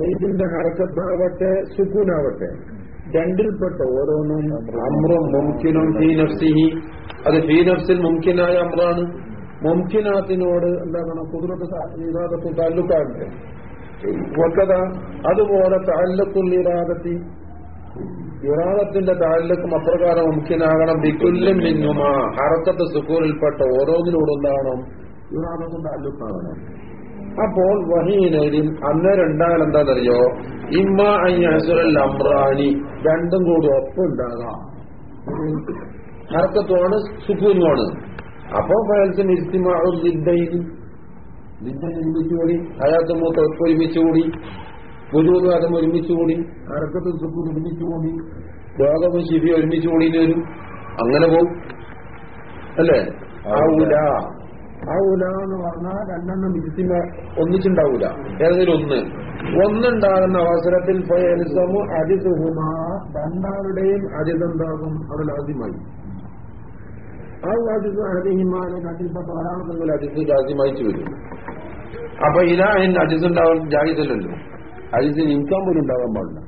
സൈദിന്റെ ഹറക്കത്താവട്ടെ സുക്കൂനാവട്ടെ രണ്ടിൽപ്പെട്ട ഓരോന്നും അമ്രം മുംകിനും ഫീ നഫ്സിഹി. അത് ഫീ നഫ്സിൽ മുംകിനായ അമ്രാണ്. മുംകിനാത്തിനോട് എന്താണ് കുതിരത്ത് ഇറാദത്ത് താല്ലുക്കാറുണ്ട് ഒക്കത അതുപോലെ താല്ലത്തുൽ ഇറാദത്തി ഇറാദത്തിന്റെ താല്ലക്കും അപ്രകാരം മുംകിനാകണം വിക്കുല്ലും മിന്നുമാ. ഹറക്കത്ത് സുക്കൂനിൽപ്പെട്ട ഓരോന്നിനോടും എന്താകണം ഇറാദത്തും താല്ലുക്കാകണം അപ്പോൾ വഹീനരിൽ അന്ന് ഉണ്ടാകാൻ എന്താണെന്നറിയോ? ഇമ്മ അയ്യാസുരൽ അമ്രാണി രണ്ടും കൂടി ഒപ്പം ഉണ്ടാകാം. ഹർക്കത്തുമാണ് സുഖൂനുമാണ് അപ്പോ ഫയൽസിൻ ഇരുത്തിമാറും ലിദ്ദൈനി ലിദ്ദൈൻ ഒരുമിച്ച് കൂടി അയാൾക്ക് മൂത്ത ഒപ്പം ഒരുമിച്ച് കൂടി ഗുരുവും അതും ഒരുമിച്ച് കൂടി ഹർക്കത്തും സുഖൂൻ ഒരുമിച്ച് കൂടി രോഗവും ശിബി ഒരുമിച്ച് കൂടി വരും. അങ്ങനെ പോകും അല്ലേ? ഔല ഉല എന്ന് പറഞ്ഞാൽ രണ്ടെണ്ണം ഇസ്തിമ ഒന്നിച്ചുണ്ടാവൂല. ഏതെങ്കിലും ഒന്ന്. ഒന്നുണ്ടാകുന്ന അവസരത്തിൽ ഫയൽസമു അജിതുഹുമ രണ്ടാളുടെയും അജിതുണ്ടാകും. അവിടെ ആദ്യമായി ആ അജിത് അജിഹിമാനെ കണ്ടിൽപ്പെട്ട ഒരാൾക്കെങ്കിലും അജിത്ത് ആദ്യമായിട്ട് വരും. അപ്പൊ ഇലാ അതിന് അജിത്ത് ഉണ്ടാവാൻ ജാഹിതല്ലല്ലോ അജിത്തിന് ഇൻകം പോലും ഉണ്ടാകാൻ പാടില്ല.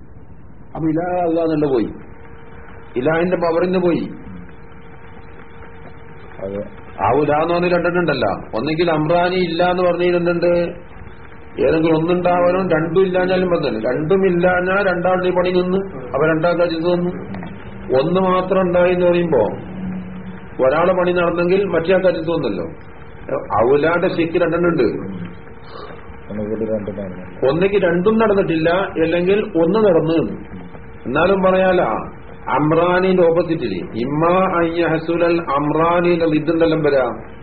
അപ്പൊ ഇലാ അല്ലാന്നുള്ള പോയി. ഇലാഹിന്റെ പവറിന് പോയി. അതെ. ആവൂല എന്ന് പറഞ്ഞ് രണ്ടെണ്ണുണ്ടല്ല ഒന്നെങ്കിൽ അമ്രാനി ഇല്ല എന്ന് പറഞ്ഞിരുന്നുണ്ട് ഏതെങ്കിലും ഒന്നുണ്ടാവാനും രണ്ടും ഇല്ലാഞ്ഞാലും പറഞ്ഞു രണ്ടും ഇല്ലാഞ്ഞാൽ രണ്ടാളുടെ പണി നിന്ന് അപ്പൊ രണ്ടാൾക്ക് ചെയ്തു തന്നു ഒന്ന് മാത്രം ഉണ്ടായി എന്ന് പറയുമ്പോ ഒരാളെ പണി നടന്നെങ്കിൽ മറ്റേ ആൾക്കാർ ചെയ്തു തന്നല്ലോ അവലാന്റെ ശരിക്ക് രണ്ടെണ്ണുണ്ട്. ഒന്നെങ്കിൽ രണ്ടും നടന്നിട്ടില്ല അല്ലെങ്കിൽ ഒന്ന് നടന്നു. എന്ന്. എന്നാലും പറയാല അമ്രാനിന്റെ ഓപ്പോസിറ്റിൽ ഇമ്മ ഹസുലൽ അമ്രാനിന്റെ ഇതുണ്ടെല്ലാം വരാം.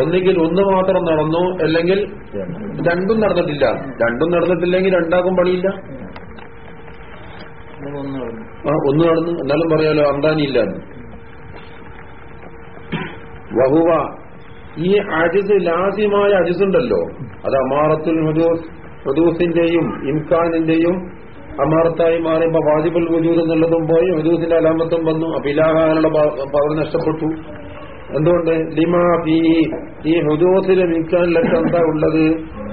ഒന്നുകിൽ ഒന്ന് മാത്രം നടന്നു അല്ലെങ്കിൽ രണ്ടും നടന്നിട്ടില്ല. രണ്ടും നടന്നിട്ടില്ലെങ്കിൽ രണ്ടാക്കും പണിയില്ല. ഒന്ന് നടന്നു എന്നാലും പറയാലോ അമ്രാനി ഇല്ല എന്ന്. വഹുവ ഈ അജിസ് ലാസിമായ അജിസുണ്ടല്ലോ. അത് അമാറത്തുൽ ഹുദൂസ് ഹുദൂസിന്റെയും ഇംഖാനിന്റെയും അമാറത്തായി മാറിയപ്പോ വാജിബുൽ വജൂദ് എന്നുള്ളതും പോയി വജൂദിന്റെ അലാമത്തും വന്നു. അപ്പൊ ഇലാഹാനുള്ള പവർ നഷ്ടപ്പെട്ടു. എന്തുകൊണ്ട്? ലിമാ ഈ ഹുദൂസിലും ഇംഖാനിലൊക്കെ എന്താ ഉള്ളത്?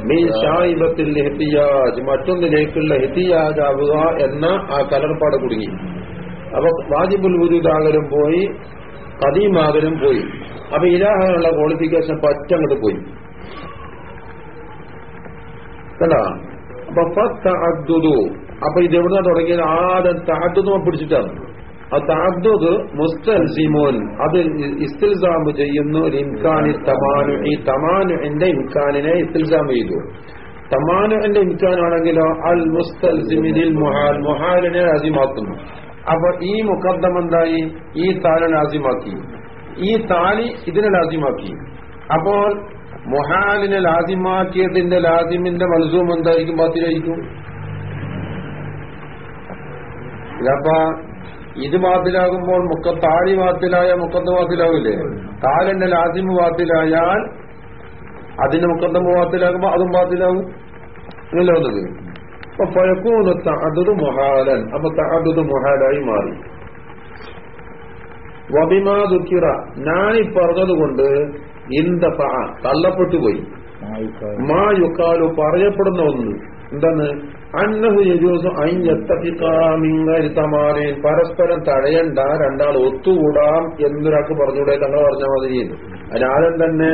മീ ഷായിബത്തിൽ ഹെത്തിയാജ് മറ്റൊന്നിലേക്കുള്ള ഹെത്തിയാജ് ആവുക എന്ന ആ കലർപ്പാട് കുടുങ്ങി. അപ്പൊ വാജിബുൽ വജൂദാകലും പോയി കദീമാകലും പോയി. അപ്പൊ ഇലാഹാനുള്ള ക്വാളിഫിക്കേഷൻ പറ്റങ്ങോട്ട് പോയി. കണ്ടാ? അപ്പൊ അപ്പൊ ഇത് എവിടുന്ന തുടങ്ങിയത്? ആദ്യം തഅദ്ദുദ് പിടിച്ചിട്ടാണ്. ആ തഅദ്ദുദ് മുസ്തൽസിമോൻ. അത് ഇസ്തിൽസാം ചെയ്യുന്നു. ഇംകാനി തമാനു ഈ തമാനുന്റെ ഇൻഖാനിനെ ഇസ്തിൽസാം ചെയ്തു. തമാനുന്റെ ഇൻഖാനാണെങ്കിലോ അൽ മുസ്തൽസിമിനിൽ മുഹാൽ. മുഹാലിനെ അസിമാക്കുന്നു അപ്പൊ ഈ മുഖദ്ദം എന്തായി ഈ താലിനെ ലാസിമാക്കി ഈ താലി ഇതിനെ ലാസിമാക്കി അപ്പോൾ മൊഹാലിനെ ലാസിമാക്കിയതിന്റെ ലാസിമിന്റെ മത്സവം എന്തായിരിക്കും? ബാത്തിലായിരിക്കും. ഇതപ്പ ഇത് ബാത്തിലാകുമ്പോൾ മുക്ക താലി വാത്തിലായ മുക്കത്ത് വാത്തിലാവില്ലേ താലിന്റെ ലാസിമ് മാത്തിലായാൽ അതിന് മുക്കത്തമ്പ് ബാത്തിലാകുമ്പോ അതും ബാത്തിലാവും ഇല്ല വന്നത്? അപ്പൊ പഴക്കൂന്ന് തഅദുദ് മുഹാലൻ. അപ്പൊ തഅദുദ് മുഹാലായി മാറി. വബിമാ ദുഃഖിറ ഞാനീ പറഞ്ഞതുകൊണ്ട് ഇന്ത തള്ളപ്പെട്ടു പോയി മാ യുക്കാലു പറയപ്പെടുന്ന ഒന്ന്. എന്താണ്? അന്നഹു പരസ്പരം തഴയണ്ട രണ്ടാൾ ഒത്തുകൂടാം എന്നൊരാൾക്ക് പറഞ്ഞൂടെ തങ്ങൾ പറഞ്ഞ മാതിരി. അതിനാലും തന്നെ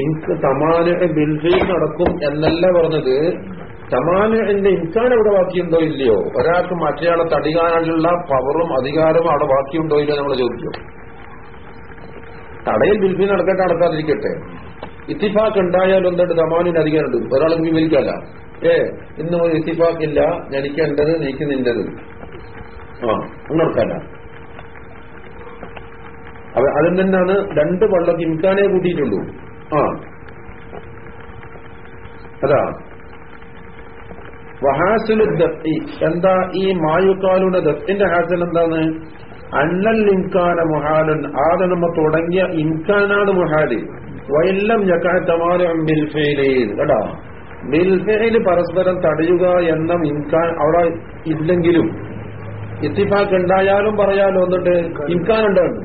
എനിക്ക് സമാന ബിൽഫിൽ നടക്കും എന്നല്ല പറഞ്ഞത്. തമാനുന്റെ ഇൻസാൻ അവിടെ ബാക്കിയുണ്ടോ ഇല്ലയോ? ഒരാൾക്ക് മറ്റേയാളെ തടികാനുള്ള പവറും അധികാരവും അവിടെ ബാക്കിയുണ്ടോ ഇല്ലയോ നമ്മൾ ചോദിച്ചു തടയിൽ ബിൽഫിൽ നടക്കട്ടെ നടക്കാതിരിക്കട്ടെ. ഇത്തിഫാക്ക് ഉണ്ടായാലും എന്തുണ്ട് തമാനിന് അധികാരമുണ്ട്. ഒരാൾക്ക് വിവരിക്കല്ല. ഏ ഇന്ന് ഒരു ഇത്തിഫാക്കില്ല ജനിക്കേണ്ടത് നീക്ക് നിന്റത്. ആ അപ്പൊ അതിൽ നിന്നാണ് രണ്ട് പള്ള ഇംകാനെ കൂട്ടിയിട്ടുള്ളൂ. ആ. അതാ. വഹാസുലു ദത്തി എന്താ ഈ മായുക്കാലുടെ ദത്തിന്റെ ഹാസൽ എന്താണ്? അന്നൽ ഇൻകാന മുഹാലൻ. ആദ്യ നമ്മ തുടങ്ങിയ ഇംകാനാണ് മുഹാൽ. വയല്ലം ബിൽഫയിലേൻ കേട്ടാ ബിൽഫയിൽ പരസ്പരം തടയുക എന്ന ഇംകാൻ അവിടെ ഇല്ലെങ്കിലും ഇത്തിഫാക്ക് ഉണ്ടായാലും പറയാലോ എന്നിട്ട് ഇംകാൻ ഉണ്ടാകും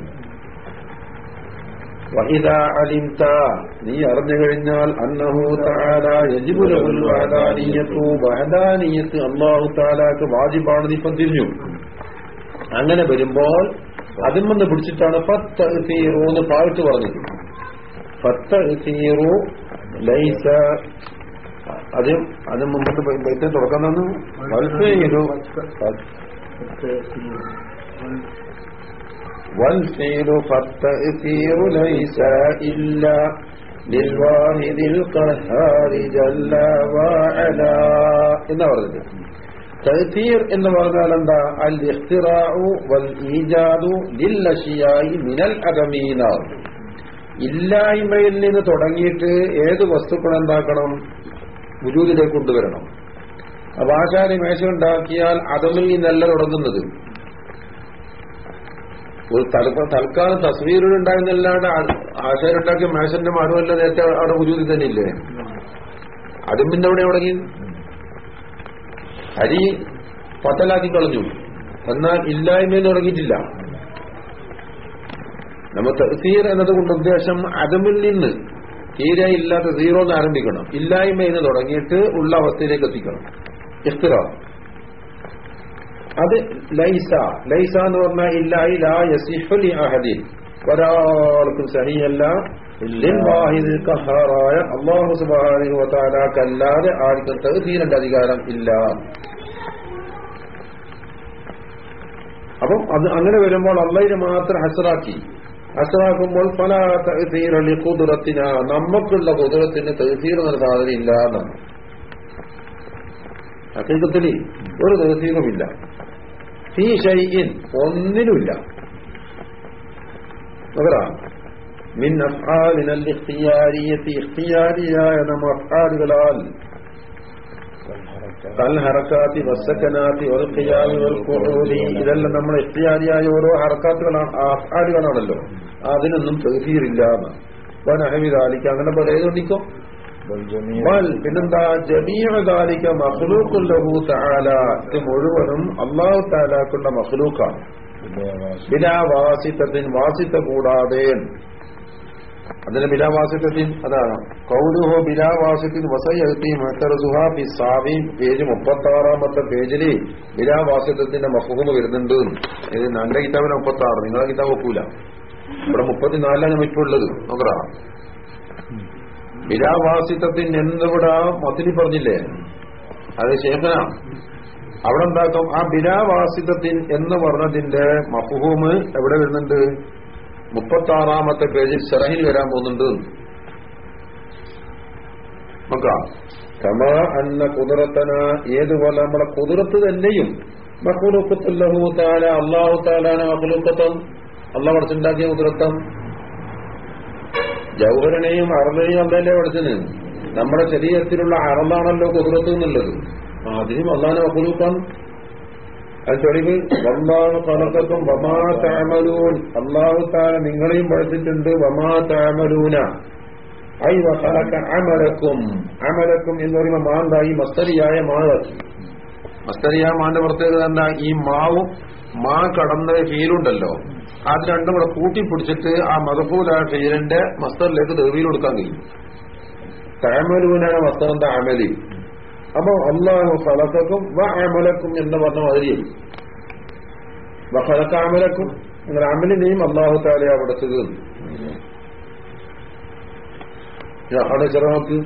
وإذا علمت നീ അറിഞ്ഞു കഴിഞ്ഞാൽ അന്നഹു തആല യജിബു ലഹുൽ വഹദാനിയത്തു വഹദാനിയത്ത് അല്ലാഹു തആലാക്ക് വാജിബാണ് നീ ഇപ്പം തിരിഞ്ഞു അങ്ങനെ വരുമ്പോൾ അതിമെന്ന് പിടിച്ചിട്ടാണ് പത്ത് തീറു എന്ന് പാട്ട് പറഞ്ഞത് പത്ത് തീറു ലൈസ അത് അത് മുമ്പോട്ട് ബൈത്ത് തുറക്കാൻ തന്നു വൽഫീലു والفيل فالتأثير ليس إلا للواحد القهار جل وعلا എന്നാ പറഞ്ഞത് തഹ്തീർ എന്ന് പറഞ്ഞാൽ എന്താ അൽ ഇഖ്തിറാഉ വൽ ഈജാദു ലിൽ അഷിയായി മിനൽ അദമീന ഇല്ലായ്മയിൽ നിന്ന് തുടങ്ങിയിട്ട് ഏത് വസ്തുക്കൾ എന്താക്കണം ഗുരുവിലേക്ക് കൊണ്ടുവരണം. അപ്പൊ ആശാരി മേശ ഉണ്ടാക്കിയാൽ അതമിൽ നിന്നല്ല തുടങ്ങുന്നത്. ഒരു തൽക്ക- തൽക്കാലം തസ്വീരുണ്ടായിരുന്നല്ലാണ്ട് ആശാരുണ്ടാക്കിയ മേശന്റെ മരമല്ല നേരത്തെ അവിടെ ഗുരുവിൽ തന്നെ ഇല്ലേ അതും പിന്നെ അവിടെ തുടങ്ങി അരി പത്തലാക്കി കളഞ്ഞു. എന്നാൽ ഇല്ലായ്മയെന്ന് തുടങ്ങിയിട്ടില്ല നമ്മൾ തീർ എന്നതുകൊണ്ട് ഉദ്ദേശം അതമിൽ നിന്ന് തീരെ ഇല്ലാത്ത സീറോ എന്ന് ആരംഭിക്കണം. ഇല്ലായ്മയിൽ നിന്ന് തുടങ്ങിയിട്ട് ഉള്ള അവസ്ഥയിലേക്ക് എത്തിക്കണം. ഇസ്തിറ അത് ലൈസ. ലൈസ എന്ന് പറഞ്ഞാൽ ഇല്ലായി ലാ യസിഫലി അഹദിൻ. ഒരാൾക്കും സഹിയല്ല അള്ളാഹു തആലാക്കല്ലാതെ ആർക്കും തഹ്ദീറിന്റെ അധികാരം ഇല്ല. അപ്പം അത് അങ്ങനെ വരുമ്പോൾ അള്ളയിനെ മാത്രം ഹസറാക്കി. ഹസറാക്കുമ്പോൾ പല തഹ്ദീറലി കുതിരത്തിന നമുക്കുള്ള കുതിരത്തിന് തഹ്ദീർ എന്ന സാധനം ഇല്ല എന്നാണ് ഹക്കീകത്തിൽ ഒരു തഹ്ദീറുമില്ല ഫീ ഷൈഇൻ ഒന്നിനുമില്ല. മിൻ അഫ്ആലിനൽ ഇഖ്തിയാരിയത്തി. ഇഖ്തിയാരിയായ നമ്മ അഫ്ആലുകളാൽ കൽ ഹറക്കാത്തി വസ്സക്കനാത്തി വൽ ഖുഊദി ഇതെല്ലാം നമ്മൾ ഇഖ്തിയാരിയായ ഓരോ ഹറക്കാത്തുകളാണ് ആടുകളാണല്ലോ അതിനൊന്നും തഹ്ദീറില്ല എന്ന്. വനഹമിദാലിക്ക് അങ്ങനെ വൽ പിന്നെന്താ? ജമീഅദാലിക മഖ്ലൂഖുൻ താല ഇത് മുഴുവനും അല്ലാഹു തആലാക്കുള്ള മഖ്ലൂഖാണ്. ബിലാ വാസിത്തത്തിൻ വാസിത്ത കൂടാതെ അതിന് ബിലാ വാസിത്തത്തിൻ അതാണ് കൗലുഹോ ബിലാ വാസിത്തിൻ വസയത്തി മുഹത്തറസുഹ ബി സാവി പേജ് മുപ്പത്തി ആറാമത്തെ പേജിൽ ബിലാ വാസിത്തത്തിന്റെ മഫഹൂമ് വരുന്നുണ്ട്. ഇത് നല്ല കിതാബിന് മുപ്പത്തി ആറ് നിങ്ങളെ കിതാബ് ഒക്കൂല. ഇവിടെ മുപ്പത്തിനാലാണ് മറ്റുള്ളത് നോക്കറ ബിലാവാസിത്തത്തിൻ എന്നിവിടെ മത്തിനി പറഞ്ഞില്ലേ? അത് ശേഖന അവിടെ എന്താക്കും? ആ ബിലാവാസിത്തത്തിൻ എന്ന് പറഞ്ഞതിന്റെ മഫഹൂമ് എവിടെ വരുന്നുണ്ട്? മുപ്പത്തി ആറാമത്തെ പേജിൽ ഷറഹിൽ വരാൻ പോകുന്നുണ്ട്. നോക്കാം കമാ അന്ന കുതിരത്തന ഏതുപോലെ നമ്മുടെ കുതിരത്ത് തന്നെയും മഹുലുക്കത്തല്ലഹു താല മഹുലുക്കത്തം അള്ളാഹ് പഠിച്ചുണ്ടാക്കിയ കുതിരത്തം. ജൗഹരനെയും അറബനെയും അല്ലല്ലേ പഠിച്ചത്? നമ്മുടെ ശരീരത്തിലുള്ള അറന്നാണല്ലോ കുതിരത്ത് എന്നുള്ളത്. അതിനും അള്ളാനെ മഹുലൂക്കാം അത് തെളിവ് വമ്മാവ് കണക്കത്തും വമാ താമലൂൻ അള്ളാഹു താല നിങ്ങളെയും പഠിച്ചിട്ടുണ്ട് വമാ താമലൂന ഐ വസാലക്ക അമലക്കും. അമലക്കും എന്ന് പറയുമ്പോൾ മാന്തായി മസ്തരിയായ മാതാക്കി മസ്തരിയായ മാന്റെ പ്രത്യേകത എന്താ? ഈ മാവും മാ കടന്ന ഫീലുണ്ടല്ലോ. അത് രണ്ടും കൂടെ കൂട്ടിപ്പിടിച്ചിട്ട് ആ മതപ്പൂലായ ഫീലിന്റെ മസ്തറിലേക്ക് ദേവിയിൽ കൊടുക്കാൻ കഴിയും. താമലൂനാണ് മസ്തറിന്റെ അമലി. അപ്പൊ അള്ളാഹു ഫലക്കും വ അമലക്കും എന്ന് പറഞ്ഞ മാതിരിയും വ ഫലക്ക അമലക്കും. നിങ്ങൾ അമലിനെയും അള്ളാഹു താലയാ പഠിച്ചത് അവിടെ ചെറു നോക്ക്.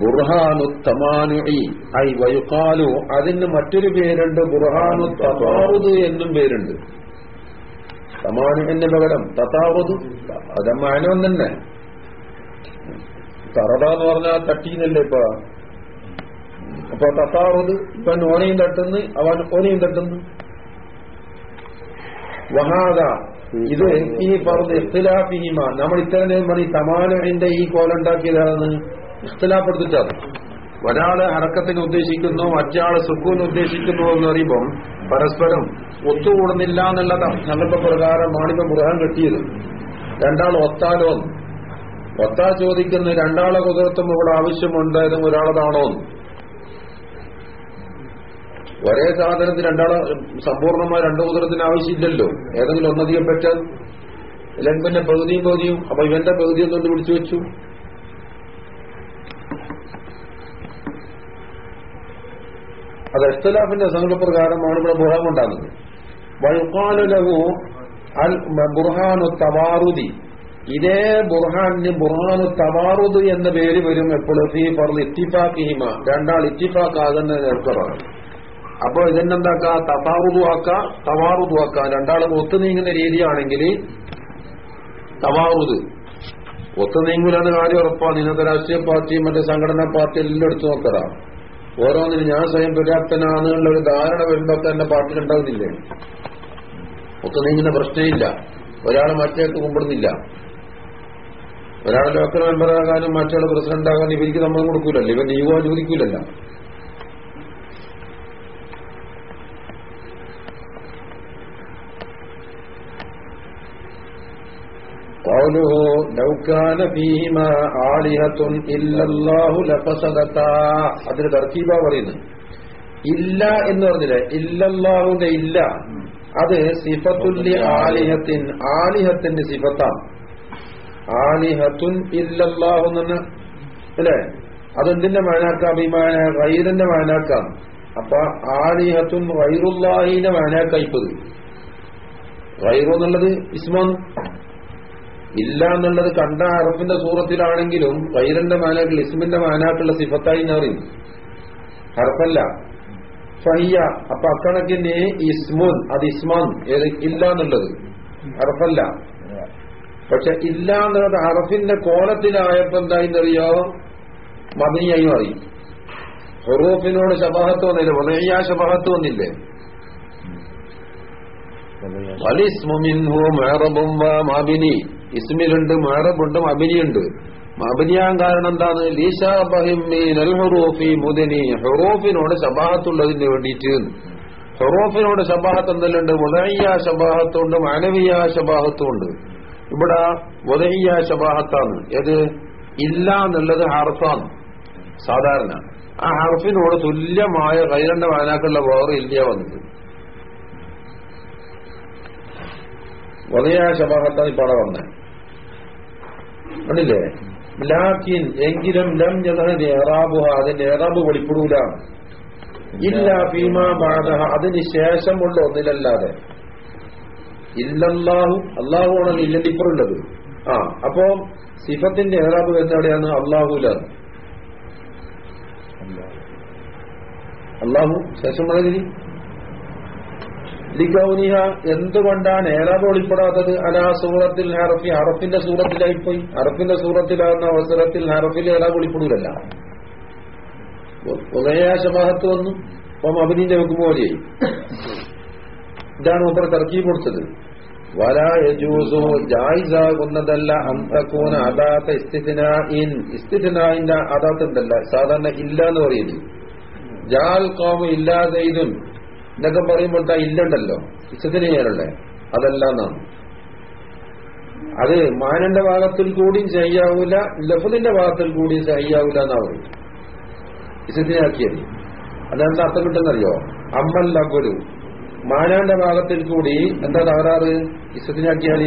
ബുർഹാനു തമാനുഇ അതിന് മറ്റൊരു പേരുണ്ട് ബുർഹാനു തതാറുദ് എന്നും പേരുണ്ട്. തമാനു എന്ന പകരം തത്താവതു അത് മാനവൻ തന്നെ. തറട എന്ന് പറഞ്ഞാൽ തട്ടിന്നല്ലേ ഇപ്പൊ? അപ്പൊ തത്താവത് ഇവൻ ഓനയും തട്ടുന്നു അവൻ ഓനയും തട്ടുന്നു. വഹാദ. ഇത് ഈ പറഞ്ഞ ഇഖ്തിലാഫിഹിമ. നമ്മൾ ഇത്തരം പറഞ്ഞ തമാനന്റെ ഈ കോലുണ്ടാക്കിയതാണ് ഇഖ്തിലാപ്പെടുത്തിട്ടാണ് ഒരാൾ അടക്കത്തിന് ഉദ്ദേശിക്കുന്നു മറ്റാൾ സുക്കൂന് ഉദ്ദേശിക്കുന്നു എന്ന് പറയുമ്പം പരസ്പരം ഒത്തുകൂടുന്നില്ല എന്നുള്ള സന്ദർഭപ്രകാരമാണ് ഇപ്പൊ മൃഗം കിട്ടിയത്. രണ്ടാൾ ഒത്താലോ ഒത്താ ചോദിക്കുന്ന രണ്ടാളെ കുതിർത്തും ഇവിടെ ആവശ്യമുണ്ടായതും ഒരാളതാണോ ഒരേ സാധനത്തിന് രണ്ടാളെ സമ്പൂർണമായ രണ്ടു കുതിരത്തിന് ആവശ്യമില്ലല്ലോ. ഏതെങ്കിലും ഒന്നധികം പറ്റാൻ ലംബന്റെ പകുതിയും പകുതിയും. അപ്പൊ ഇവന്റെ പകുതി കൊണ്ട് പിടിച്ചു വെച്ചു. അത് എസ്തലാഫിന്റെ സങ്കല്പപ്രകാരമാണ് ഇവിടെ ബുഹാൻ ഉണ്ടാകുന്നത്. വഴുക്കാലു അൽ ബുർഹാനു തവാറുദി. ഇതേ ബുർഹാനിന് ബുർഹാനു തവാറുദ് എന്ന പേര് വരും എപ്പോഴും ഫീ പറൽ ഇത്തിഫാക്കിഹിമ രണ്ടാൾ ഇത്തിഫാക്കാകുന്ന നേർക്കറാണ് അപ്പൊ ഇതിനെന്താക്ക? തതാറുദു ആക്ക തവാറുദു രണ്ടാളും ഒത്തു നീങ്ങുന്ന രീതിയാണെങ്കിൽ തവാറുദ്. ഒത്തു നീങ്ങൂലെന്ന കാര്യം ഉറപ്പാണ് ഇന്നത്തെ രാഷ്ട്രീയ പാർട്ടിയും മറ്റേ സംഘടനാ പാർട്ടി എല്ലാം എടുത്തു നോക്കടാ ഓരോന്നിനും ഞാൻ സ്വയം പര്യാപ്തനാണ് എന്നുള്ള ഒരു ധാരണ വരുമ്പോ തന്നെ പാർട്ടിയിലുണ്ടാകുന്നില്ലേ ഒക്കെ നീങ്ങുന്ന പ്രശ്നമില്ല. ഒരാൾ മറ്റേക്ക് കുമ്പിടുന്നില്ല. ഒരാളെ ലോക്കൽ മെമ്പറാകാനും മറ്റേ പ്രസിഡന്റ് ആകാനും ഇവർക്ക് നമ്മൾ കൊടുക്കൂലല്ലോ. ഇവ നീവോ ചോദിക്കൂലല്ലോ قوله لو كان فيهما آلهة إلا الله لفسدتا അതിന് തർക്കീബ പറയുന്നു ഇല്ല എന്ന് പറഞ്ഞില്ലേ ഇല്ലല്ലാഹുന്റെ ഇല്ല അത് സിഫത്തുല്ലി ആലിഹത്തിൻ ആലിഹത്തിന്റെ സിഫത്താണ് ആലിഹത്തുൻ ഇല്ലല്ലാഹു എന്ന് അല്ലേ അതെന്തിന്റെ മാനാക്കാം അഭിമാന വൈറിന്റെ മാനാക്കാം അപ്പൊ ആലിഹത്തുൻ വൈറുല്ലാഹിന്റെ മാനാക്കയിപ്പത് വൈറു എന്നുള്ളത് ഇസ്മാൻ ഇല്ല എന്നുള്ളത് കണ്ട അറബിന്റെ സൂറത്തിലാണെങ്കിലും പൈരന്റെ മാനാക്കൾ ഇസ്മിന്റെ മാനാക്കുള്ള സിഫത്തായി അറിയും. ഹർഫല്ല ഫയ്യ അപ്പൊ അക്കണക്കിന് ഇസ്മുൻ അത് ഇസ്മാൻ ഇല്ല എന്നുള്ളത്. ഹർഫല്ല പക്ഷെ ഇല്ല എന്നുള്ളത് അറഫിന്റെ കോലത്തിലായപ്പോ എന്തായിന്നറിയോ? മദനിയായി മാറി. ഹുറൂഫിനോട് ശബാഹത്ത് വന്നില്ല. ഉദയ്യ ശബാഹത്ത് വന്നില്ലേ? വലിസ്മു ഹോ മേറബും മാബിനി. ഇസ്മിലുണ്ട് മാറബുണ്ട് മബിനിയുണ്ട്. മബിനിയാൻ കാരണം എന്താണ്? ഹുറൂഫിനോട് ശബാഹത്തുള്ളതിന് വേണ്ടിയിട്ട്. ഹുറൂഫിനോട് ശബാഹത്ത് എന്തെല്ലുണ്ട്? ഉദയ്യ ശബാഹത്തുണ്ട് മാനവീയ ശബാഹത്തുണ്ട്. ഇവിടെ ഉദയ്യ ശബാഹത്താണ്. ഏത്? ഇല്ല എന്നുള്ളത് ഹർഫാണ്. സാധാരണ. ആ ഹർഫിനോട് തുല്യമായ കൈരണ്ട വാനാക്കുള്ള വേറെ ഇല്ല വന്നത്. വലയ ശബാഹത്താണ് ഇപ്പാടെ വന്നത്. കണ്ടില്ലേ ലാക്കിൻ എങ്കിലും ലം ജനഹന് എറാബുഹ അതിന്റെ എറാബ് വെളിപ്പെടൂല. ഇല്ല ഭീമ ബാധഹ അതിന് ശേഷമുള്ള ഒന്നിലല്ലാതെ. ഇല്ലല്ലാഹു അള്ളാഹു ആണല്ലോ ഇല്ലന്റെ ഇപ്പറുള്ളത് ആ അപ്പോ സിഫത്തിന്റെ എറാബ് എന്നെവിടെയാണ് അള്ളാഹുലാണ് അള്ളാഹു ശേഷം പറഞ്ഞിരി ലിഗൗനിഹ എന്തുകൊണ്ടാണ് ഏറാബ് വെളിപ്പെടാത്തത് അലാ സൂറത്തിൽ ഹറഫി അറഫിന്റെ സൂറത്തിലായിപ്പോയി. അറഫിന്റെ സൂറത്തിലാകുന്ന അവസരത്തിൽ ഹറഫിൽ ഏറെ വെളിപ്പെടൂലല്ല ഉദയാശഭാഗത്ത് വന്നു. അപ്പം അഭിനീന്റെ വെക്കുമ്പോലെയായി ഇതാണ് ഒപ്പം തർക്കി കൊടുത്തത്. വല യജൂസു ജായിസാകുന്നതല്ല അന്തക്കൂന അതാത്ത ഇസ്തിനായിൻ ഇസ്തിനായിന്റെ അതാത്തുണ്ടല്ല സാധാരണ ഇല്ല എന്ന് പറയുന്നത് ജാൽ കോമ ഇല്ലാതെയ്തും എന്നൊക്കെ പറയുമ്പോൾ താ ഇല്ലുണ്ടല്ലോ. ഇസ്തിന് ചെയ്യാനുള്ളേ അതല്ല എന്നാണ് അത് മാനന്റെ ഭാഗത്തിൽ കൂടിയും ചെയ്യാവൂല ലഫുദിന്റെ ഭാഗത്തിൽ കൂടിയും ചെയ്യാവൂല എന്നാ പറയും ഇസ്തിനാക്കിയത് അതെന്താ അർത്ഥം കിട്ടുന്നറിയോ? അമ്മൽ ലബുരു മാനാന്റെ ഭാഗത്തിൽ കൂടി എന്താ തകരാറ്? ഇസ്തിനാക്കിയാൽ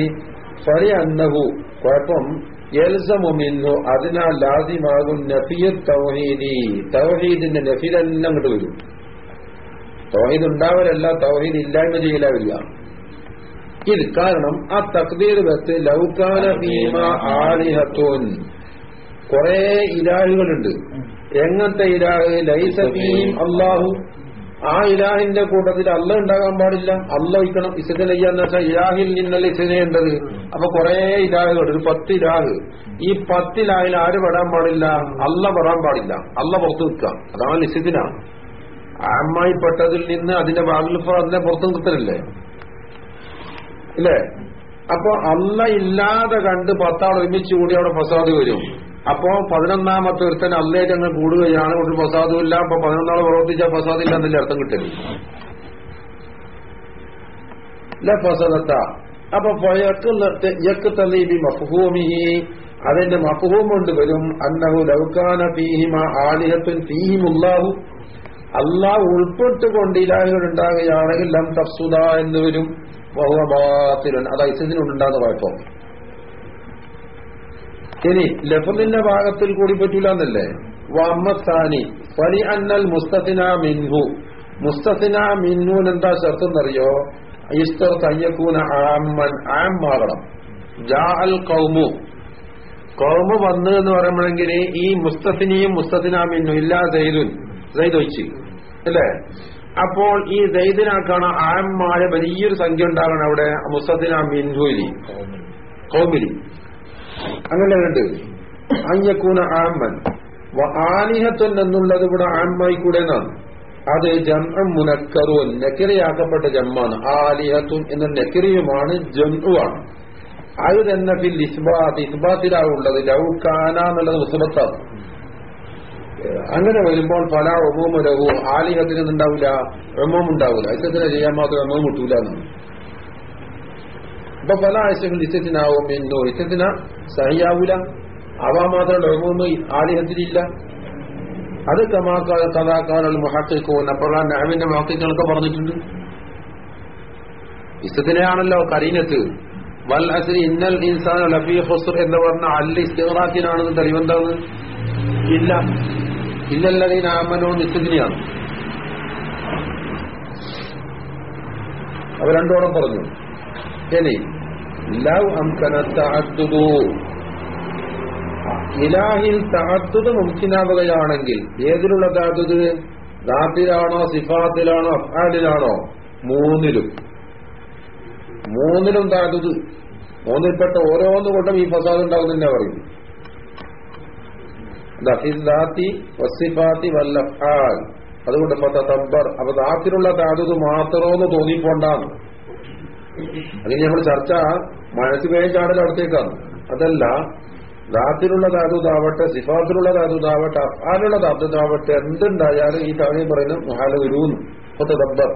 ഫറി അന്നഹു കുഴപ്പം. എൽസമുമിന്നു അതിനാൽ ലാസിമാകും നഫിയ തൗഹീദി. തൗഹീദിന്റെ നഫി തന്നെ അങ്ങോട്ട് വരും. തൗഹീദ് ഉണ്ടാവലല്ല തൗഹീദ് ഇല്ലായ്മ ചെയ്യലാവില്ല. ഇത് കാരണം ആ തക്തീർ വെച്ച് ലൗകാന ഭീമ ആലിഹത്തോൻ. കുറെ ഇലാഹുകളുണ്ട്. എങ്ങനത്തെ ഇരാഹ് ലൈസ ഭീം അള്ളാഹു ആ ഇലാഹിന്റെ കൂട്ടത്തിൽ അല്ല ഉണ്ടാകാൻ പാടില്ല. അല്ല വയ്ക്കണം ചെയ്യാന്ന് വെച്ചാൽ ഇലാഹിൽ നിന്നല്ല ഇസനേണ്ടത് അപ്പൊ കുറെ ഇലാഹുകൾ ഒരു പത്ത് ഇലാഹ്. ഈ പത്തിലാഹിൽ ആര് പെടാൻ പാടില്ല? അല്ല പെടാൻ പാടില്ല. അല്ല പുറത്തു നിൽക്കുക. അതാണ് ഇസത്തിനാണ് ആമ്മായിപ്പെട്ടതിൽ നിന്ന് അതിന്റെ വാഗിൽഫ അതിനെ പുറത്തു നിർത്തലല്ലേ? ഇല്ലേ? അപ്പൊ അല്ല ഇല്ലാതെ കണ്ട് പത്താൾ ഒരുമിച്ച് കൂടി അവിടെ ഫസാദ് വരും. അപ്പോ പതിനൊന്നാമത്തെ ഒരുത്തൻ അല്ലേറ്റ് അങ്ങ് കൂടുകയാണ് ഒരു ഫസാദും ഇല്ല. അപ്പൊ പതിനൊന്നാൾ പ്രവർത്തിച്ച ഫസാദ് ഇല്ല എന്നല്ലേ അർത്ഥം കിട്ടൽ ഫസദത്ത അപ്പൊ യക്ക് തലീബി മഫ്ഹൂമിഹി. അതിന്റെ മഫ്ഹൂം കൊണ്ട് വരും. അന്നഹു ലൗക്കാന ഫീഹിമ ആലിഹത്തുൻ ഫീഹിമുല്ലാഹു. അള്ളാഹ് ഉൾപ്പെട്ടുകൊണ്ട് ഇലാഹുകൾ ഉണ്ടാകുകയാണെങ്കിൽ ലം തഫ്സുദ എന്ന് വരും. ബഹുബാത്തിലൻ അത് ഐസത്തിനുണ്ടാകുന്ന കുഴപ്പം. ഇനി ലഫലിന്റെ ഭാഗത്തിൽ കൂടി പറ്റൂല എന്നല്ലേ? വമ്മസാനി ഫലി അന്നൽ മുസ്തഫിന മിൻഹു. മുസ്തഫിന മിൻഹുൻ എന്താ ശർത്തെന്നറിയോ ഈസ്റ്റർ തയ്യക്കൂന ആമ്മൻ ആമാകണം. ജാ അൽ കൗമു വന്നു എന്ന് പറയുമ്പോഴെങ്കിൽ ഈ മുസ്തഫിനിയും മുസ്തഫിന മിന്നു ഇല്ലാ സൈദുൻ. സൈദ് ഒഴിച്ച്. അല്ലേ? അപ്പോൾ ഈ ദൈദിനാക്കാണ് ആമായ വലിയൊരു സംഖ്യ ഉണ്ടാകണം അവിടെ. മുസദിന മിൻഹുലി കൗമിലി അങ്ങനെ ഉണ്ട് അഞ്ഞക്കൂന ആമ്മൻ ആലിഹത്വൻ എന്നുള്ളത് ഇവിടെ ആമ്മായി കൂടെ എന്നാണ് അത് ജംഅം മുനക്കറുൻ നെക്കിറിയാക്കപ്പെട്ട ജമ്മാണ് ആലിഹത്വൻ എന്ന നെക്കിറിയുമാണ് ജന്മുവാണ് അത് തന്നെ ഫിൽ ഇസ്ബാത്ത്. ഇസ്ബാത്തിലാവുള്ളത് ലൗക്കാന എന്നുള്ളത് മുസബത്താണ് അങ്ങനെ വരുമ്പോൾ പല ഒമവും ലഹു ആലിഹത്തിന് ഉണ്ടാവില്ല ഒമവും ഉണ്ടാവില്ല. ഇത്തരത്തിലെ ചെയ്യാൻ മാത്രം ഒമവും കിട്ടൂല എന്നാണ്. അപ്പൊ പല ആഴ്ചകൾ ഇത്തത്തിനാവും എന്തോ? ഇസത്തിന സഹിയാവൂല. അവ മാത്രം ഒമവും ആലിഹത്തിലില്ല. അത് കമാക്കാൽ കഥാക്കാൽ മഹാക്കിക്കോൻ അപ്പോഴാണ് നഹവിന്റെ വാക്യങ്ങളൊക്കെ പറഞ്ഞിട്ടുണ്ട്. ഇഷ്ടത്തിനെയാണല്ലോ കരീനത്ത്. വൽ അസരി ഇന്നൽ ഇൻസാൻ ലഫീ ഹൊസുർ എന്ന് പറഞ്ഞ അല്ല ഇസ്തിറാക്കിനാണെന്ന് തെളിവെന്താണ്? ഇല്ല. ഇല്ലല്ലതീൻ ആമനോ നിസ്തുതിനെയാണ് അവ രണ്ടോളം പറഞ്ഞു. ഇനി ലവ് അംകന തഅദ്ദുദു. ഇലാഹിൽ തഅദ്ദുദ് മുഖ്യനാവുകയാണെങ്കിൽ ഏതിലുള്ള തഅദ്ദുദ്? ദാത്തിലാണോ സിഫാത്തിലാണോ അഫാലിലാണോ മൂന്നിലും. മൂന്നിലും താഴ്ത്തത് മൂന്നിൽപ്പെട്ട ഓരോന്നുകൊണ്ടും ഈ ഫസാദ് ഉണ്ടാകുന്ന പറയുന്നു. അതുകൊണ്ട് തബ്ബർ അപ്പൊ ദാത്തിലുള്ള താതത് മാത്രമെന്ന് തോന്നിപ്പോണ്ടാണ് അല്ലെങ്കിൽ നമ്മൾ ചർച്ച മനസ്സ് വേഗം ചാടൽ അടുത്തേക്കാണ് അതല്ല ദാത്തിലുള്ള താതുതാവട്ടെ സിഫാത്തിലുള്ള താതുതാവട്ടെ അഫാലുള്ള താതുതാവട്ടെ എന്തുണ്ടായാലും ഈ താഴെ പറയുന്ന മുഹാല ഇപ്പൊ തബ്ബർ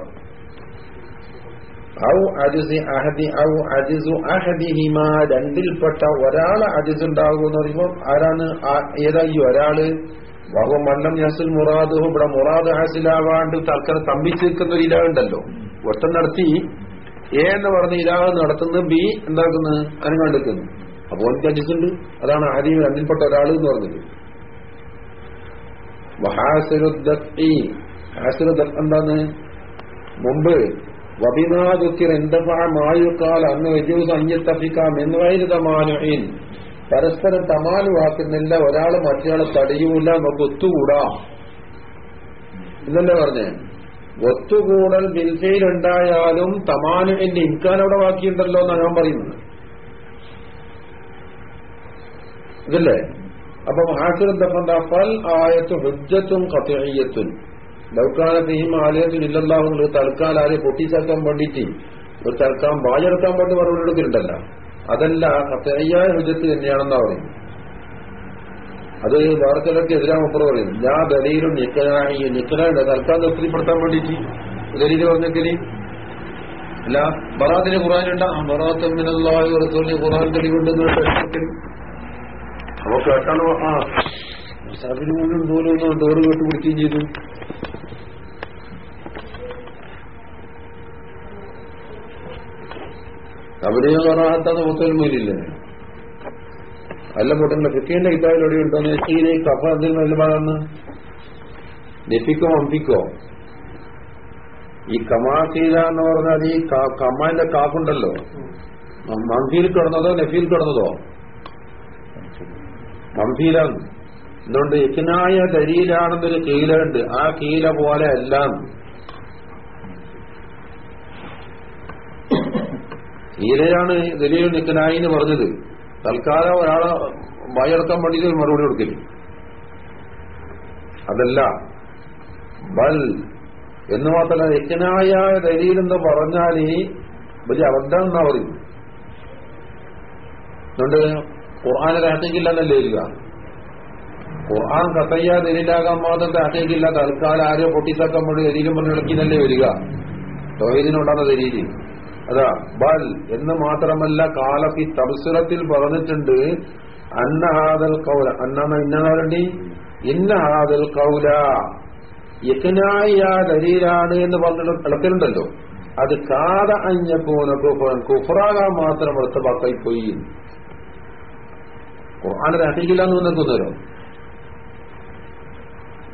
രണ്ടിൽപ്പെട്ട ഒരാൾ അജിസ് ഉണ്ടാകുമെന്ന് പറയുമ്പോൾ ആരാണ്? ഏതായി ഒരാൾ? വഹു മണ്ണം യസുൽ മുറാദ് ഇവിടെ മുറാദ് ഹാസിലാവാണ്ട് തൽക്കാലം തമ്പിച്ച് ഒരു ഇലാ ഉണ്ടല്ലോ. ഒട്ടം നടത്തി. എ എന്ന് പറഞ്ഞ ഇലാവ് നടത്തുന്നത് ബി എന്താക്കുന്നത് അതിന് കണ്ടെത്തുന്നു. അപ്പൊ എനിക്ക് അജിസുണ്ട്. അതാണ് ആദ്യം രണ്ടിൽപ്പെട്ട ഒരാൾ എന്ന് പറഞ്ഞത്. വഹാസിറുദ്ദീ ഹാസിറുദ്ദ എന്താണ്? മുമ്പ് വബിനാദുക്കിർ എന്തഫാ മായുക്കാൽ അന്ന് വജൂസ് അഞ്ഞത്തഫിക്കാം എന്നുവൈര് തമാനുഹീൻ പരസ്പരം തമാലുവാക്കുന്നില്ല ഒരാൾ മറ്റേയാളെ തടയൂല നമുക്ക് ഒത്തുകൂടാം. എന്നല്ലേ പറഞ്ഞേ? ഒത്തുകൂടൽ ബിൽഫയിൽ ഉണ്ടായാലും തമാനുവിന്റെ ഇൻകാൻ അവിടെ ബാക്കിയുണ്ടല്ലോ എന്നാണ് ഞാൻ പറയുന്നത്. ഇതല്ലേ? അപ്പം ഹാസിറന്തപ്പന്ത പൽ ആയത്ത് ഹുജ്ജത്തും കത്തയ്യത്തും ലൗക്കാനത്തെയും ആലയത്തിൽ ഇല്ലല്ലാവും തൽക്കാലം ആരെ പൊട്ടിച്ചാക്കാൻ വേണ്ടിയിട്ട് ഒരു തൽക്കാലം വായെടുക്കാൻ വേണ്ടി മറുപടി എടുത്തിട്ടുണ്ടല്ല. അതല്ല കത്തയ്യായ ഹുജത്ത് തന്നെയാണെന്നാ പറയുന്നത്. അത് ചിലർക്ക് എതിരാ മുപ്പർ പറയും ഞാൻ ദലീലും നിക്കനായി നിക്കനായിട്ട് തൽക്കാലം തൃപ്തിപ്പെടുത്താൻ വേണ്ടിയിട്ട്. ദലീൽ പറഞ്ഞെങ്കിൽ അല്ല ബറാത്തിന് ഖുറാനുണ്ട് ബറാത്തമ്മിനല്ലാഹി റസൂലി ഖുറാൻ തെളിവുണ്ടെന്ന് അപ്പൊ കേട്ടാണോ ആ. സബിന് മുഴുവൻ തോന്നുന്നു ഡോറ് കേട്ട് പിടിക്കുകയും ചെയ്തു. അവരെയും കറാഹത്താന്ന് മുത്തൽമൂലില്ലേ അല്ല പൊട്ടല്ല ഫിക്കീന്റെ കിതാബിൽ എവിടെ ഉണ്ടോ? നെറ്റിയിലെ കഫ അതിൽ നൽകുന്ന നെപ്പിക്കോ അമ്പിക്കോ ഈ കമാസീല എന്ന് പറഞ്ഞാൽ ഈ കമാന്റെ കാഫുണ്ടല്ലോ മംഫിയിൽ കിടന്നതോ നഫീൽ കിടന്നതോ? മംഫീലാണ് എന്തുകൊണ്ട്? യജ്ഞായ ദരീലാണെന്നൊരു കീലുണ്ട് ആ കീല പോലെ എല്ലാം കീലയാണ് ദലീൽ നിക്കനായി എന്ന് പറഞ്ഞത്. തൽക്കാലം ഒരാളെ വായെടുക്കാൻ വേണ്ടിയിട്ട് ഒരു മറുപടി കൊടുക്കില്ല അതല്ല. ബൽ എന്ന് മാത്രമല്ല നിക്കനായ ദലീൽ എന്ന് പറഞ്ഞാൽ വലിയ അബദ്ധം എന്നാ പറയും. അതുകൊണ്ട് ഖുർആാനെ താറ്റേക്കില്ലെന്നല്ലേ ഇരിക്കുക ഖുർആൻ കത്തയ്യ ദലീലാകാൻ മാത്രം രാഷ്ട്രീയക്കില്ല തൽക്കാലം ആരോ പൊട്ടിത്തക്കം വേണ്ടി ദലീലും പറഞ്ഞ് ഇളക്കിന്നല്ലേ വരിക. തൊഴിലിനുണ്ടാകുന്ന ദലീൽ. അതാ ബൽ എന്ന് മാത്രമല്ല കാലഫി തബ്സുറത്തിൽ പറഞ്ഞിട്ടുണ്ട് അന്ന ഹാദൽ കൗല അന്ന ഇന്ന പറയണ്ടി ഇന്ന ഹാദൽ കൗല യക്കനായ ദരീരാണ് എന്ന് പറഞ്ഞിട്ട് കിടക്കലുണ്ടല്ലോ അത് കാത അഞ്ഞപ്പോന കുഫറൻ കുഫറാകാൻ മാത്രം അടുത്ത വാക്കായി പോയി. ഖുർആാനത് അറിയില്ല എന്ന് നിൽക്കുന്നവരോ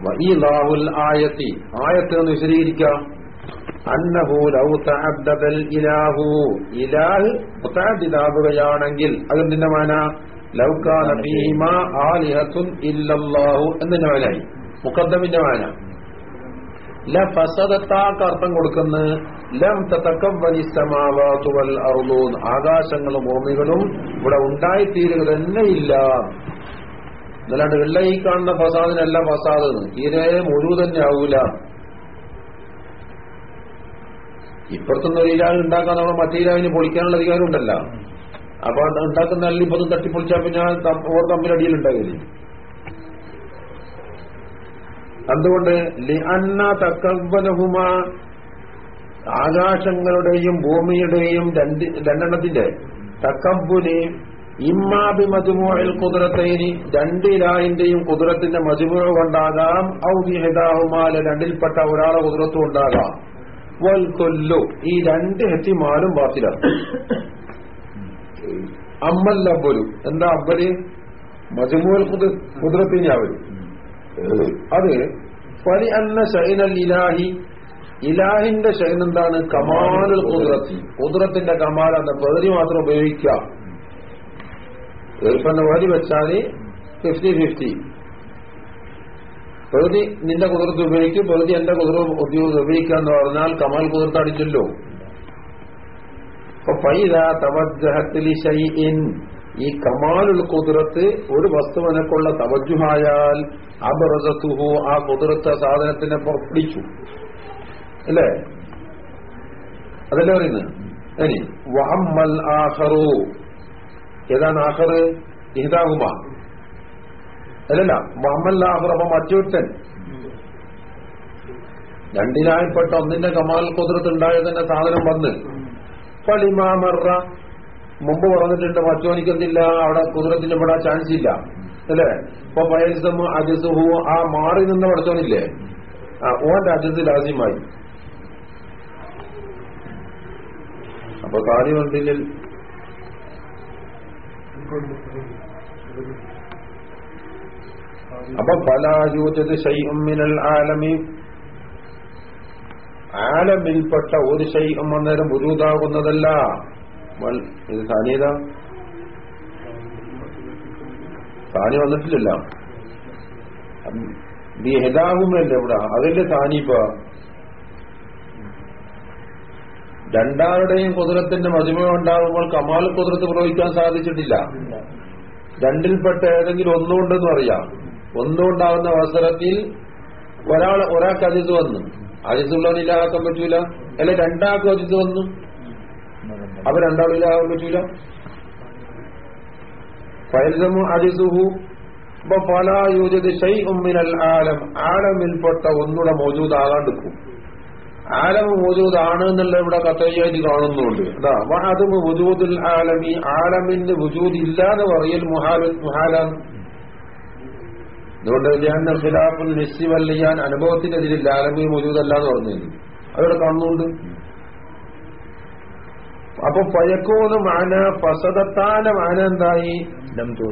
വഈലാഹുൽ ആയത്തി. ആയത്ത് എന്ന് വിശദീകരിക്കാം. അന്നഹു ലൗ തഅദ്ദദൽ ഇലാഹു. ഇലാഹ് മുതഅദ്ദിദാവുകയാണെങ്കിൽ അതിന്റെ മാന? ലൗ കാന ഫീഹിമ ആലിഹത്തുൻ ഇല്ലല്ലാഹു എന്നതിന്റെ മാനായി. മുഖദ്ദമിന്റെ മാന. ല ഫസദത്താക്ക് അർത്ഥം കൊടുക്കുന്ന ലം തതക്കവ്വലി സമാവാതു വൽ അർളൂൻ ആകാശങ്ങളും ഭൂമികളും ഇവിടെ ഉണ്ടായിത്തീരുക തന്നെ ഇല്ല എന്നല്ലാണ്ട് വെള്ള ഈ കാണുന്ന ഫസാദിനല്ല ഫസാദ്. തീരെ മുഴുവൻ തന്നെ ആവൂല ഇപ്പുറത്തുനിന്ന് ഒരു ഇരാൾ ഉണ്ടാക്കാൻ നമ്മൾ മറ്റേ ഇരാവിനെ പൊളിക്കാനുള്ള അധികാരം ഉണ്ടല്ലോ അപ്പൊ ഉണ്ടാക്കുന്ന അല്ലി ഇപ്പൊ തട്ടിപ്പൊളിച്ചാൽ പിന്നെ ഓർ തമ്മിൽ ഉണ്ടാകരുത് അതുകൊണ്ട് ലിഅന്ന തക്കവനഹുമ ആകാശങ്ങളുടെയും ഭൂമിയുടെയും രണ്ട് രണ്ടെണ്ണത്തിന്റെ തക്കബുന് ഇമ്മാബി മജുമോയിൽ കുതിരത്തേനി രണ്ട് ഇലാഹിന്റെയും കുതിരത്തിന്റെ മജുമോ കൊണ്ടാകാം. ഔ രണ്ടിൽപ്പെട്ട ഒരാളെ കുതിരത്തും ഉണ്ടാകാം. വൽ കൊല്ലു. ഈ രണ്ട് ഹെത്തിമാലും ബാത്തിലാണ്. അമ്മൽ അബ്ബലു. എന്താ അബ്ബൽ? മജമൂൽ കുതിരത്തിന് അവർ അത് പരി അന്ന ഷൈനൽ ഇലാഹി. ഇലാഹിന്റെ ഷൈൻ എന്താണ്? കമാലുൽ കുതിരത്തി കുതിരത്തിന്റെ കമാൽ എന്ന പകുതി മാത്രം ഉപയോഗിക്കാം ഏൽപ്പന്ന വരി വെച്ചാൽ ഫിഫ്റ്റി ഫിഫ്റ്റി പകുതി നിന്റെ കുതിർത്ത് ഉപയോഗിക്കും പകുതി എന്റെ കുതിർ ഉപയോഗിക്കുക എന്ന് പറഞ്ഞാൽ കമൽ കുതിർത്ത് അടിച്ചല്ലോ. അപ്പൊ പൈത ഈ കമാലുൽ കുതിരത്ത് ഒരു വസ്തുവിനക്കുള്ള തവജുഹായാൽ അബറസത്തുഹു ആ കുതിർത്ത സാധനത്തിനെ പിടിച്ചു അല്ലേ? അതല്ലേ പറയുന്നത്? ഇനി വഹമ്മൽ ആഖറു. ഏതാണ് ആഹർ ഇഹ്ദാഹുമ. അല്ലല്ല ആഖർ അപ്പൊ മറ്റൊരുത്തൻ. രണ്ടിനായിപ്പെട്ട ഒന്നിന്റെ കമാൽ കുതിരത്ത് ഉണ്ടായതിന്റെ സാധനം വന്ന്. പളിമാമറ മുമ്പ് പറഞ്ഞിട്ടുണ്ട് മറ്റോനിക്കുന്നില്ല അവിടെ കുതിരത്തിന് ഇവിടെ ചാൻസ് ഇല്ല അല്ലേ? ഇപ്പൊ പയസം അജസുഹു ആ മാറി നിന്ന് പഠിച്ചോനില്ലേ ആ ഓന്റെ അജസ് രാജ്യമായി അപ്പൊ കാര്യമുണ്ടെങ്കിൽ അപ്പൊ ഫലായൂജത് മിനൽ ആലമി ആലമിൽപ്പെട്ട ഒരു ശൈം അന്നേരം ഉരുതാകുന്നതല്ല ഇത് സാനിയത സാനി വന്നിട്ടില്ല. ഹിതാകുമല്ലേ ഇവിടെ. അതല്ലേ സാനിപ്പ രണ്ടാളുടെയും കുതിരത്തിന്റെ മജിമ ഉണ്ടാകുമ്പോൾ കമാൽ കുതിരത്ത് പ്രവഹിക്കാൻ സാധിച്ചിട്ടില്ല. രണ്ടിൽപ്പെട്ട ഏതെങ്കിലും ഒന്നുകൊണ്ടെന്ന് അറിയാം. ഒന്നുകൊണ്ടാവുന്ന അവസരത്തിൽ ഒരാൾ ഒരാൾക്ക് അതിഥി വന്നു. അജിത്തുള്ളവനില്ലാക്കാൻ പറ്റൂല. അല്ലെ രണ്ടാൾക്കും അതിഥി വന്നു. അപ്പൊ ഇല്ലാതാക്കാൻ പറ്റൂല. ഫൈസമു അതിസുഹു അപ്പൊ പല യൂജത് ഷൈ ഉമ്മിനൽ ആലം. ആലമിൽപ്പെട്ട ഒന്നുകൂടെ മോജൂദാകാണ്ടിരിക്കും. ആലം മോജൂദാണ് എന്നുള്ള ഇവിടെ കത്തയ്യായിട്ട് കാണുന്നുണ്ട്. അതാ അതും ആലമി. ആലമിന്റെ വുജൂദ് ഇല്ലാന്ന് പറയൽ മുഹാല മുഹാലാണ് അതുകൊണ്ട് ഞാൻ ഖിലാഫുൽ ഹിസ്സി വല്ലിയാൻ അനുഭവത്തിനെതിരെ ലാലമീ മുജൂദല്ല എന്ന് പറഞ്ഞു അവിടെ കാണുന്നുണ്ട്? അപ്പൊ പയക്കോന്ന് മാന പസതത്താന മാന എന്തായി?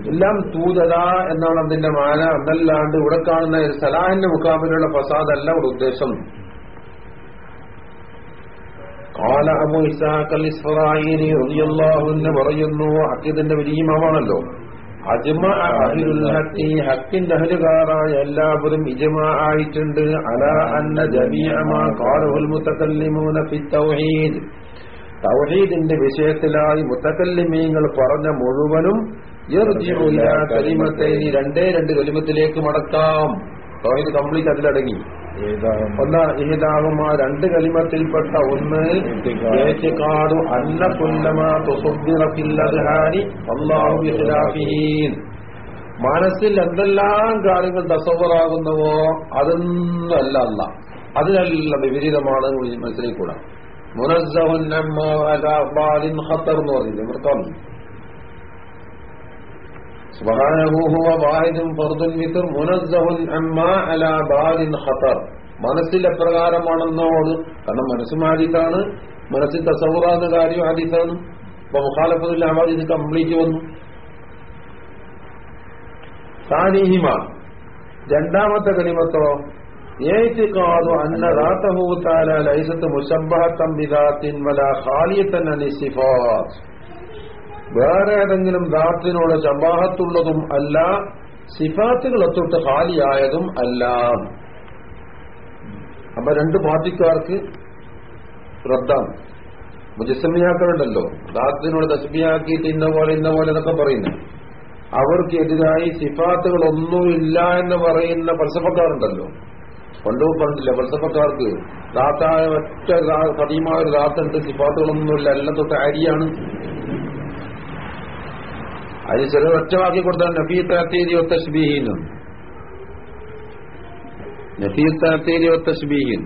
എല്ലാം തൂതല എന്നാണ് അതിന്റെ മാന. അതല്ലാണ്ട് ഇവിടെ കാണുന്ന സലാഹിന്റെ മുഖാമിലുള്ള ഫസാദല്ല ഇവിടെ ഉദ്ദേശം. കാല അബു ഇസാഖൽ ഇസ്ഫറായി പറയുന്നു അക്കീദിന്റെ വലിയ അജ്മ ഹഖി ഹക്കിന്റെ അഹ്ലുകാരായ എല്ലാവരും ഇജ്മാ ആയിട്ടുണ്ട്. അല അന്ന ജമീഅമാ ഖാലഹുൽ മുതകല്ലിമൂന ഫി തൗഹീദ്. തൗഹീദിന്റെ വിഷയത്തിലായി മുത്തക്കല്ലിമീങ്ങൾ പറഞ്ഞ മുഴുവനും കലിമത്തൈനി രണ്ടേ രണ്ട് കലിമത്തിലേക്ക് മടക്കാം. തൗഹീദ് കംപ്ലീറ്റ് അതിലടങ്ങി. ഒന്ന് ഇഹിതാകുമ രണ്ട് കലിമത്തിൽപ്പെട്ട ഒന്ന് ഏറ്റുകാടു അന്ന ബിഖിലാഫിഹീൻ മനസ്സിൽ എന്തെല്ലാം കാര്യങ്ങൾ തസവറാകുന്നുവോ അതൊന്നല്ല അല്ല. അതിനല്ല വിപരീതമാണ് മനസ്സിലേക്കൂടാ. മുനസ്സഹുൻ എന്ന് പറഞ്ഞില്ലേ? മൃത്തം സുബ്ഹാനഹു ഹുവ വാഹിദുൻ ഫർദുൻ മിത്ർ മുനസ്സഹുൻ അമ്മാ അലാ ബാലിൻ ഖത്തർ മനസ്സിൽ എപ്രകാരമാണെന്നോട് കാരണം മനസ്സ് മാജിക്കാണ്. മനസ്സിൽ തസവുറാകുന്ന കാര്യം ആദിത്താണ് അപ്പൊ മുഖാലഫത്തിൽ ആവാദ് ഇത് കംപ്ലീറ്റ് വന്നു. സാനിഹിമ. രണ്ടാമത്തെ കനിമത്തോ ഏറ്റിക്കാതു അന്ന റാത്തഹൂത്താല ലൈസത്ത് മുഷബഹത്തം ബിദാത്തിൻ വല ഖാലിയത്തൻ അനിസിഫാത്ത് വേറെ ഏതെങ്കിലും ദാത്തിനോട് ശബാഹത്തുള്ളതും അല്ല സിഫാത്തുകൾ ഒത്തൊട്ട് ഹാലിയായതും അല്ല. അപ്പൊ രണ്ട് പാർട്ടിക്കാർക്ക് റദ്ദാണ്. മുജസ്സമിയാക്കളുണ്ടല്ലോ. ദാത്തിനോട് തസ്മിയാക്കിയിട്ട് ഇന്ന പോലെ ഇന്ന പോലെ എന്നൊക്കെ പറയുന്നു അവർക്കെതിരായി സിഫാത്തുകളൊന്നുമില്ല എന്ന് പറയുന്ന ഫൽസഫക്കാരുണ്ടല്ലോ. പണ്ടോ പണ്ടില്ല ഫൽസഫക്കാർക്ക് ദാത്തായ ഒറ്റ കടീമായ ഒരു ദാത്തുണ്ട്. സിഫാത്തുകളൊന്നുമില്ല എല്ലാം തൊട്ട് അരിയാണ്. അതിന് ചില ഒറ്റവാക്കി കൊടുത്താൽ നബീ താത്തീരി ഒത്തശ്ബീഹിനും നഫീ താത്തീരി ഒത്തശ്ബീഹിൻ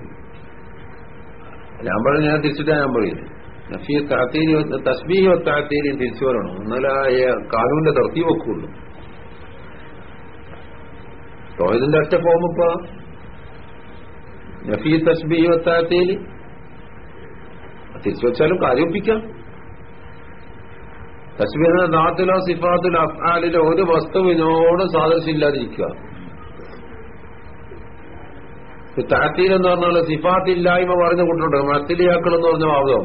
ഞാൻ പറഞ്ഞു ഞാൻ തിരിച്ചിട്ടാ ഞാൻ പറയുന്നത് നഫീ താത്തീരി തസ്ബീഹി ഒത്താത്തീരി തിരിച്ചു വരണം. എന്നാലായ കാനൂന്റെ തർത്തി വെക്കുള്ളൂ. തോയതിന്റെ ഒറ്റ ഫോം ഇപ്പൊ? നഫീ തസ്ബീഹി ഒത്താത്തീരി തിരിച്ചു വെച്ചാലും കാര്യം ഒപ്പിക്കാം തസ്ബീഹിന്റെ നാത്തിലോ സിഫാത്തിലോ അഫ്ആലിലോ ഒരു വസ്തുവിനോട് സാദൃശ്യമില്ലാതിരിക്കുക. താത്തീൽ എന്ന് പറഞ്ഞാൽ സിഫാത്തില്ലായ്മ പറഞ്ഞ കൂട്ടുണ്ട് മത്തിലിയാക്കൾ എന്ന് പറഞ്ഞ വാദം.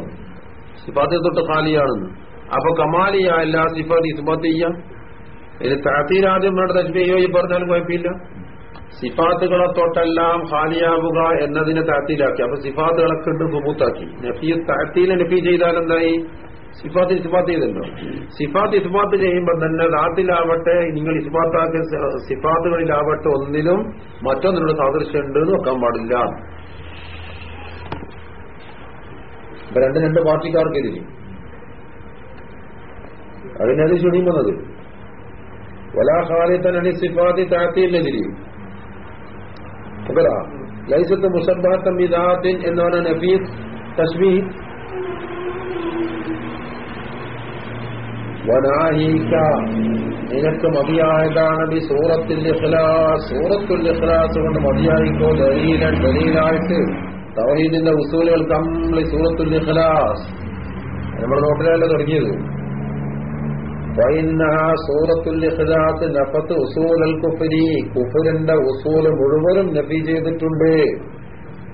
സിഫാത്തിൽ തൊട്ട് ഖാലിയാണെന്ന്. അപ്പൊ കമാലിയ അല്ല സിഫാത്ത് ഇസ്ബാത്ത് ചെയ്യാം. ഇനി താത്തീൽ ആദ്യം വേണ്ട തശ്മീയോ ഈ പറഞ്ഞാലും കുഴപ്പമില്ല. സിഫാത്തുകളെ തൊട്ടെല്ലാം ഖാലിയാവുക എന്നതിനെ താത്തീലാക്കി അപ്പൊ സിഫാത്തുകളൊക്കെ ഉണ്ട് സുബൂത്താക്കി. നഫീ താത്തീലെ നഫി ചെയ്താൽ എന്തായി? സിഫാത്ത് ഇസ്ബാത്ത് ചെയ്തല്ലോ സിഫാത്ത് ഇസ്ബാത്ത് ചെയ്യുമ്പോൾ തന്നെ ദാത്തിലാവട്ടെ നിങ്ങൾ ഇസ്ബാത്താക്കിയ സ- സിഫാത്തുകളിലാവട്ടെ ഒന്നിലും മറ്റൊന്നിനോട് സാദൃശ്യം ഉണ്ട് എന്ന് വെക്കാൻ പാടില്ല. ഇപ്പൊ രണ്ട് രണ്ട് പാർട്ടിക്കാർക്കെതിരെ അതിനത് ചുണിയുന്നത് വലാ ഖാലിത്തനണി സിഫാത്തി താത്തിയിലെതിരെ അപ്പതാ ലൈസത്ത് മുസബാത്തം വിദാത്തിൻ എന്നാണ് നബീദ് തസ്ബീഹ് നിനക്ക് മതിയായതാണ് ഈ സൂറത്തിൽ ഇഖ്ലാസ് സൂറത്തുൽ ഇഖ്ലാസ് കൊണ്ട് മതിയായിക്കോ ദലീലൻ ദലീലായിട്ട്. തവഹീദിന്റെ ഉസൂലുകൾ തമ്മിൽ സൂറത്തുൽ ഇഖ്ലാസ്. നമ്മുടെ നോട്ടിലല്ല തുടങ്ങിയത്? സൂറത്തുൽ ഇഖ്ലാസ് നഫത്ത് ഉസൂലൽ കുഫരി. കുഫുരിന്റെ ഉസൂൽ മുഴുവനും നബി ചെയ്തിട്ടുണ്ട്.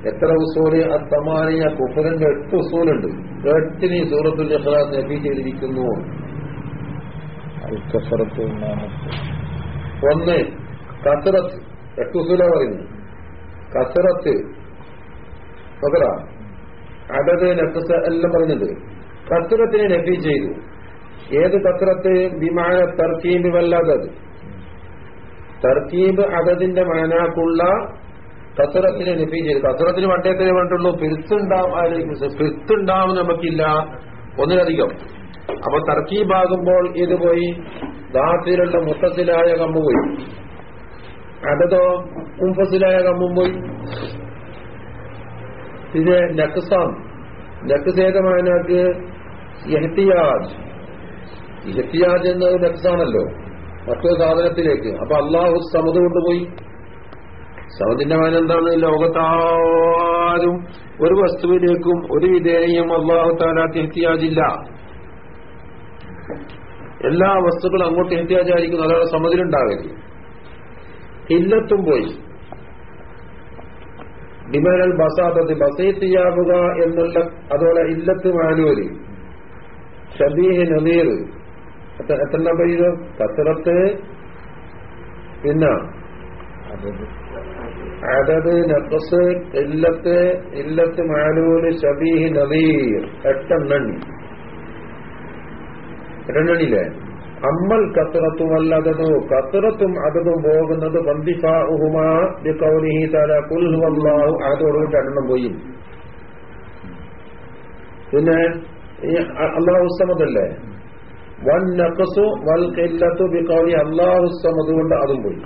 എത്ര ഉസൂൽ? അത്തമാനിയ കുഫുരന്റെ എട്ട് ഉസൂലുണ്ട്. എട്ടിന് സൂറത്തുൽ ഇഖ്ലാസ് ചെയ്തിരിക്കുന്നു. അൽക്കസറത്ത് ഒന്ന് കസറത്ത് എട്ടുസൂല പറയുന്നു കസറത്ത് അടത് നഫ്സ എല്ലാം പറഞ്ഞത് കസറത്തിനെ നബി ചെയ്തു. ഏത് കസറത്ത് വിമാന തർക്കീബ് വല്ലാതത് തർക്കീബ് അടതിന്റെ മാനാക്കുള്ള കസറത്തിനെ നബി ചെയ്തു. കസറത്തിന് വട്ടയത്തിനെ പറഞ്ഞിട്ടുള്ളൂ പെരുത്തുണ്ടാവും പെരുത്തുണ്ടാവും നമുക്കില്ല. ഒന്നിലധികം. അപ്പൊ തർക്കീബാകുമ്പോൾ ഇത് പോയി ദാത്തിലുള്ള മുത്തത്തിലായ കമ്മ പോയി. അതതോ കുംഫസിലായ കമ്മും പോയി. ഇത് നക്സാം. നക്സേതമാനക്ക് എഹ്തിയാജ് എഹ്തിയാജ് എന്നത് നക്സാണല്ലോ. മറ്റൊരു സാധനത്തിലേക്ക്. അപ്പൊ അള്ളാഹു സമത് കൊണ്ടുപോയി. സമതിന്റെ മാനം എന്താണ്? ലോകത്താരും ഒരു വസ്തുവിലേക്കും ഒരു വിധേയം അള്ളാഹു താലാക്ക് എഹ്തിയാജില്ല എല്ലാ വസ്തുക്കളും അങ്ങോട്ട് എന്ത്യാചാരിക്കുന്നു അതാണ് സമതിലുണ്ടാകരുത് ഇല്ലത്തും പോയി. ഡിമാനൽ ബസാത്തത് ബസീത്തിയാവുക എന്നുള്ള അതുപോലെ ഇല്ലത്ത് മാനൂര്. ഷബീഹ് നദീർ. എത്ര നമ്പർ ഇത്? കസറത്ത്. പിന്നെ അതത് നഖസ് ഇല്ലത്ത് ഇല്ലത്ത് മാനൂര് ഷബീഹ് നദീർ. എട്ടെണ്ണി. എട്ടെണ്ണില്ലേ അമ്മൽ കത്തറത്തും അല്ലതോ കത്തറത്തും അതതും പോകുന്നത് അതോടുകൂടി എണ്ണം പോയി. പിന്നെ അള്ളാഹുസമതല്ലേ വൻ നക്കസു വൽ കെല്ലത്തു ബിക്കൗലി അള്ളാഹു സമദ് കൊണ്ട് അതും പോയി.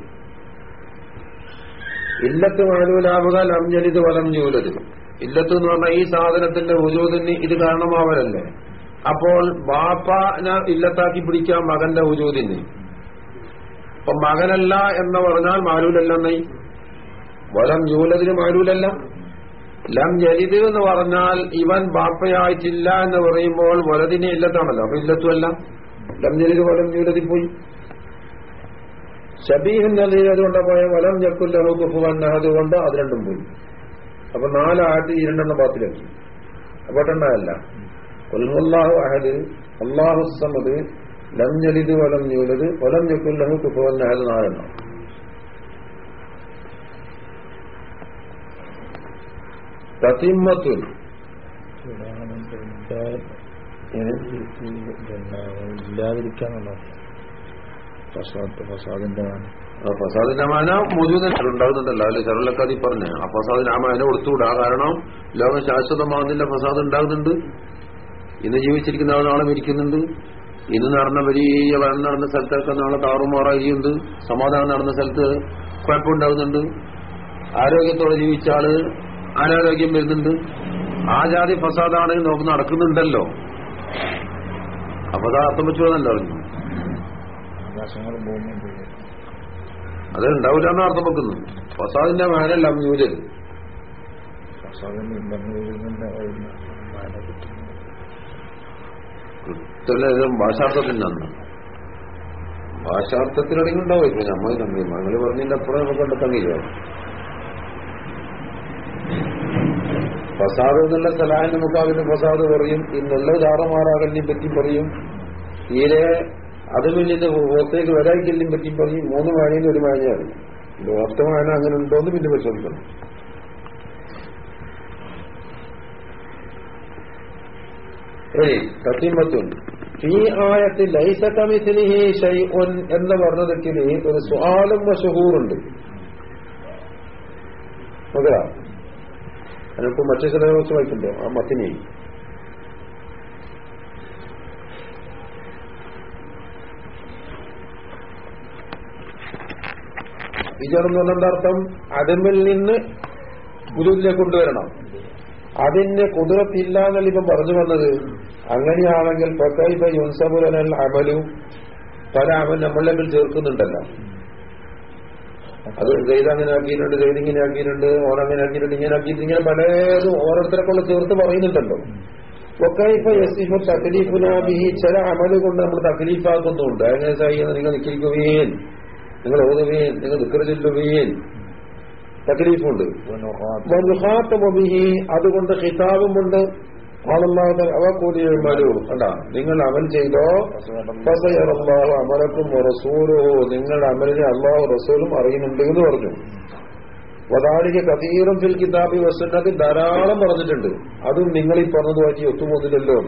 ഇല്ലത്ത് മാനൂലാവുക ലം ജലിത് വലം ജൂലത് ഇല്ലത്ത് എന്ന് പറഞ്ഞാൽ ഈ സാധനത്തിന്റെ ഉജൂദിന് ഇത് കാരണമാവലല്ലേ? അപ്പോൾ ബാപ്പനെ ഇല്ലത്താക്കി പിടിക്കാം മകന്റെ ഉജൂതിന് അപ്പൊ മകനല്ല എന്ന് പറഞ്ഞാൽ മാലൂലല്ല എന്നായി വലം ജൂലതിന് മാരൂലല്ല ലം ജലിത് എന്ന് പറഞ്ഞാൽ ഇവൻ ബാപ്പയായിട്ടില്ല എന്ന് പറയുമ്പോൾ വലതിനെ ഇല്ലത്താണല്ലോ. അപ്പൊ ഇല്ലത്തുമല്ല. ലം ജലിത് വലം ജൂലതി പോയി. ഷബീഹ് നദീർ അതുകൊണ്ട് പോയ. വലം ജക്കുല്ലഹു അതുകൊണ്ട് അത് രണ്ടും പോയി. അപ്പൊ നാലായിട്ട് ഈ രണ്ടെണ്ണം ബാത്തിലാക്കി അപ്പൊ കൊൽഹുല്ലാഹു അഹദ് അള്ളാഹു സമദ് ലം ജലിത് വലം ഞൂലത് വലം ജക്കുല്ലഹു കുഫുവൻ അഹദ് നാലെണ്ണം തത്തിമ്മത്തുൻ ഇല്ലാതിരിക്കാന്നുള്ള ഫസാദ് ഫസാദിന്റെ ആ അമാന മോജൂദ് ഉണ്ടാകുന്നുണ്ടല്ലോ. അല്ലെ ചെറുലക്കാതി പറഞ്ഞ. ആ ഫസാദിന്റെ അമാന കൊടുത്തുകൂടാ കാരണം ലോകം ശാശ്വതമാകുന്നില്ല ഫസാദ് ഉണ്ടാകുന്നുണ്ട്. ഇന്ന് ജീവിച്ചിരിക്കുന്ന ആൾ നാളെ മരിക്കുന്നുണ്ട്. ഇന്ന് നടന്ന വലിയ വനം നടന്ന സ്ഥലത്തൊക്കെ നാളെ താറുമാറായിട്ടുണ്ട് സമാധാനം നടന്ന സ്ഥലത്ത് കുഴപ്പമുണ്ടാകുന്നുണ്ട് ആരോഗ്യത്തോടെ ജീവിച്ച ആൾ അനാരോഗ്യം വരുന്നുണ്ട്. ആ ജാതി ഫസാദാണ് നോക്ക് നടക്കുന്നുണ്ടല്ലോ. അപ്പൊ അത് അർത്ഥം ഭൂമിയും പോയി അത് ഉണ്ടാവില്ല എന്ന് അർത്ഥം വെക്കുന്നു. ഫസാദിന്റെ മേനല്ല മ്യൂജൽ ഫസാദിന് ഇല്ലെന്ന് ഭാഷാർത്ഥത്തിൽ ഭാഷാർത്ഥത്തിലടങ്ങി ഉണ്ടാവും ഇപ്പൊ നമ്മൾ തമ്മിൽ. മകൾ പറഞ്ഞതിന്റെ അപ്പുറം നമുക്ക് കണ്ടെത്താൻ കഴിയുമോ ഫസാദ് എന്നുള്ള സലാഹിന് നമുക്ക് അതിന് ഫസാദ് പറയും ഇന്നുള്ള ചാറമാറാകലിനെ പറ്റി പറയും. തീരെ അത് പിന്നെ പുറത്തേക്ക് വരായിക്കലിനെ പറ്റി പറയും. മൂന്ന് വായനയിൽ ഒരു അറിയും ലോകത്തെ വായന അങ്ങനെ ഉണ്ടോന്ന് പിന്നെ പരിശോധിക്കണം. ഏയ് തത്തിമത്തുൻ ഈ ആയത്തിൽ എന്ന് പറഞ്ഞതൊക്കെ ഒരു സ്വാലും മഷഹൂറുണ്ട് അതിനിപ്പോ മറ്റു ചില ദിവസം വായിക്കുമ്പോ ആ മത്തിനെ. ഇതെന്ന് പറഞ്ഞ അർത്ഥം? അതിമിൽ നിന്ന് ഗുരുവിലേക്ക് കൊണ്ടുവരണം. അതിന് കുതിരത്തില്ല എന്നല്ല ഇപ്പം പറഞ്ഞു വന്നത്. അങ്ങനെയാണെങ്കിൽ പ്രത്യേക യുൻസബുലനൽ അമലു പല അമൽ നമ്മളിലേക്ക് ചേർക്കുന്നുണ്ടല്ലോ. അത് ചെയ്ത് അങ്ങനെ ആക്കിയിട്ടുണ്ട് ചെയ്ത് ഇങ്ങനെ ആക്കിയിട്ടുണ്ട് ഓരങ്ങനെ ആക്കിയിട്ടുണ്ട് ഇങ്ങനെ ആക്കിയിട്ട് ഇങ്ങനെ പലതും ഓരോരുത്തരെ ചേർത്ത് പറയുന്നുണ്ടല്ലോ. യസിഫു തക്ലീഫുനാബിഹി ചില അമൽ കൊണ്ട് നമ്മൾ തക്ലീഫാക്കുന്നുണ്ട്. അങ്ങനെ സഹിക്കുന്നത് നിങ്ങൾ നിൽക്കുകയും നിങ്ങൾ ഓതുകയും നിങ്ങൾ ചെല്ലുകയും തക്ലീഫുണ്ട് അതുകൊണ്ട് ഹിതാബുമുണ്ട്. ആളല്ലാതെ അവ കൂലി മലു അല്ല നിങ്ങൾ അമൽ ചെയ്തോ? അള്ളാഹു അമലക്കും റസൂലോ നിങ്ങളുടെ അമലിനെ അള്ളാഹു റസൂലും അറിയുന്നുണ്ട് എന്ന് പറഞ്ഞു. വതാലിക കതീറും ഫിൽ കിതാബി വസുന്നത്തിൽ ധാരാളം പറഞ്ഞിട്ടുണ്ട്. അതും നിങ്ങൾ ഈ പറഞ്ഞതുമായിട്ട് ഒത്തുപോകുന്നില്ലല്ലോ.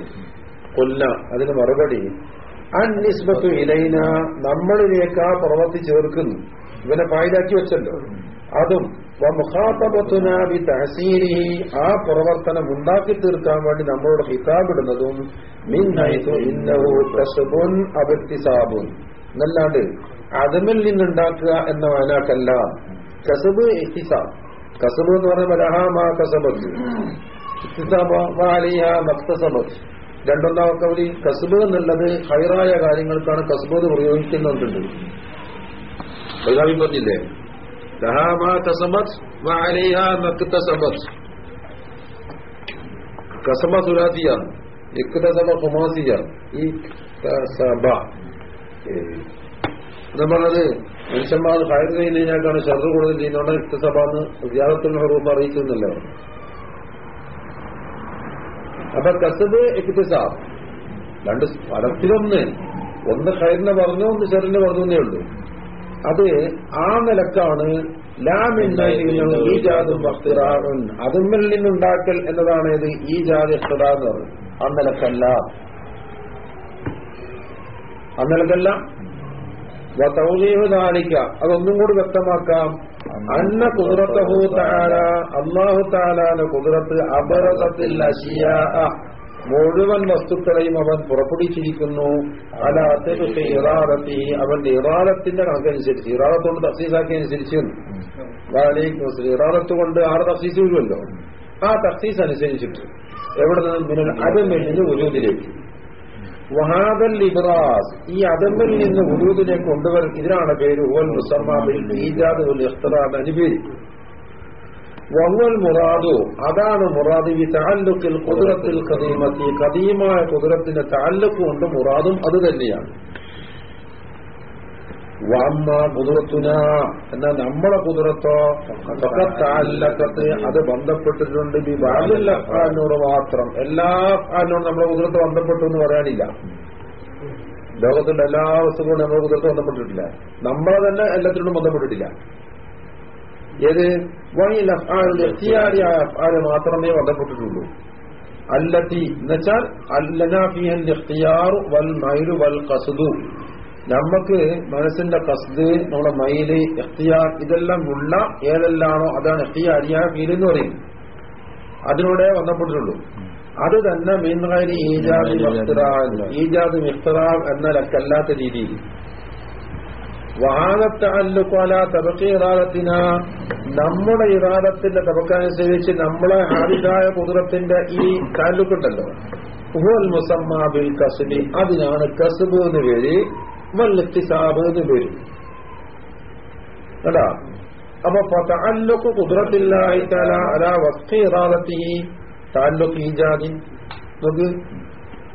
കൊല്ല അതിന് മറുപടി. അൻനിസ്ബത്തു ഇലൈന നമ്മളിലേക്കാ പ്രവർത്തി ചേർക്കുന്നു. ഇവനെ പായിലാക്കി വെച്ചല്ലോ. അതും ആ പ്രവർത്തനം ഉണ്ടാക്കി തീർക്കാൻ വേണ്ടി നമ്മളോട് ഹിതാബിടുന്നതും എന്നല്ലാണ്ട് അതമിൽ നിന്നുണ്ടാക്കുക എന്ന വാനാക്കല്ല കസബ് എഹ്തിസാബ് കസബ് എന്ന് കസബത്ത് മക്തസബത്ത് രണ്ടൊന്നാമത്തെ ഒരു കസബ് എന്നുള്ളത് ഹൈറായ കാര്യങ്ങൾക്കാണ് കസബ് പ്രയോഗിക്കുന്നുണ്ട് പറഞ്ഞില്ലേ? ലഹാ മാ കസമത് വഅലൈഹ നക്തസബത് കസമ സുരാത്തിയാണ് ഇക്തസബ ഹുമാസിയാണ് ഈ കസബ നമ്മളത് മനുഷ്യന്മാർ ഹയർ ചെയ്യുന്ന ഷർറ് കൂടുതൽ ചെയ്യുന്നതുകൊണ്ട് ഇക്തസഭ എന്ന് വ്യാപത്തിൽ ഹറൂപ്പ് അറിയിക്കുന്നല്ലോ. അപ്പൊ കസബ് ഇക്തിസാബ്. രണ്ട് പടത്തിലൊന്ന് ഒന്ന് ഹയറിനെ പറഞ്ഞു ഒന്ന് ഷെറിനെ പറഞ്ഞേ ഉള്ളൂ. അത് ആ നിലക്കാണ് ലാമിന്നും വസ്തുറാറുൻ അതുമ്മിൽ നിന്നുണ്ടാക്കൽ എന്നതാണ് ഇത് ഈ ജാതി എന്ന് പറയുന്നത്. ആ നിലക്കല്ല. ആ നിലക്കല്ല. അതൊന്നും കൂടി വ്യക്തമാക്കാം. അന്ന കുതിരത്തഹു താര അള്ളാഹു താലാന്റെ കുതിരത്ത് അപരതത്തിൽ അശിയ മുഴുവൻ വസ്തുക്കളെയും അവൻ പുറപ്പെടുവിച്ചിരിക്കുന്നു. അല അത്യത്തെ ഇറാറത്തി. അവന്റെ ഇറാറത്തിന്റെ കണക്കനുസരിച്ച് ഇറാറത്തോട് തഫ്സീസാക്കിയനുസരിച്ച്. ഇറാറത്ത് കൊണ്ട് ആറ് തഫ്സീസ് വരുമല്ലോ. ആ തഫ്സീസ് അനുസരിച്ചിട്ട് എവിടെ നിന്ന് പിന്നെ അതമ്മിൽ നിന്ന് ഉജൂദിലേക്ക് വഹാദൽ ഇബ്രാസ്. ഈ അതമ്മിൽ നിന്ന് ഉജൂദിലേക്ക് കൊണ്ടുവരുന്ന ഇതിനാണ് പേര് ഓൽ മുസമ്മാബിൽ ഈജാദ് ഉൽ ഇഫ്തറാദ് അനുപേര് വവൽ മുറാദു. അതാണ് മുറാദ്. ഈ താലൂക്കിൽ കുതിരത്തിൽ കദീമത്തി. കദീമായ കുതിരത്തിന്റെ താലൂക്ക് കൊണ്ട് മുറാദും അത് തന്നെയാണ്. വാമ്മ കുതിരത്തുന എന്നാ നമ്മളെ കുതിരത്തോ താലക്കത്ത് അത് ബന്ധപ്പെട്ടിട്ടുണ്ട്. ഈ ബാലില്ല അഫ്ആലിനോട് മാത്രം. എല്ലാ അഫ്ആലിനോടും നമ്മളെ കുതിരത്ത് ബന്ധപ്പെട്ടു എന്ന് പറയാനില്ല. ലോകത്തിന്റെ എല്ലാ വസ്തുക്കളും നമ്മളെ കുതിരത്ത് ബന്ധപ്പെട്ടിട്ടില്ല. നമ്മളെ തന്നെ എല്ലാത്തിനോടും ബന്ധപ്പെട്ടിട്ടില്ല. ഏത്? വൈ അഫ്ആൽ എത്തിയാരിയായ അഫ്ആൽ മാത്രമേ വകപ്പെട്ടിട്ടുള്ളൂ. അല്ലത്തി എന്നുവെച്ചാൽ അല്ലനാഫിയൽ ഇഖ്തിയാറു വൽ മൈലു വൽ ഖസ്ദു. നമുക്ക് മനസ്സിന്റെ കസ്ദ് നമ്മുടെ മൈൽ ഇഖ്തിയാർ ഇതെല്ലാം ഉള്ള ഏതെല്ലാണോ അതാണ് എഫ്തിയാരിയായ ഫീൽ എന്ന് പറയും അതിനോടെ വന്നപ്പെട്ടിട്ടുള്ളൂ. അത് തന്നെ മീൻകാരി ഈജാദ് ഈജാദ് മിഖ്തിറാൻ എന്ന ലക്കല്ലാത്ത രീതിയിൽ. വാഹനത്തല്ലുക്കാല തബക്കി ഇറാദത്തിന. നമ്മുടെ ഇറാദത്തിന്റെ തബക്കനുസരിച്ച് നമ്മളെ ആദിതായ കുതിരത്തിന്റെ ഈ താലൂക്കുണ്ടല്ലോ. ഹുവൽ മുസമ്മ ബിൽ കസ്ബി. അതിനാണ് കസുബ് എന്ന് പേര് വല്ലിസാബ് എന്ന് പേര്. കേട്ടാ അപ്പൊ താലൂക്ക് കുതിരത്തില്ലായിട്ടാല അല വസ്തി ഇറാദത്തി താലൂക്ക് ഈജാദി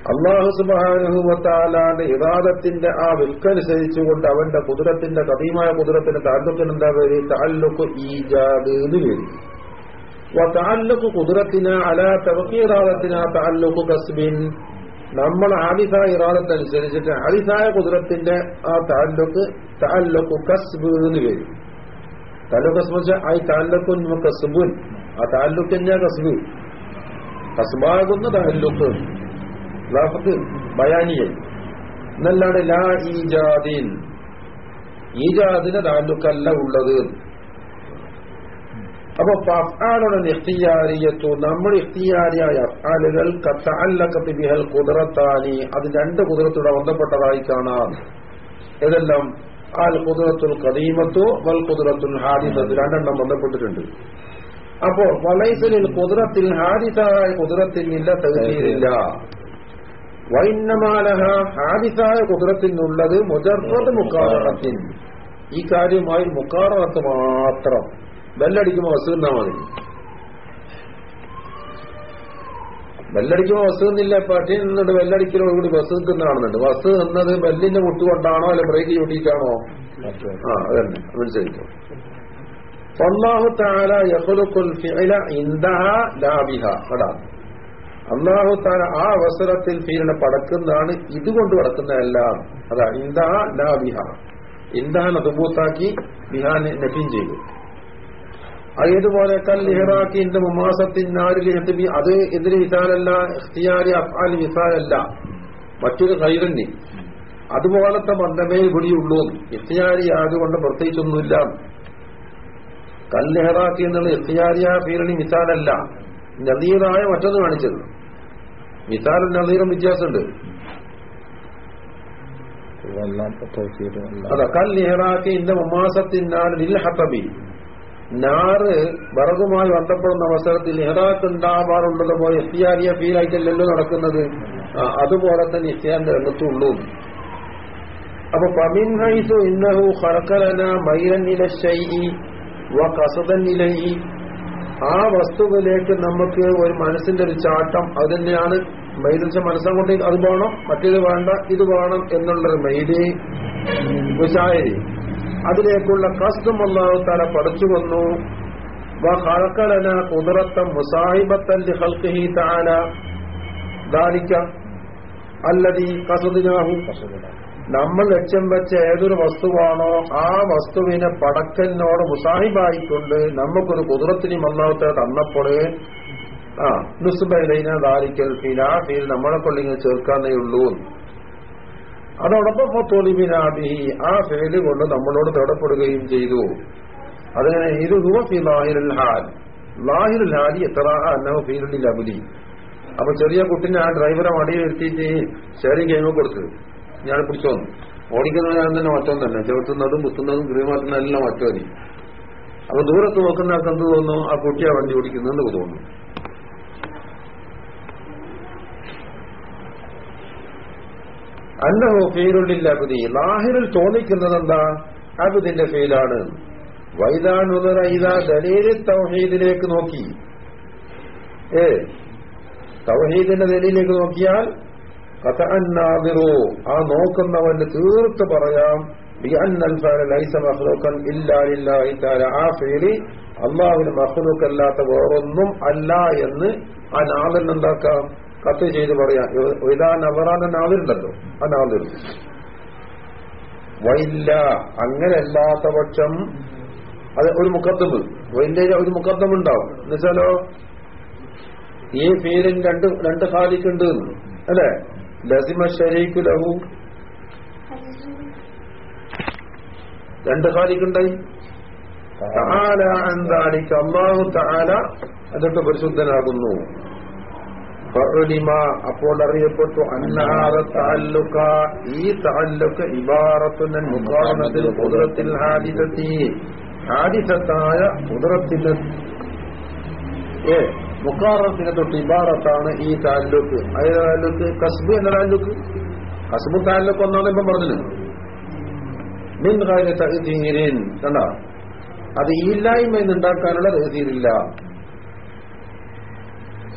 അള്ളാഹു സുബാനുഭവത്താലാന്റെ ഇറാദത്തിന്റെ ആ വിൽക്കനുസരിച്ചുകൊണ്ട് അവന്റെ കുതിരത്തിന്റെ കഥീമായ കുതിരത്തിന്റെ താല്ലുക്കിന് എന്താ പേര്? താല്ലുക്ക് ഈജാദ് താല്ലുക്ക് കുതിരത്തിന് അല തവക്കി ഇറാദത്തിന് താല്ലുക്ക് കസ്ബിൻ. നമ്മൾ ആദിസായ ഇറാദത്തനുസരിച്ചിട്ട് ആദിസായ കുതിരത്തിന്റെ ആ താല്ലുക്ക് താല്ലുക്ക് കസ്ബ് എന്ന് പേര്. താല്ലുക്ക് കസ്ബ് വെച്ചാൽ ആ കസ്ബുൻ. ആ താല്ലുക്കിന്റെ കസ്ബ്. കസ്ബാകുന്ന താല്ലുക്ക് ലാഫത്ത് ബയാനിയായി. എന്നല്ലാണ്ട് ലാ ഈജാദിൻ. ഈജാദിന് താലൂക്കല്ല ഉള്ളത്. അപ്പൊ അഫ്ആാലുടെ ഇഖ്തിയാരിയത്തു നമ്മൾ ഇഖ്തിയാരിയായ അഫ്ആലുകൾ കത്തഅല്ലഖത്ത് ബിഹൽ ഖുദ്റത്താനി അത് രണ്ട് കുതിരത്തോടെ ബന്ധപ്പെട്ടതായി കാണാം. ഇതെല്ലാം ആൽ കുതിരത്തുൽ കദീമത്തു വൽ കുതിരത്തുൽ ഹാദിസത്തു രണ്ടെണ്ണം ബന്ധപ്പെട്ടിട്ടുണ്ട്. അപ്പോ വലൈസലിൽ കുതിരത്തിൽ ഹാദിസായ കുതിരത്തിനില്ല തകീരില്ല വൈന്നമാലഹ ഹാദിസായ കുതിരത്തിനുള്ളത് മുജർറത് മുക്കാറത്തിൽ ഈ കാര്യമായി മുക്കാറത്ത് മാത്രം. ബെല്ലടിക്കുമ്പോ ബസ് നിന്നാ മതി. ബെല്ലടിക്കുമ്പോ ബസ് നിന്നില്ല പട്ടി നിന്നിട്ട് ബെല്ലടിക്കലോടുകൂടി ബസ് നിൽക്കുന്നതാണെന്നുണ്ട് ബസ് നിന്നത് ബെല്ലിന്റെ മുട്ടുകൊണ്ടാണോ അല്ലെ ബ്രേക്ക് ചൂട്ടിയിട്ടാണോ? ആ അതന്നെ. താല ഫിഅല ലാബിഹ അടാ അള്ളാഹു താല ആ അവസരത്തിൽ ഫീലിനെ പടക്കുന്നതാണ് ഇതുകൊണ്ട് പടക്കുന്നതല്ല അതാ ഇന്താ ലാ ബിഹാ. ഇന്താ തുബൂത്താക്കി ബിഹാനെ നഫീൻ ചെയ്തു. അതേതുപോലെ കൽ ഇഹ്റാക്കി മുമാസത്തിൻ എത്തി അത് എതിര് വിസാലല്ല ഇഖ്തിയാരി അഫ്ആൽ വിസാലല്ല. മറ്റൊരു കൈതന്നി അതുപോലത്തെ ബന്ധമേ ഇവിടെയുള്ളൂ ഇഖ്തിയാരി ആയതുകൊണ്ട് പ്രത്യേകിച്ചൊന്നുമില്ല. കല്ലിഹറാക്കി എന്നുള്ള ഇഖ്തിയാരിയ ഫീരണി മിസാലല്ല നദീറായ മറ്റൊന്ന് കാണിച്ചത്. മിസാലും നദീറും വ്യത്യാസമുണ്ട്. അതാ കല്ലിഹറാക്കി ഇന്റെ മുമാസത്തിനാരിൽ ഹത്തബി. നാറ് വറകുമായി ബന്ധപ്പെടുന്ന അവസരത്തിൽ ഇഹ്റാക്ക് ഉണ്ടാവാറുള്ളത് പോലെ ഇഫ്തിയാരിയ ഫീലായിട്ടല്ലല്ലോ നടക്കുന്നത്. അതുപോലെ തന്നെ ഇഫ്തിയാന്റെ രംഗത്തുള്ളൂ. അപ്പൊ പമിൻ ഹൈസു ഇന്നഹു ഹർക്കലന മൈരൻ ഇല ശൈഇ വ ഇലൈഹി ആ വസ്തുവിലേക്ക് നമുക്ക് ഒരു മനസ്സിന്റെ ഒരു ചാട്ടം അത് തന്നെയാണ് മൈലിച്ച കൊണ്ട് അത് വേണം മറ്റേത് വേണ്ട ഇത് വേണം എന്നുള്ളൊരു മൈലി വിശായരി അതിലേക്കുള്ള കസ്തും അള്ളാഹു പഠിച്ചു വന്നു. ഖലക്കലന കുതിരത്തം മുസാഹിബത്തൻ ഹൽക്കഹി താല അല്ലതീ അല്ലതി കസുദിനാഹു. നമ്മൾ ലക്ഷ്യം വെച്ച ഏതൊരു വസ്തുവാണോ ആ വസ്തുവിനെ പടക്കലിനോട് മുസാഹിബായിക്കൊണ്ട് നമുക്കൊരു കുതിരത്തിനും അള്ളാഹത്തെ തന്നപ്പോൾ ആ നുസുബൈന ദാരിക്കൽ ഫീൽ നമ്മളെ കൊള്ളിങ്ങനെ ചേർക്കാന്നേ ഉള്ളൂ. അതോടൊപ്പം തൊളിബിനാബിഹി ആ ഫേൽ കൊണ്ട് നമ്മളോട് തേടപ്പെടുകയും ചെയ്തു. അതിനെ ഇത് ഹാൽ. ലാഹിറുൽ ഹാലി എത്ര അന്നഹു ലബുലി. അപ്പൊ ചെറിയ കുട്ടിനെ ആ ഡ്രൈവറെ മടിയിൽ എത്തിയിട്ട് ഷെയറിംഗ് ഗെയിമ് കൊടുത്തു ഞാൻ പിടിച്ചോന്നു ഓടിക്കുന്നത് ഞാൻ തന്നെ മറ്റോ തന്നെ. ചവിട്ടുന്നതും കുത്തുന്നതും ഗൃഹമാറ്റുന്നതും എല്ലാം മറ്റോനി അപ്പൊ ദൂരത്ത് നോക്കുന്ന ആൾക്ക് എന്ത് തോന്നുന്നു? ആ കുട്ടിയാ വണ്ടി ഓടിക്കുന്നതെന്ന് തോന്നുന്നു. അന്നഹോ ഫീലുള്ളിൽ അബുദി ലാഹിറിൽ തോന്നിക്കുന്നത് എന്താ? അബുദിന്റെ വൈദാനുതറ ഇതാ ദലീൽ നോക്കി. ഏ? തൗഹീദിന്റെ ദലീലേക്ക് നോക്കിയാൽ കഥ അന്നാതിറോ ആ നോക്കുന്നവന് തീർത്ത് പറയാം. അള്ളാഹുവിന് മഹ്ലൂക്കല്ലാത്ത വേറൊന്നും അല്ല എന്ന് ആ നാദറിന് കത്ത് ചെയ്ത് പറയാം. ഇതാ നവറാൻ നാദിറുണ്ടല്ലോ ആ നാദിർ വൈല്ല. അങ്ങനെയല്ലാത്ത പക്ഷം അത് ഒരു മുക്കത്തമ് വൈല്ല ഒരു മുക്കത്തമുണ്ടാവും എന്നുവെച്ചാലോ ഈ ഫീലിന് രണ്ട് രണ്ട് സാധിക്കുന്നുണ്ട് അല്ലേ? ലസിമ ഷരീഖു ലഹു. രണ്ട് ഹാലിക്കുണ്ടായി എന്താണിക്ക് അള്ളാഹു താല അതൊക്കെ പരിശുദ്ധനാകുന്നു. അപ്പോൾ അറിയപ്പെട്ടു അന്നാറുക്ക ഈ താലുക്ക് ഇബാറത്തുന്ന മുഖാണത്തിൽ കുതിരത്തിൽ ഹാദിസത്തി ഹാദിസത്തായ ഖുദ്റത്തിന്റെ ഏ? മുഖാറത്തിനെ തൊട്ട് ഇബാറത്താണ് ഈ താലൂക്ക്. അയ താലൂക്ക്? കസ്ബ് എന്ന താലൂക്ക്. കസ്ബു താലൂക്ക് ഒന്നാണ് ഇപ്പം പറഞ്ഞത് മിൻ കാര്യം തഹീരിൻ കണ്ട? അത് ഇല്ലായ്മ ഉണ്ടാക്കാനുള്ള തഹീരില്ല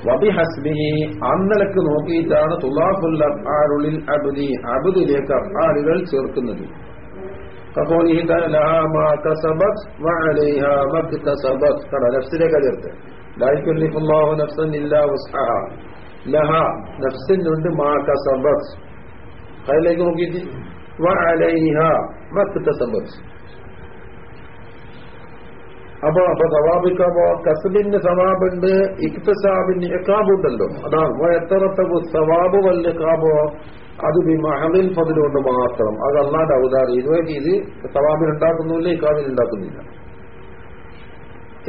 വബിഹസ്ബിഹി അന്നലക്ക് നോക്കിയിട്ടാണ് തുലാഫുൽ അഫ്ആലുളിൽ അബ്ദി അബ്ദിലേക്ക് അഫ്ആലുകൾ ചേർക്കുന്നത്. കഖോലിഹി തആല മാ കസബത് വഅലൈഹാ മക്തസബത് കട നഫ്സിലേക്ക് ചേർത്ത്. ലാ യുകല്ലിഫുല്ലാഹു നഫ്സൻ ഇല്ലാ വസ്അഹ ലഹ നഫ്സിനുണ്ട് മാ കസബത് കയ്യിലേക്ക് നോക്കിയിട്ട് വഅലൈഹാ മക്തസബത് അപ്പൊ അപ്പൊ സവാബിക്കപ്പോ കസബിന് സവാബുണ്ട് ഇക്തസാബിന് എക്കാബുണ്ടല്ലോ അതാണ് എത്രത്തവ് സവാബ് വല്യക്കാബോ അത് മഹലിൽ പതിലുകൊണ്ട് മാത്രം. അത് അല്ലാണ്ട് അവതാരം ഇതുവരെ ഇത് ഇക്കാബിൽ ഉണ്ടാക്കുന്നില്ല.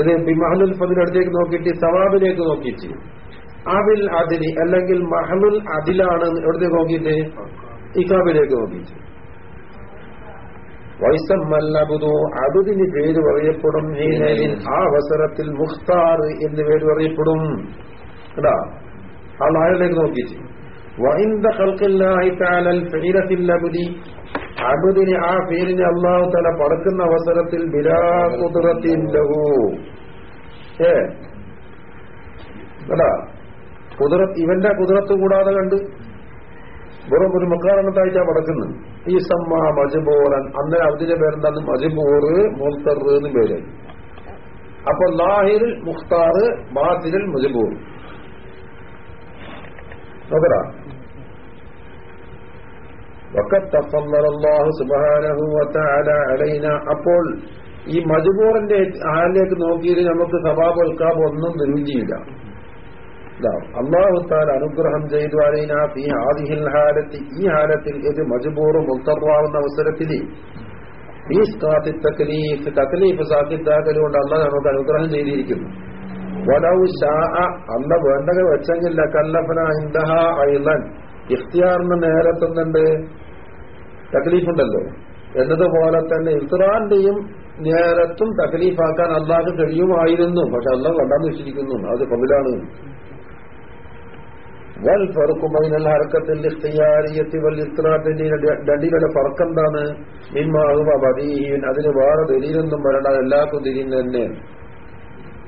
ഇത് ബിമഹലുൽ ഫതിലടുത്തേക്ക് നോക്കിയിട്ട് സവാബിലേക്ക് നോക്കിയിട്ട്. അവിൽ അതിലി അല്ലെങ്കിൽ മഹലുൽ അതിലാണ് എവിടത്തേക്ക് നോക്കിയിട്ട്? ഇക്കാബിലേക്ക് നോക്കിയിട്ട്. വൈസമ്മല്ലബുദു അതുതിന് പേര് പറയപ്പെടും. ആ അവസരത്തിൽ മുഖ്താർ എന്ന് പേര് പറയപ്പെടും. കേട്ടാ ആ നായലേക്ക് നോക്കിയിട്ട്. വൈന്ദ കൽക്കില്ലായി താലൽ ഫീരത്തില്ലബുദി അബുദിന് ആ പേരിനെ അള്ളാഹു തല പറക്കുന്ന അവസരത്തിൽ ബിലാ കുതിരത്തില്ലഹു ഏ? കുതിരത്ത് ഇവന്റെ കുതിരത്ത് കൂടാതെ കണ്ട് വെറും ഒരു മക്കാരണത്തായിട്ടാ പടക്കുന്നു ഈ സമ്മ മജുബോറൻ അന്നേരം അതിന്റെ പേരെന്താണ്? മജബൂർ മുൽത്തർ എന്ന് പേര്. അപ്പൊ ലാഹിൽ മുഖ്താർ ബാസിൽ മജുബോർ. നോക്കടാ. അപ്പോൾ ഈ മജബൂറിന്റെ ആരിലേക്ക് നോക്കിയത് നമുക്ക് സഭാപൽക്കാബ് ഒന്നും രുചിയില്ല അള്ളാഹുത്താൽ അനുഗ്രഹം ചെയ്തു അലൈന ഈ ആദിഹിൽ ഹാലത്ത്. ഈ ഹാലത്തിൽ ഇത് മജബൂർ മുത്തറാവുന്ന അവസരത്തിൽ ഈ സ്കാത്തി തക്ലീഫ് തക്ലീഫ് സാക്കിത്താക്കലുകൊണ്ട് അള്ളാഹ് നമുക്ക് അനുഗ്രഹം ചെയ്തിരിക്കുന്നു. വലവ് ഷാഅ അല്ല വേണ്ടകൾ വെച്ചെങ്കിൽ കല്ലഫന ഇന്ദഹ ഐലൻ. ഇഖ്തിയാറിന് നേരത്തുന്നുണ്ട് തക്ലീഫുണ്ടല്ലോ. എന്നതുപോലെ തന്നെ ഇസ്രാന്റെയും നേരത്തും തക്ലീഫാക്കാൻ അള്ളാഹ് കഴിയുമായിരുന്നു. പക്ഷെ അള്ളാഹ് കണ്ടാന്ന് വെച്ചിരിക്കുന്നു. അത് പകലാണ് വൽ ഫറുക്കുമൈനൽ ഹർക്കത്തിൽ ഇഖ്തിയാരിയത്തി വൽ ഇസ്ത്രാത്തിന്റെ രണ്ടിലുള്ള ഫറക്കെന്താണ് മിമ്മാഹുവ ബദീഹീൻ. അതിന് വേറെ ദലീലൊന്നും വരണ്ട. എല്ലാവർക്കും തിരിഞ്ഞ് തന്നെ.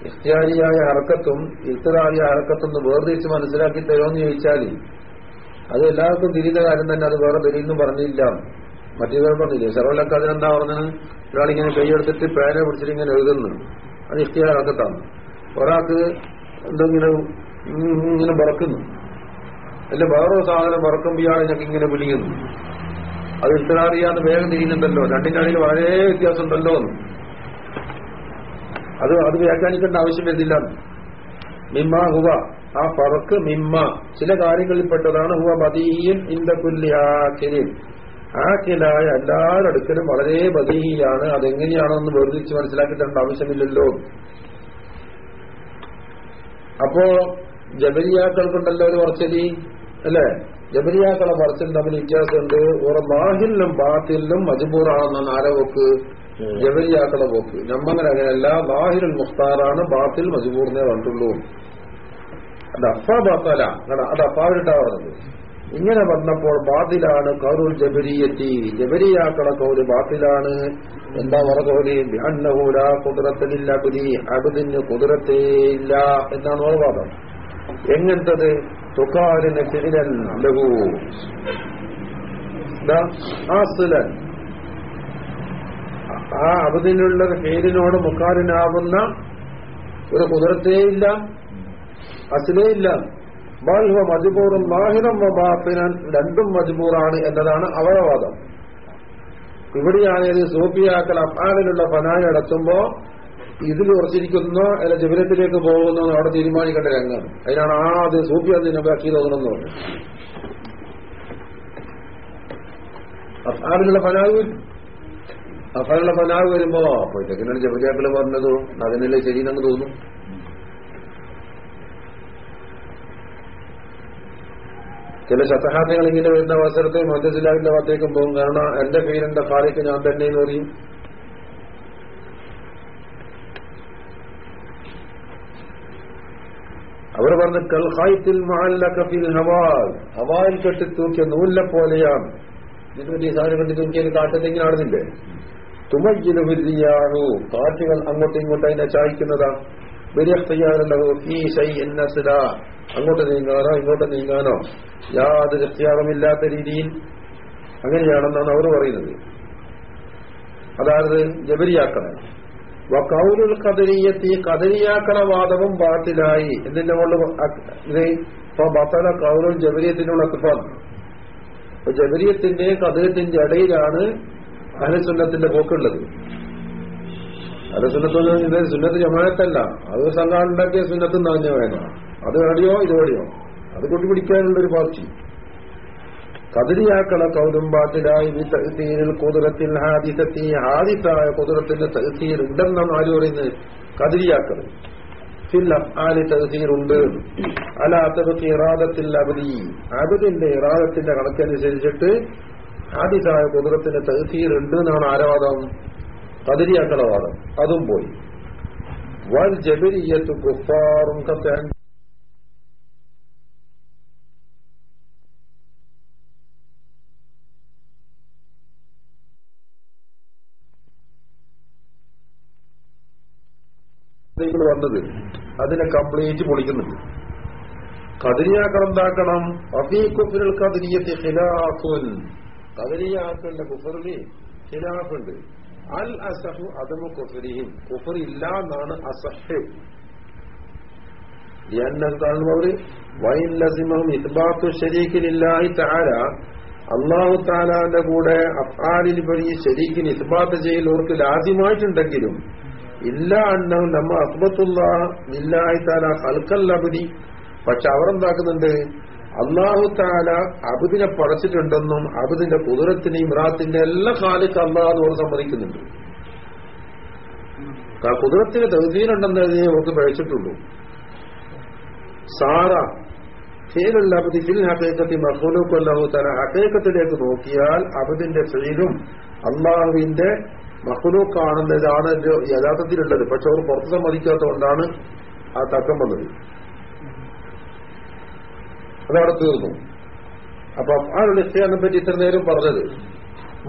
ഇഖ്തിയാരിയായ ഹർക്കത്തും ഇസ്ത്രാറിയ ഹർക്കത്തും ഒന്ന് വേർതിരിച്ച് മനസ്സിലാക്കി തരുമെന്ന് ചോദിച്ചാൽ അത് എല്ലാവർക്കും തിരിയുന്ന കാര്യം തന്നെ അത് വേറെ തിരിയുന്നു പറഞ്ഞില്ല. മറ്റേതൊക്കെ പറഞ്ഞില്ല സെറവിലൊക്കെ അതിനെന്താ പറഞ്ഞത്? ഒരാളിങ്ങനെ കൈയെടുത്തിട്ട് പേന പിടിച്ചിട്ട് ഇങ്ങനെ എഴുതുന്നു. അത് ഇഷ്ടത്താണ് ഒരാൾക്ക് എന്തെങ്കിലും ഇങ്ങനെ പറക്കുന്നു. അല്ലെ വേറൊരു സാധനം പറക്കുമ്പോൾ ഇയാൾ ഞങ്ങൾക്ക് ഇങ്ങനെ വിളിക്കുന്നു. അത് ഇഷ്ടറിയാന്ന് വേഗം തിരിയുന്നുണ്ടല്ലോ. രണ്ടിന്റെ അടിയിൽ വളരെ വ്യത്യാസം ഉണ്ടല്ലോ അത് അത് വ്യാഖ്യാനിക്കേണ്ട ആവശ്യം വരുന്നില്ല. മിമ്മാ ഹുവ. ആ പറക്ക് മിമ്മ. ചില കാര്യങ്ങളിൽ പെട്ടതാണ് ഹുവ ബദീയൻ ആഖിലിൻ. ആഖിലായ എല്ലാവരുടെ അടുക്കലും വളരെ ബദീയാണ് അതെങ്ങനെയാണെന്ന് വേർതിരിച്ച് മനസ്സിലാക്കി തരേണ്ട ആവശ്യമില്ലല്ലോ. അപ്പോ ജബരിയാക്കൾക്കുണ്ടല്ലോ ഒരു പറച്ചലി അല്ലേ? ജബരിയാക്കളെ പറച്ചിൽ തമ്മിൽ വ്യത്യാസമുണ്ട്. ഓരോ ബാഹിലും ബാത്തിലും മജബൂറാണെന്നാണ് ആരെ പോക്ക് ജബരിയാക്കളെ പോക്ക് നമ്മങ്ങനെ അങ്ങനെയല്ല. ബാഹിലുൽ മുഖ്താറാണ് ബാത്തിൽ മജബൂറിനെ കണ്ടുള്ളൂ. അത് ഇങ്ങനെ വന്നപ്പോൾ ബാത്തിലാണ് കൗരുൽ ജബരിയെത്തി ജബരിയാക്കള കൗര് ബാത്തിലാണ്. എന്താ പറകോൽ അന്നഹൂല കുതിരത്തിലില്ല കുരി അബുദിന് കുതിരത്തേ ഇല്ല എന്നാണ് ഓരോ വാദം എങ്ങനത്തത് തുക്കാലിന് ഫിരിലൻ ലഘു ആസുലൻ. ആ അബുദിനുള്ള പേരിനോട് മുക്കാലിനാവുന്ന ഒരു കുതിരത്തേ ഇല്ല അസിലേ ഇല്ല ബാൽഹ മജുബൂറും മാഹിറം ബാത്തിനൻ. രണ്ടും മജുബൂറാണ് എന്നതാണ് അവയവാദം ഇവിടെയാണ് ഇത് സൂഫിയാക്കൽ അഫാലിലുള്ള ഫനായി നടത്തുമ്പോ ഇതിൽ ഉറച്ചിരിക്കുന്ന അല്ല ജബിലത്തിലേക്ക് പോകുന്നു അവിടെ തീരുമാനിക്കേണ്ട രംഗം. അതിനാണ് ആ അത് സൂഫി ബാക്കി തോന്നണമെന്ന് പറഞ്ഞു അഫാലിലുള്ള ഫനാവ് അഫാലുള്ള ഫനാവ് വരുമ്പോ അപ്പോഴത്തേക്കിനാണ് ജബിലിയാക്കൾ പറഞ്ഞത്. അതിനല്ലേ ശരിയെന്നങ്ങ് തോന്നും. ചില ശതഹാദികൾ ഇങ്ങനെ വരുന്ന അവസരത്തിൽ മധ്യസിലാവിന്റെ ഭാഗത്തേക്കും പോകും. കാരണം എന്റെ പേരെന്റെ ഭാര്യയ്ക്ക് ഞാൻ തന്നെ എന്ന് പറയും. അവർ പറഞ്ഞ കൽഹായത്തിൽ മഹല്ലക്കഫിൽ ഹവാൽ. ഹവാൽ കെട്ടി തൂക്കിയ നൂല്ല പോലെയാണ് ഇതിനുവേണ്ടി ഈ സാധനം കെട്ടി തൂക്കിയത് കാറ്റത്തെങ്കിലും ആടുന്നില്ലേ തുമയ്യിലുവില്ലാണു കാറ്റുകൾ അങ്ങോട്ടും ഇങ്ങോട്ടും അതിനെ ചായ്ക്കുന്നതാ അങ്ങോട്ട് നീങ്ങാനോ ഇങ്ങോട്ട് നീങ്ങാനോ യാതൊരു ത്യാഗമില്ലാത്ത രീതിയിൽ അങ്ങനെയാണെന്നാണ് അവർ പറയുന്നത്. അതായത് ജബരിയാക്കണം. വക്കൗരുൽ കദരിയത്തി കദരിയാക്കണ വാദവും ബാത്തിലായി. എന്തിന്റെ മുകളിൽ ഇത് ഇപ്പൊ ബത്തല കൗരുൽ ജബരിയത്തിനുള്ള തുഫാണ് ജബരിയത്തിന്റെയും ജബരിയത്തിന്റെ കദരത്തിന്റെ ഇടയിലാണ് അഹലസുന്നത്തിന്റെ പോക്കുള്ളത്. അഹലസുന്നത്ത് ഇത് സുന്നത്ത് ജമാഅത്തല്ല. അത് സംഘാൻ ഉണ്ടാക്കിയ സുന്നത്ത് നാഞ്ഞ വേണം അത് എവിടെയോ ഇത് എവിടെയോ അത് കൊണ്ടുപിടിക്കാനുള്ള ഒരു പാർട്ടി. കതിരിയാക്കള കൗതുംബാത്തിലായി തീരിൽ കുതിരത്തിൽ ഹാദിസത്തി. ഹാദിസായ കുതിരത്തിന്റെ തഹസീർ ഉണ്ടെന്നാണ് ആര് പറയുന്നത് കതിരിയാക്കൾ. ഉണ്ട്. അലാത്തബക്ക് ഇറാദത്തിൽ അവധി അവതിന്റെ ഇറാദത്തിന്റെ കണക്കനുസരിച്ചിട്ട് ഹാദിസായ കുതിരത്തിന്റെ തഹസീർ ഉണ്ട് എന്നാണ് ആരവാദം. കതിരിയാക്കള വാദം അതും പോയി. വൽ ജബരിയത്ത് കുഫാറും കത്താൻ വന്നത് അതിനെ കംപ്ലീറ്റ് പൊളിക്കുന്നുണ്ട്. കതിരിയാക്കൾ എന്താക്കണം? അഫീക്കുഫിൽ കതിരിയത്തെ ഖിലാഫുൻ. കതിരിയാക്കളുടെ കുഫറിന് ഖിലാഫുണ്ട്. അൽ അസഹു അതമു കുഫരിയും കുഫർ എന്നാണ് അസഹ്. അള്ളാഹു താലാന്റെ കൂടെ അഫ്ആലിൽ പരി ശരീക്കിന് ഇത്ബാത്ത് ചെയ്യൽ ലാദ്യമായിട്ടുണ്ടെങ്കിലും ഇല്ല അന്നവും നമ്മ അസ്ബത്തുള്ള ഇല്ലായി താല ഹൽക്കൽ അബുദി. പക്ഷെ അവർ എന്താക്കുന്നുണ്ട് അള്ളാഹു താല അബുദിനെ പടച്ചിട്ടുണ്ടെന്നും അബുദിന്റെ കുതിരത്തിനെയും ഇറാത്തിന്റെ എല്ലാ കാലത്ത് അള്ളാഹ് അവർ സമ്മതിക്കുന്നുണ്ട് കുതിരത്തിന് തൗദീനുണ്ടെന്നതിനെ അവർക്ക് പഴിച്ചിട്ടുള്ളൂ. സാറ ഫീലുള്ള അബുദി ഫിൽ ഹക്കൈക്കത്തി മഹൂലൂക്ക് അല്ലാഹു താല ഹക്കൈക്കത്തിലേക്ക് നോക്കിയാൽ അബുദിന്റെ ഫീലും അള്ളാഹുവിന്റെ മഹുലൂക്കാണെന്നതാണ് യഥാർത്ഥത്തിലുള്ളത്. പക്ഷെ അവർ പുറത്ത് സമ്മതിക്കാത്തതുകൊണ്ടാണ് ആ തക്കം വന്നത്. അതവിടെ തീർന്നു. അപ്പൊ അഫാലുൽ ഇസ്തിയാനെ പറ്റി ഇത്ര നേരം പറഞ്ഞത്?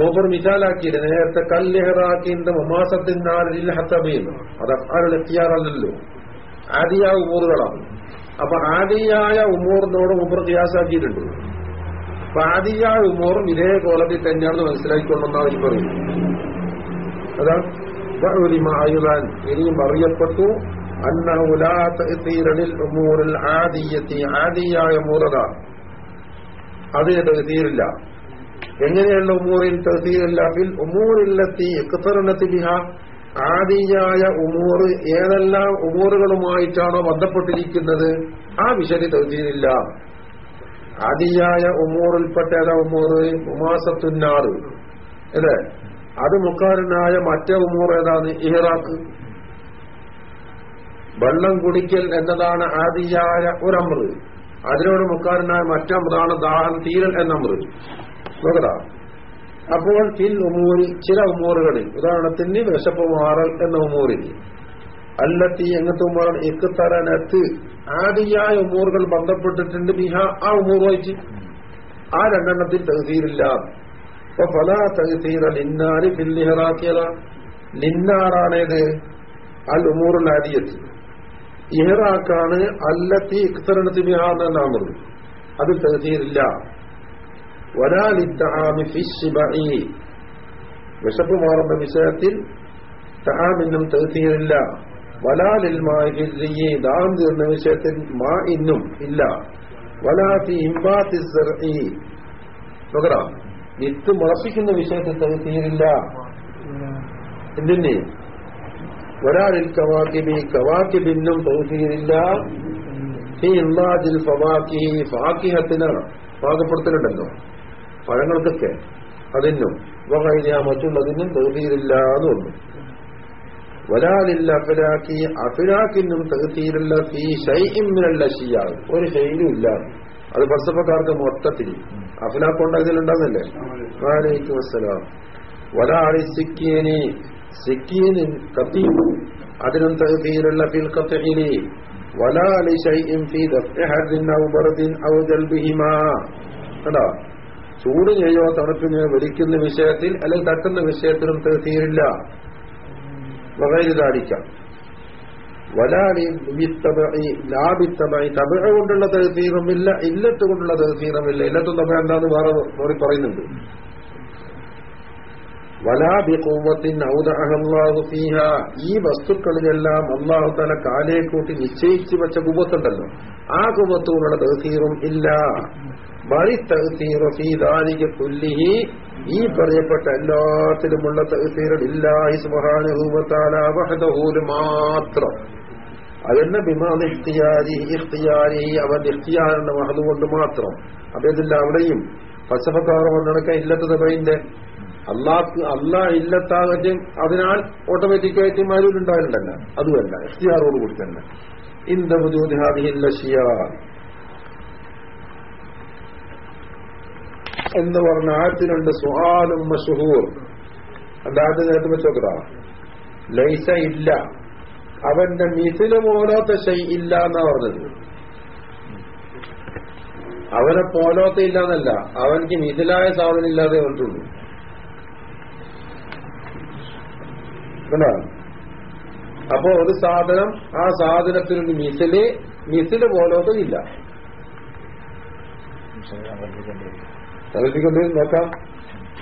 മൂപ്പർ മിസാലാക്കിയില്ല നേരത്തെ കല്ലെഹറാക്കിന്റെ മമാസത്തിനാലിൽ ഹത്തമീൻ. അത് അഫാലുൽ ഇസ്തിയാറല്ലോ ആദിയായ ഉമൂറുകളാണ്. അപ്പൊ ആദിയായ ഉമൂറിനോട് മൂപ്പർ ഗ്യാസാക്കിയിട്ടുണ്ട് അപ്പൊ ആദിയായ ഉമൂറും ഇതേ കോലത്തിൽ തന്നെയാണെന്ന് മനസ്സിലാക്കിക്കൊണ്ടെന്നാണ് എനിക്ക് പറയുന്നത്. അതാ ഇനിയും അറിയപ്പെട്ടു ആദിയായ മൂറത അത് തഹസീറില്ല എങ്ങനെയുള്ള ഉമൂറിൽ തഹസീറില്ല ഫിൽ ഉമൂറില്ലെത്തി ബിഹ. ആദിയായ ഉമൂറ് ഏതെല്ലാം ഉമൂറുകളുമായിട്ടാണോ ബന്ധപ്പെട്ടിരിക്കുന്നത്? ആ വിഷയത്തിൽ തഹസീറില്ല ആദിയായ ഉമൂറിൽപ്പെട്ട ഏതാ ഉമൂറ് ഉമാസത്തുന്നാറ് അല്ലേ? അത് മുക്കാരനായ മറ്റേ ഉമൂർ ഏതാണ്? ഇഹ്റാക്ക് വെള്ളം കുടിക്കൽ എന്നതാണ് ആദിയായ ഒരമ്ര അതിനോട് മുക്കാരനായ മറ്റമൃതാണ് ദാഹം തീരൽ എന്നമ്ര നോക്കടാ. അപ്പോൾ ഫിൽ ഉമൂരി ചില ഉമൂറുകളിൽ ഉദാഹരണത്തിന് വിശപ്പ് മാറൽ എന്ന ഉമൂറിൽ അല്ലത്തി എങ്ങനത്തെ ഉമൂറാണ്? ഇക്കുത്തരനത്ത് ആദിയായ ഉമൂറുകൾ ബന്ധപ്പെട്ടിട്ടുണ്ട് ബിഹ ആ ഉമൂറുമായിട്ട് ആ രണ്ടെണ്ണത്തിൽ തഹസീറില്ല അപ്പൊ പല തഹസീറ ലിന്നാരി പിന്നിഹറാക്കിയതാ ലിന്നാറാണേത്? അൽ ഉമൂറുൽ ആദിയത്ത്. ഇഹറാക്കാണ് അല്ലത്തി ഇക്തരണത്തി ബിഹാന്നാമത് അത് തഹസീറില്ല വരാലിദ്ദാമി ഫിഷിബി വിശപ്പ് മാറുന്ന വിഷയത്തിൽ തഹാമിന്നും തഹസീറില്ല വലാലിൽ മാഹിരിയെ ദാം തീർന്ന വിഷയത്തിൽ മാ ഇന്നും ഇല്ല വലാത്തി ഇമ്പാത്തി നോക്കടാം വിത്ത് മുളപ്പിക്കുന്ന വിഷയത്തിൽ തഹസീറില്ല എന്തിന്? ഒരാളിൽ കവാക്കിബി കവാക്കിബിന്നും തോന്നിയില്ല ഈ ഇള്ളാജിൽ ഫവാക്കി ഫാക്കിഹത്തിന് പാകപ്പെടുത്തലുണ്ടല്ലോ. പഴങ്ങൾക്കൊക്കെ അതിനും വകൈരിയ മറ്റുള്ളതിനും തോന്നിയില്ല എന്ന് പറഞ്ഞു. വലാലില്ല അഫിലാക്കി അഫിലാക്കിനും തഹസീറില്ല ഫീ ഷൈഇമിനല്ല ഷിയാവ് ഒരു ഷൈലും ഇല്ല. അത് ഫൽസഫക്കാർക്ക് മൊത്തത്തിൽ അഫിലാക്ക് ഉണ്ടാകുന്നുണ്ടെന്നല്ലേ വാലൈക്കും അസ്സലാം വലാളി സിക്കീനി സിക്കീനിൻ കത്തിയും അതിനും തഹസീറുള്ള ഫിൽ കത്തിയിലെ വലാലി ഷൈഇൻ ഫീ ദഫ്ഇ ഔ ബർദിൻ ഔ ജൽബിഹിമാ. കണ്ടോ? ചൂട് ചെയ്യോ തണുപ്പിന് വലിക്കുന്ന വിഷയത്തിൽ അല്ലെങ്കിൽ തട്ടുന്ന വിഷയത്തിലും തീരില്ല. വകരുതാടിക്കാം വലാലിത്തമായി ലാബിത്തബി തബഴ കൊണ്ടുള്ള തഹസീറുമില്ല ഇല്ലത്ത് കൊണ്ടുള്ള തഹസീറുമില്ല ഇല്ലത്തും തമ്മിൽ എന്താന്ന് വേറെ പറയുന്നുണ്ട്. ഈ വസ്തുക്കളിലെല്ലാം അള്ളാഹു തല കാലയെ കൂട്ടി നിശ്ചയിച്ചു വെച്ച കുബത്തുണ്ടല്ലോ ആ കുബത്തോടുള്ള തഹസീറും ഇല്ല. ഈ പറയപ്പെട്ട എല്ലാത്തിലുമുള്ള തആല വഹദഹു മാത്രം. അതെന്നെ ബിമാൻ ഇഖ്തിയാരി ഇഖ്തിയാരി അവന്റെ ഇഖ്തിയാറിന്റെ മഹത് മാത്രം. അപ്പൊ ഇതിന്റെ അവിടെയും ഫസഫക്കാർ നടക്കാൻ ഇല്ലാത്തത് തബൈന്റെ. അള്ളാഹ് അള്ളാഹ് ഇല്ലത്താകറ്റും അതിനാൽ ഓട്ടോമാറ്റിക്കായിട്ട് മാരൂർ ഉണ്ടായിട്ടുണ്ടല്ല അതുമല്ല ആറോട് കൂടി തന്നെ. ഇന്ത ബുദ്ധിഹാദിഹില്ല എന്ന് പറഞ്ഞ ആയത്തിനുണ്ട് സുഹാലും മഷുഹൂർ. അതായത് നേരത്തെ വെച്ചോക്കറ ലൈസ ഇല്ല. അവന്റെ മിസിലും ഓരോത്ത ശൈ ഇല്ല എന്നാ പറഞ്ഞത്. അവനെ പോലോത്ത ഇല്ല എന്നല്ല. അവനിക്ക് മിഥിലായ സാധനം ഇല്ലാതെ വന്നിട്ടുള്ളൂ. കണ്ടോ അപ്പോ ഒരു സാധനം ആ സാധനത്തിന് മിസിൽ മിസിൽ പോലൊന്നും ഇല്ല. നോക്കാം.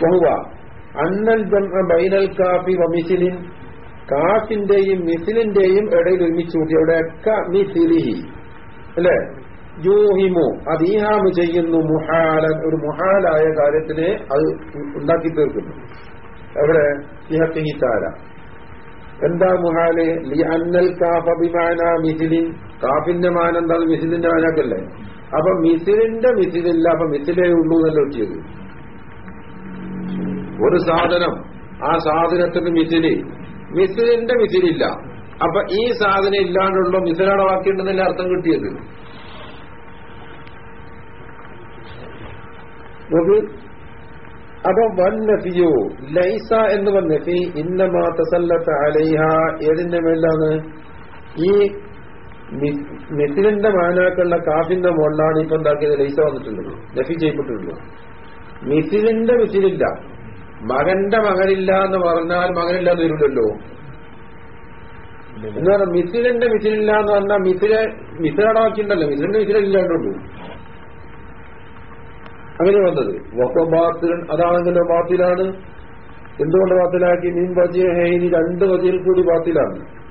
ബഹുവ അന്നൽ ബൈനൽ കാഫി വമിസിലിൻ കാഫിന്റെയും മിസിലിന്റെയും ഇടയിൽ ഒരുമിച്ച് കൂട്ടി. അവിടെ മിസിലിഹി. അല്ലേ? യൂഹിമു അത് ചെയ്യുന്നു മുഹാലൻ ഒരു മുഹാലായ കാര്യത്തിനെ അത് ഉണ്ടാക്കി തീർക്കുന്നു. എവിടെ? സിഹത്തി താര. എന്താ മുഹാൽ? ലി കാഫ മിസിലിൻ. കാഫിന്റെ മാന എന്താ മിസിലിന്റെ മാനാക്കല്ലേ? അപ്പൊ മിസിലിന്റെ മിസിലില്ല അപ്പൊ മിസിലേ ഉള്ളൂ എന്നല്ല ഒരു സാധനം ആ സാധനത്തിന് മിസിൽ. മിസിലിന്റെ മിസിലില്ല. അപ്പൊ ഈ സാധനം ഇല്ലാണ്ടുള്ള മിസിലാണ് വാക്കിയുണ്ടെന്നല്ല അർത്ഥം കിട്ടിയത്. നോക്ക് അപ്പൊ വൻ നഫിയോ ലൈസ എന്ന് വൻ നഫി ഇന്നമാ തസല്ലത്ത് അലൈഹ ഏതിന്റെ മേലാണ്? ഈ മിസിലിന്റെ മാനാക്കുള്ള കാഫിന്റെ മുകളിലാണ് ഇപ്പൊ എന്താക്കിയത്? ലൈസ വന്നിട്ടുള്ളത്. നഫി ചെയ്യപ്പെട്ടിട്ടുള്ളത്. മിസിലിന്റെ മിസിലില്ല മകന്റെ മകനില്ല എന്ന് പറഞ്ഞാൽ മകനില്ല എന്ന് വരില്ലല്ലോ. എന്ന് പറഞ്ഞാൽ മിസിലിന്റെ മിസിലില്ല എന്ന് പറഞ്ഞാൽ മിസിലെ മിസിലടവാക്കിണ്ടല്ലോ മിസിലിന്റെ മിസിലില്ലാണ്ടുള്ളൂ അങ്ങനെ വന്നത്. വക്ക ബാത്തിലൻ അതാണെങ്കിലോ ബാത്തിലാണ്. എന്തുകൊണ്ട് ബാത്തിലാക്കി? മീൻ വജിയഹൈനി രണ്ട് വജിയിൽ കൂടി ബാത്തിലാണ്.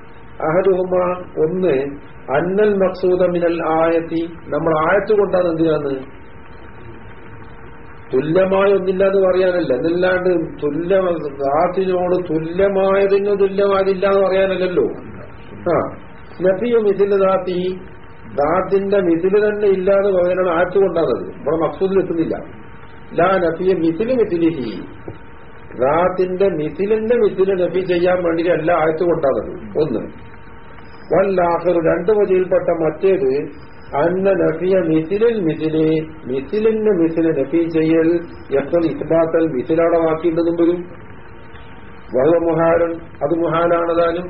അഹദുഹുമ ഒന്ന് അന്നൽ മക്സൂദ മിനൽ ആയത്തി. നമ്മൾ ആയത്ത് കൊണ്ടാണ് എന്തിനാണ് തുല്യമായ ഒന്നില്ലാന്ന് പറയാനല്ല. എന്നല്ലാണ്ട് തുല്യ ദാത്തിനോട് തുല്യമായതിന് തുല്യമായതില്ല എന്ന് പറയാനല്ലല്ലോ. ആ. നബിയും ഇതിന്റെ ദാത്തി ദാത്തിന്റെ മിസിൽ തന്നെ ഇല്ലാതെ പറയാനാണ് ആയത്ത് കൊണ്ടാണത്? ഇവിടെ മക്സൂദിൽ എത്തുന്നില്ല. ലാ നഫിയ മിസിൽ മിസിലിഹി ദാത്തിന്റെ മിഥിലിന്റെ മിസിൽ നഫി ചെയ്യാൻ വേണ്ടി അല്ല ആയത്ത് കൊണ്ടാണത്. ഒന്ന്. വല്ലാഹർ രണ്ട് വഴിയിൽപ്പെട്ട മറ്റേത് അന്ന നഫിയ മിസിലിൽ മിസിൽ മിസിലിന്റെ മിസിൽ നഫി ചെയ്യൽ എപ്പോൾ ഇസ്ബാത്തൽ മിസിലവിടെ വാക്കിയിട്ടതും വരും? വഹ മുഹാരൻ അത് മുഹാലാണതാനും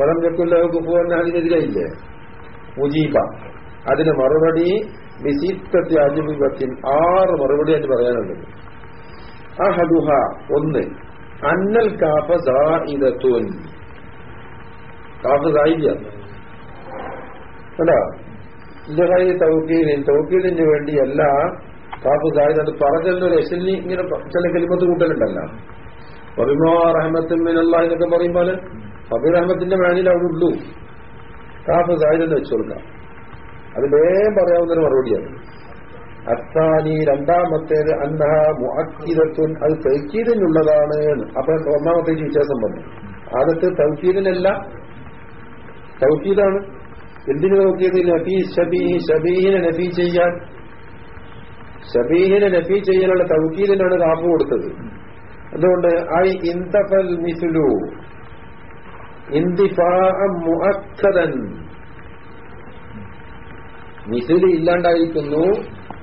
വളം വെക്കുള്ള കുഫുവന്ന അതിനെതിരായില്ലേ? മുജീബ അതിന് മറുപടി വിശിഷ്ടത്തെ അജുബത്തിൽ ആറ് മറുപടി എന്ന് പറയാനുള്ളത് അഹദുഹ ഒന്ന്. അന്നൽ കാഫ സായിദത്തുൻ കാഫ് സായിദ്യ തൗക്കീലിന് വേണ്ടിയല്ല കാഫ് സായിദ് അത് പറഞ്ഞൊരു എസലി ഇങ്ങനെ ചില കലിമത്ത് കൂട്ടലുണ്ടല്ലോ. റഹ്മത്തിൻ എന്നൊക്കെ പറയുമ്പോൾ അബി റഹ്മത്തിന്റെ മേനിൽ അവിടെ ഉള്ളൂ കാഫ് സായിദ് എന്ന് വെച്ചു കൊടുക്കാം. അത് വേഗം പറയാവുന്നൊരു മറുപടിയാണ്. അത്താനി രണ്ടാമത്തേത് അന്നഹ മുഅക്കിദത്തുൻ അത് തൗക്കീദിനുള്ളതാണ്. അപ്പൊ ഒന്നാമത്തേക്ക് വ്യത്യാസം പറഞ്ഞു ആദ്യത്തെ തൗക്കീദിനല്ല തൗക്കീദാണ് എന്തിനു നോക്കിയത് നബി ഷബീഹ് ഷബീഹിനെ നബി ചെയ്യാൻ. ഷബീഹിനെ നബി ചെയ്യാനുള്ള തൗക്കീദിനാണ് കാപ്പ് കൊടുത്തത്. അതുകൊണ്ട് ഐ ഇന്തഫൽ മിസുലു. മിസിൽ ഇല്ലാണ്ടായിരിക്കുന്നു.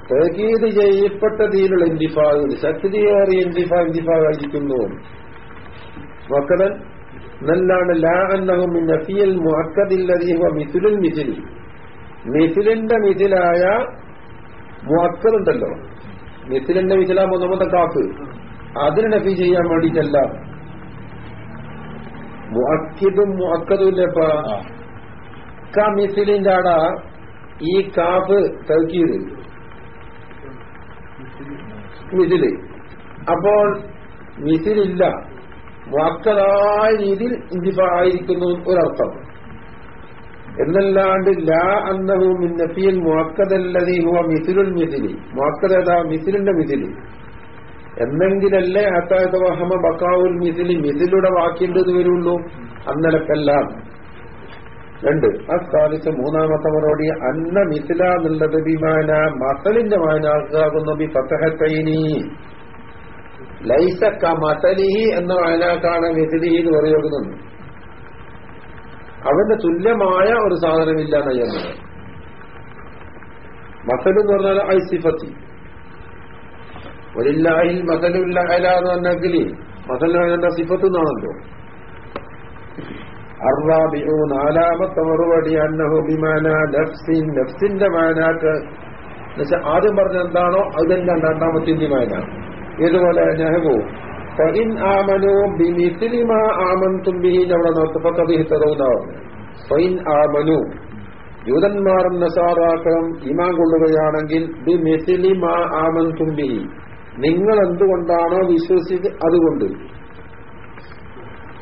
തകീത് ചെയ്യപ്പെട്ട തീരുള്ള ഇന്തിഫാഗ് ശക്തിയേറിയ ഇന്തിഫാ ഇന്തിഫാഗായിരിക്കുന്നു മക്കതൻ നല്ലാണ് ലാ അന്നഹും നഫിയൽ മുഅക്കദില്ലതീഹ മിസിലുൽ മിസിലിന്റെ മിസിലായ മുഅക്കദുണ്ടല്ലോ മിസിലിന്റെ മിസിലാ നമ്മുടെ കാഫ്. അതിന് നഫി ചെയ്യാൻ വേണ്ടിയിട്ടല്ല മുഅക്കിദും മുഅക്കദും ഇല്ലപ്പാ കമിസിലിന്റെ ആട ഈ കാഫ് തൗക്കീത് മിസിൽ. അപ്പോൾ മിസിലില്ല. മുഅക്കദായ രീതിയിൽ ഇന്തിഫ ആയിരിക്കുന്നു ഒരർത്ഥം. എന്നല്ലാണ്ട് ലാ അന്നഹു മിൻ നഫിയൽ മുഅക്കദല്ലദീ ഹുവ മിസിലുൽ മിസിലി. മുഅക്കദ മിസിലിന്റെ മിസിലി. എന്നെങ്കിലല്ലേ അത്താഴത്ത വഹമ ബക്കാവുൽ മിഥിൽ മിഥിലൂടെ വാക്കിന്റെത് വരുള്ളൂ. അന്നലക്കെല്ലാം. രണ്ട്. അസ്ഥാനിച്ച മൂന്നാമത്തെ മറുപടി അന്ന മിസില എന്നുള്ളത് വിമാന മസലിന്റെ വായനാക്കാകുന്ന ബി ഫത്തഹത്തൈനി ലൈസക്ക മസലിഹി എന്ന വായനാക്കാണ് മിസിലിഹി എന്ന് പറയുന്നുണ്ട് അവന്റെ തുല്യമായ ഒരു സാധനമില്ല നയ്യുന്നത് മസൽ എന്ന് പറഞ്ഞാൽ ഐ സിഫത്തി. ഒരില്ലാഹിൽ മതലില്ല അല എന്ന് പറഞ്ഞെങ്കിൽ മസലിന്റെ സിഫത്ത് എന്നാണല്ലോ അർറാബിഉ നാലാമത്തെ മറുപടി അന്നഹു ബിമാന നഫ്സിൻ മാനാക്ക്. എന്നുവെച്ചാൽ ആദ്യം പറഞ്ഞ എന്താണോ തന്നെ രണ്ടാമത്തിന്റെ മാന ഇതുപോലെ നെഹബു ഫഇൻ ആമനു ബിമിസ്ലി ആമൻതും ബിഹി അവിടെ ആമനു ജൂതന്മാരും നസാറാക്കളും ഇമാൻ കൊള്ളുകയാണെങ്കിൽ ബിമിസ്ലി ആമൻതും ബിഹി. നിങ്ങൾ എന്തുകൊണ്ടാണോ വിശ്വസിച്ച് അതുകൊണ്ട്?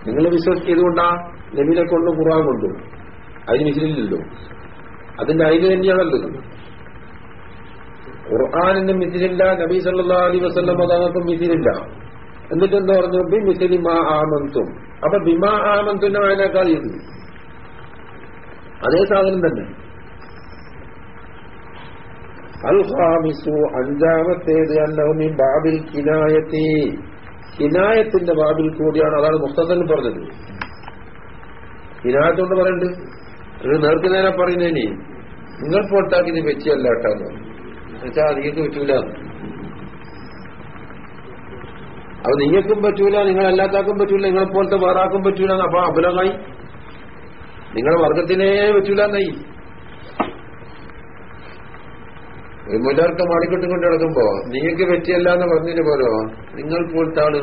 നിങ്ങൾ വിശ്വസിച്ചത് കൊണ്ടാ നബിനെ കൊണ്ട് ഖുറാൻ കൊണ്ടും. അതിന് മിസിലില്ലല്ലോ അതിന്റെ അതിന് തന്നെയാണല്ലോ ഖുർആാനിന്റെ മിസിലില്ല നബി സല്ലാ അലി വസ്ലം അതാകത്തും മിസിലില്ല എന്നിട്ട് എന്താ പറഞ്ഞു? ബി മിസിലി മാ ആമന്തും. അപ്പൊ ബിമാ ആമന്തുന്റെ അതിനേക്കാൾ ഇത്. അതേ സാധനം തന്നെ. അൽ ഖാമിസു അഞ്ചാമത്തേത് അന്നഹുമി ബാബിൽ കിനായത്തി. കിനായത്തിന്റെ ബാബിൽ കൂടിയാണ് അതാണ് മുസ്തഫൻ പറഞ്ഞത്. കിനായത്തോണ്ട് പറയണ്ട്? ഇത് നേർക്ക് നേരെ പറയുന്നതിന് നിങ്ങൾ പൊട്ടാക്കിയത് വെച്ചല്ല കേട്ടാന്ന് എന്നുവെച്ചാൽ നിങ്ങൾക്ക് പറ്റൂല. അപ്പൊ നിങ്ങൾക്കും പറ്റൂല നിങ്ങൾ അല്ലാത്താക്കും പറ്റൂല നിങ്ങളെ പോലത്തെ വേറെ ആക്കും പറ്റൂല അപ്പൊ അബലമായി. നിങ്ങളെ വർഗത്തിനേ പറ്റൂല എന്നായി. ഒരു മുലർക്ക് മാടിക്കൊട്ടും കൊണ്ട് നടക്കുമ്പോ നിങ്ങൾക്ക് പറ്റിയല്ല എന്ന് പറഞ്ഞതിന് പോലോ നിങ്ങൾ പോലത്തെ ആൾ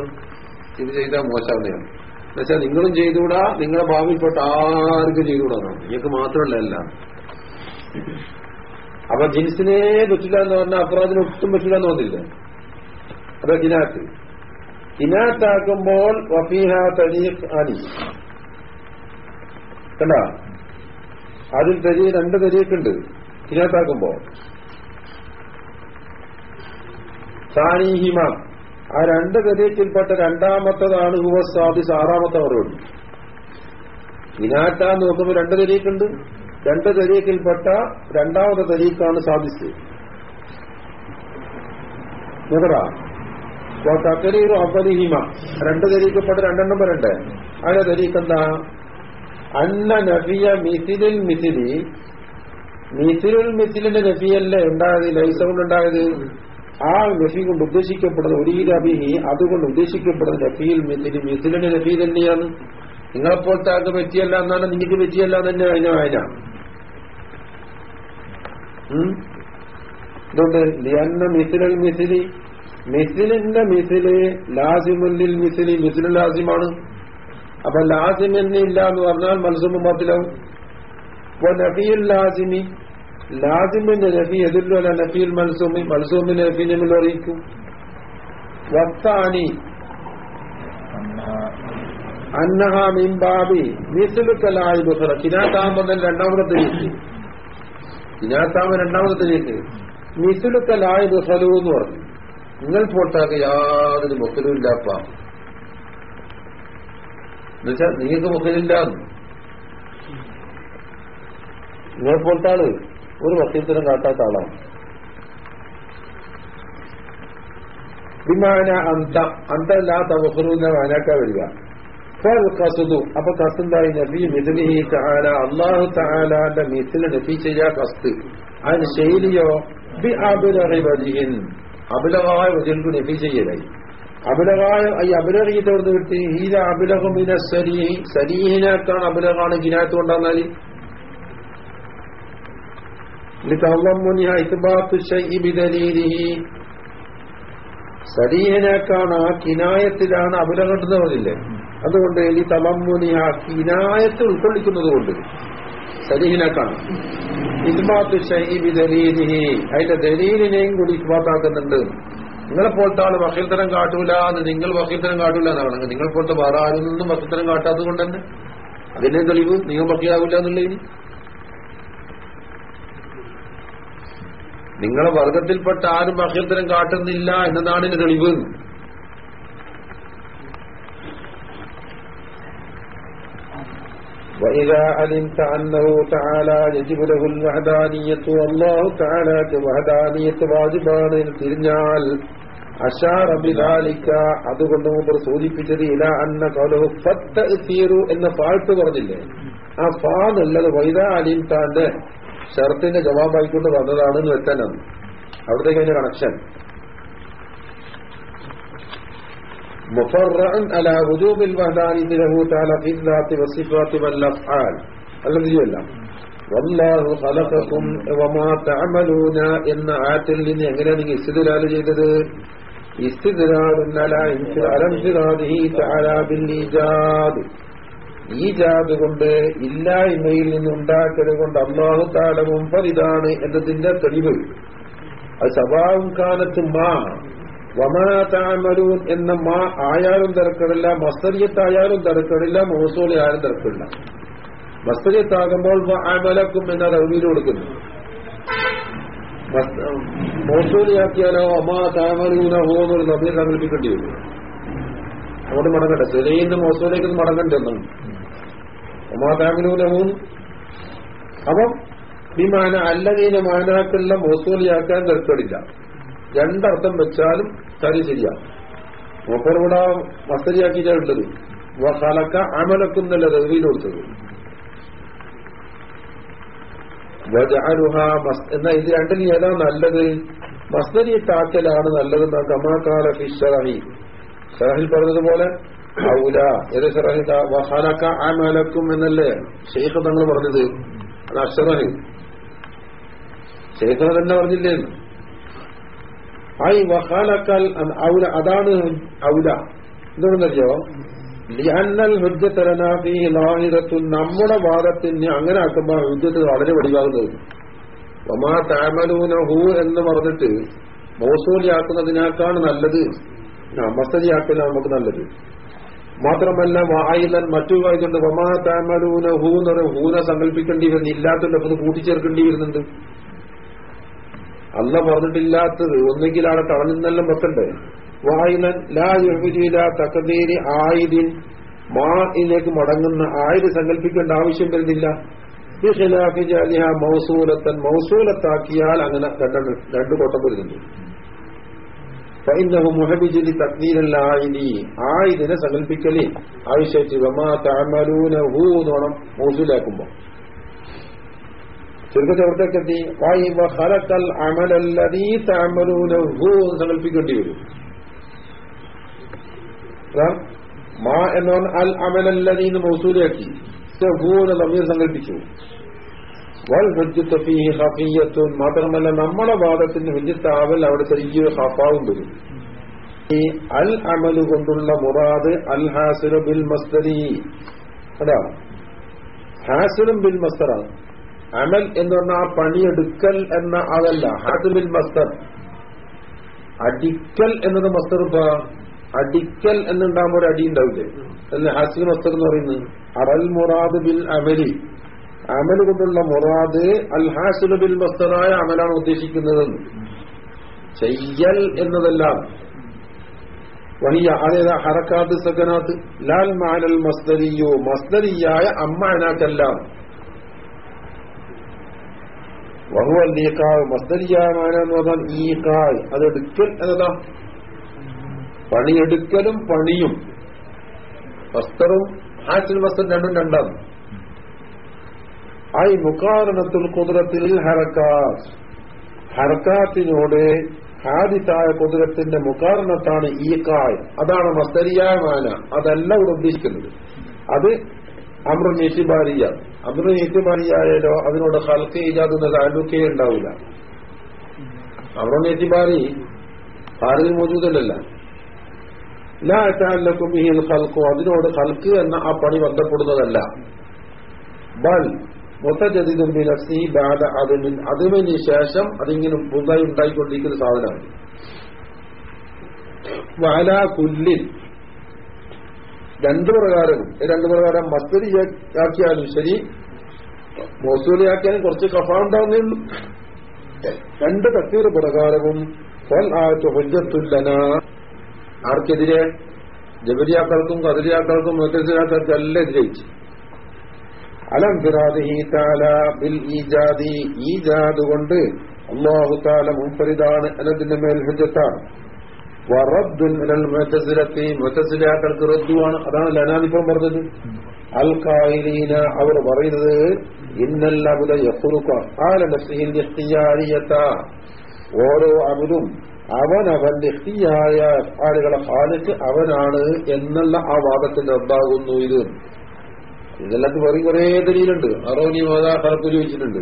ഇത് ചെയ്താൽ മോശമാവുന്നതാണ് എന്നുവെച്ചാൽ നിങ്ങളും ചെയ്തുകൂടാ നിങ്ങളെ ഭാവിയിൽപ്പെട്ട ആർക്കും ചെയ്തുകൂടാ നിങ്ങൾക്ക് മാത്രമല്ല അല്ല അപ്പൊ ജിൻസിനെ പറ്റില്ല എന്ന് പറഞ്ഞാൽ അപ്പുറത്തിന് ഒട്ടും പറ്റില്ല എന്ന് പറഞ്ഞില്ല. അപ്പൊ ജിനാത്ത്. ജിനാത്താക്കുമ്പോൾ വഫീഹ തരീഖ് അനി. കണ്ട? അതിൽ തരി രണ്ട് തരീഖുണ്ട് ജിനാത്താക്കുമ്പോ. സാനിഹിമ. ആ രണ്ട് ഗതിയിൽപ്പെട്ട രണ്ടാമത്തതാണ് ഹുവസ്വാദിസ് ആറാമത്തെ മറുപടി ഇനാറ്റ നോക്കുമ്പോൾ രണ്ട് തരീഖുണ്ട് രണ്ട് തരീഖിൽപ്പെട്ട രണ്ടാമത്തെ തരീഖാണ് സാധിച്ചത് തക്കരീർ അബലിഹിമ രണ്ട് തരീഖിൽപ്പെട്ട രണ്ടെണ്ണം വരണ്ടേ? അതിന്റെ തരീഖ് എന്താ അന്ന നബിയ മിഥിലിൽ മിഥിലി. മിഥിലുൽ മിഥിലിന്റെ നബിയല്ലേ ഉണ്ടായത്? ലൈസ കൊണ്ടുണ്ടായത്? ആ നഫി കൊണ്ട് ഉദ്ദേശിക്കപ്പെടുന്ന ഒരീര അബിഹി അതുകൊണ്ട് ഉദ്ദേശിക്കപ്പെടുന്ന നഫിയിൽ മിസിലി മിസിലിന്റെ നഫി തന്നെയാണ്. നിങ്ങളെപ്പോലത്തെ ആൾക്ക് പറ്റിയല്ല എന്നാണ് നിങ്ങൾക്ക് പറ്റിയല്ല തന്നെ അതിന് വായന. ഇതുകൊണ്ട് ലിയന്ന മിസിലൽ മിസിലി മിസിലിന്റെ മിസിൽ ലാസിമുല്ലിൽ മിസിലി മിസിലു ലാസിമാണ്. അപ്പൊ ലാസിമെന്നില്ല എന്ന് പറഞ്ഞാൽ മത്സ്യം പത്തിലാവും അപ്പൊ നഫിയുൽ ലാസിമി ലാസിമിന്റെ നഫി എതിർല്ല നബിയിൽ മൽസൂമി മൽസൂമിന്റെ നഫി ഞങ്ങൾ അറിയിക്കും. വത്താനി. അന്നഹ മിംബാബി മിസിലുക്കലായി രണ്ടാമത്തെ രീതി. കിനാത്താമൻ രണ്ടാമത്തെ രീതി. മിസിലുക്കലായി ബുസലു എന്ന് പറഞ്ഞു. നിങ്ങൾ പോട്ടാക്ക് യാതൊരു മുക്കലും ഇല്ലാപ്പ എന്നുവെച്ചാൽ നിങ്ങൾക്ക് മുക്കലില്ല നിങ്ങൾ ആൾ ഒരു വസീത്തിനും കാട്ടാത്ത ആളാണ്. വിമാന അന്ത അന്തല്ലാത്ത മുഖലൂന്ന വാനാക്ക വരിക. കസുതു അപ്പൊ കസുണ്ടായി നബി മിഥുനി തആല അള്ളാഹു തആലാന്റെ മിഥിൽ നബി ചെയ്യാ കസ്ത് അതിന് ശൈലിയോ? ബി അബുലഹി വജിഹിൻ. അബുലഹായ വജിൽക്ക് നബി ചെയ്യലായി അബുലഹായ ഈ അബുലറിയിട്ട് തോർന്ന് കിട്ടി? ഈ അബുലഹുമിന സരീഹി. സരീഹിനേക്കാണ് അബുലഹാണ് ഗിനാത്ത് കൊണ്ടാന്നാൽ لتضمنها إثبات الشيء بدليله സരീഹനേക്കാണ് ആ കിനായത്തിലാണ് അബുലഘട്ടുന്ന പറഞ്ഞില്ലേ അതുകൊണ്ട് ഈ തലമുനി ആ കിനായത്ത് ഉൾക്കൊള്ളിക്കുന്നത് കൊണ്ട് സരീഹിനേക്കാണ് ഇസ്മാത്ത് ഷഹീബി ദലീലിഹി അതിന്റെ ദലീലിനെയും കൂടി ഇസ്മാത്താക്കുന്നുണ്ട് നിങ്ങളെ പോലത്തെ ആള് വക്കീൽത്തരം കാട്ടൂല എന്ന് നിങ്ങൾ വക്കീൽത്തരം കാട്ടൂല എന്നാണ് നിങ്ങൾ പോലത്തെ വേറെ ആരൊന്നും വക്കീൽത്തരം കാട്ടാത്തത് കൊണ്ട് തന്നെ അതിന്റെ തെളിവ് നിങ്ങൾ വക്കീലാവില്ല എന്നുള്ളതിന് നിങ്ങളെ വർഗത്തിൽപ്പെട്ട ആരും വക്കീൽത്തരം കാട്ടുന്നില്ല എന്നതാണ് ഇതിന് തെളിവ് وإذا علمت أنه تعالى يجب له الوحدانية والله تعالى وحدانية വാജിബാണ് തിരിഞ്ഞാൽ അഷാർ അബിദാലിക്ക അതുകൊണ്ട് മുമ്പ് സൂചിപ്പിച്ചത് ഇല അന്ന കലു ഫത്തീറു എന്ന പാട്ട് പറഞ്ഞില്ലേ ആ ഫാ എന്നുള്ളത് വൈദ അലിംതാന്റെ ഷർത്തിന്റെ ജവാബായിക്കൊണ്ട് വന്നതാണെന്ന് വെച്ചാലാണ് അവിടത്തേക്ക് അതിന്റെ കണക്ഷൻ مفرعا على وجوب الوحدانية له تعالى في الذات والصفات والأفعال الذي يعلم والله خلقكم وما تعملون എന്ന ആറ്റിൽ നിന്ന് എങ്ങനെ നിങ്ങൾ ഇസ്തിദലാൽ ചെയ്തത് ഇസ്തിദലാൽ ഈജാദ് കൊണ്ട് ഇല്ലായ്മയിൽ നിന്നുണ്ടാക്കത് കൊണ്ട് അള്ളാഹു താല മുമ്പരിതാണ് എന്നതിന്റെ തെളിവ്. അത് സഭാവും കാലത്ത് മാ വമാ താമലൂൻ എന്ന മാ ആയാലും തിരക്കടില്ല മസ്തരിയത്തായാലും തിരക്കടില്ല മോസോളി ആയാലും തിരക്കില്ല മസ്തരിയത്താകുമ്പോൾ അമലക്കും എന്ന റവീൽ കൊടുക്കുന്നു. മോസൂലിയാക്കിയാലോ അമാ താമരൂനഹോ എന്നൊരു നബിയെ സങ്കല്പിക്കേണ്ടി വരും. അതുകൊണ്ട് മടങ്ങട്ടെ. സിലയിൽ മോസൂലേക്ക് മടങ്ങേണ്ടി ഒന്നും ഒമാ അപ്പം വിമാന അല്ലതീന മാനാക്കുള്ള മോസൂലിയാക്കാൻ തിരക്കടില്ല രണ്ടർത്ഥം വെച്ചാലും കാര്യം ശരിയാണ് മൂപ്പറിവിടെ മസ്തരിയാക്കിയിട്ടാണ് ഉള്ളത് ഹലക്ക അമലക്കും എന്നല്ല റവിയിൽ കൊടുത്തത്. എന്ന ഇത് രണ്ടിൽ ഏതാ നല്ലത്? മസ്തരി താക്കലാണ് നല്ലത് കമാകാല ഫിഷറഹി ഷറഹിൽ പറഞ്ഞതുപോലെ ഔല അമലക്കും എന്നല്ലേ ഷെയ്ഖ് തങ്ങൾ പറഞ്ഞത്? അത് അഷറഹി ഷെയ്ഖ് തന്നെ പറഞ്ഞില്ലേ? ഐ വഹാലക്കാൽ ഔല അതാണ് ഔല. എന്തുകൊണ്ടറിയോ? ലിയന്നൽ ഹുജ്ജത്തലനാഫി ലാഹിറത്തു നമ്മുടെ വാദത്തിന് അങ്ങനെ ആക്കുമ്പോൾ ഹുജ്ജത്ത് വളരെ വെടിവാകുന്നത് ഒമാ താമലൂനഹു എന്ന് പറഞ്ഞിട്ട് മോസൂലിയാക്കുന്നതിനേക്കാണ് നല്ലത് മസ്തരിയാക്കല നമുക്ക് നല്ലത്. മാത്രമല്ല വായിലൻ മറ്റു വായിക്കൊണ്ട് വമാ താമലൂന ഹൂ എന്ന് ഹൂന സങ്കല്പിക്കേണ്ടി വരുന്നു ഇല്ലാത്തതിന്റെ അത് കൂട്ടിച്ചേർക്കേണ്ടി വരുന്നുണ്ട് അല്ല പറഞ്ഞിട്ടില്ലാത്തത്. ഒന്നെങ്കിൽ അവിടെ തളഞ്ഞെന്നെല്ലാം വെക്കണ്ടേ? വായിലൻ ലാ യുഹുജില തക്കതീരി ആയിദിൻ. മായിലേക്ക് മടങ്ങുന്ന ആയിര് സങ്കല്പിക്കേണ്ട ആവശ്യം വരുന്നില്ല. മൗസൂലത്തൻ. മൗസൂലത്താക്കിയാൽ അങ്ങനെ രണ്ടെണ്ണം രണ്ടു കോട്ടം വരുന്നുണ്ട്. ഫൈനഹു മുഹബിജിലി തക്നീരല്ലായിനി ആയിദിനെ സങ്കല്പിക്കലേ ആവശ്യമായിട്ട് വമാ തഅമലൂന ഹൂ എന്നോണം മൗസൂലാക്കുമ്പോ ചുരുക്കത്തെ എന്ന് സങ്കല്പിക്കേണ്ടി വരും മാ എന്ന് അൽ അമലല്ലദീ എന്ന് മൗസൂലാക്കി ഹൂ എന്ന് തമ്മിൽ സങ്കല്പിച്ചു വൽ മാത്രമല്ല നമ്മളെ വാദത്തിന് ഹുജ്ജത്താവൽ അവിടെ ശരിക്കും ഹഫാവും വരും. ഈ അൽ അമൽ കൊണ്ടുള്ള മുറാദ് അൽ ഹാസിറു ബിൽ മസ്തരി. അതാ. ഹാസിറും ബിൽ മസ്തറാണ് അമൽ എന്ന് പറഞ്ഞാൽ ആ പണിയെടുക്കൽ എന്ന അതല്ല. ഹാസു ബിൽ മസ്തർ. അടിക്കൽ എന്നത് മസ്തർ ഇപ്പൊ അടിക്കൽ എന്നുണ്ടാകുമ്പോൾ ഒരു അടി ഉണ്ടാവില്ലേ? അല്ല ഹാസിൽ മസ്തർ എന്ന് പറയുന്നത് അറൽ മുറാദ് ബിൽ അമലി. അമൽ കൊണ്ടുള്ള മുറാദ് അൽ ഹാസിൽ ബിൽ മസ്തറായ അമലാണ് ഉദ്ദേശിക്കുന്നതെന്ന് ചെയ്യൽ എന്നതെല്ലാം. വഹിയ അതേതാ ഹറക്കാത്ത് സക്കനാത്ത്. ലാൽ മാനൽ മസ്തരിയോ മസ്തരിയായ അമ്മാനാക്കെല്ലാം വഹുവൽ ഈക്കാവ് മസ്തരിയായ മാന എന്ന് പറഞ്ഞാൽ ഈക്കായ് അത് എടുക്കൽ എന്നതാ. പണിയെടുക്കലും പണിയും. മസ്തറും ഹാസിൽ മസ്തർ രണ്ടും രണ്ടാണ്. ഐ മുക്കാരണത്തിൽ കുതിരത്തിൽ ഹറക്കാത്ത് ഹർക്കാത്തിനോട് ഹാദിത്തായ കുതിരത്തിന്റെ മുക്കാരണത്താണ് ഈ കായ്. അതാണ് മസ്തരിയായ മാന. അതല്ല ഇവിടെ ഉദ്ദേശിക്കുന്നത്. അത് അമ്രു നീറ്റിമാരിയ അമ്രു നീറ്റിമാരിയായാലോ അതിനോട് ഹൽക്ക് ഇല്ലാതെ താലൂക്കേ ഉണ്ടാവില്ല. അമ്രു നീറ്റിബാരി ഭാരതി മോചൂതല്ല ലാ അറ്റാലക്കും ഈ ഹൽക്കോ. അതിനോട് ഹൽക്ക് എന്ന ആ പണി ബന്ധപ്പെടുന്നതല്ല. ബൽ മുത്തജദിദും ശേഷം അതിങ്ങനെ പുതുതായി ഉണ്ടായിക്കൊണ്ടിരിക്കുന്ന സാധനമാണ്. വാല കുല്ലിൻ. രണ്ടു പ്രകാരവും. രണ്ടു പ്രകാരം മസ്തരിയാക്കിയാലും ശരി മോസൂലിയാക്കിയാലും കുറച്ച് കഫ ഉണ്ടാവുന്നുള്ളൂ രണ്ട് തക്കീർ പ്രകാരവും ആർക്കെതിരെ? ജബരിയാക്കൾക്കും കതിരിയാക്കൾക്കും മുത്തസിയാക്കൾക്കും എല്ലാം എതിരയിച്ചു അലം ഫിറാദിഹി താല ബിൽ ഈജാദി. ഈജാദ് കൊണ്ട് അള്ളാഹു താല മുൻപരിതാണ് എന്നതിന്റെ മേൽ മുഅ്തസിലത്തി മുഅ്തസിലാക്കൾക്ക് റദ്ദുവാണ്. അതാണ് ലനാദിപ്പം പറഞ്ഞത്. അൽ കായിലീന അവർ പറയുന്നത് ഇഖ്തിയാരിയത ഓരോ അബുദും അവനവന്റെ ആളുകളെ ഹാലിക്ക് അവനാണ് എന്നുള്ള ആ വാദത്തിന്റെ റദ്ദാകുന്നു ഇത്. ഇതെല്ലാം പറയും കുറേ ദലീലുണ്ട് അറോനി മാതാ ഖലക്ക് ചോദിച്ചിട്ടുണ്ട്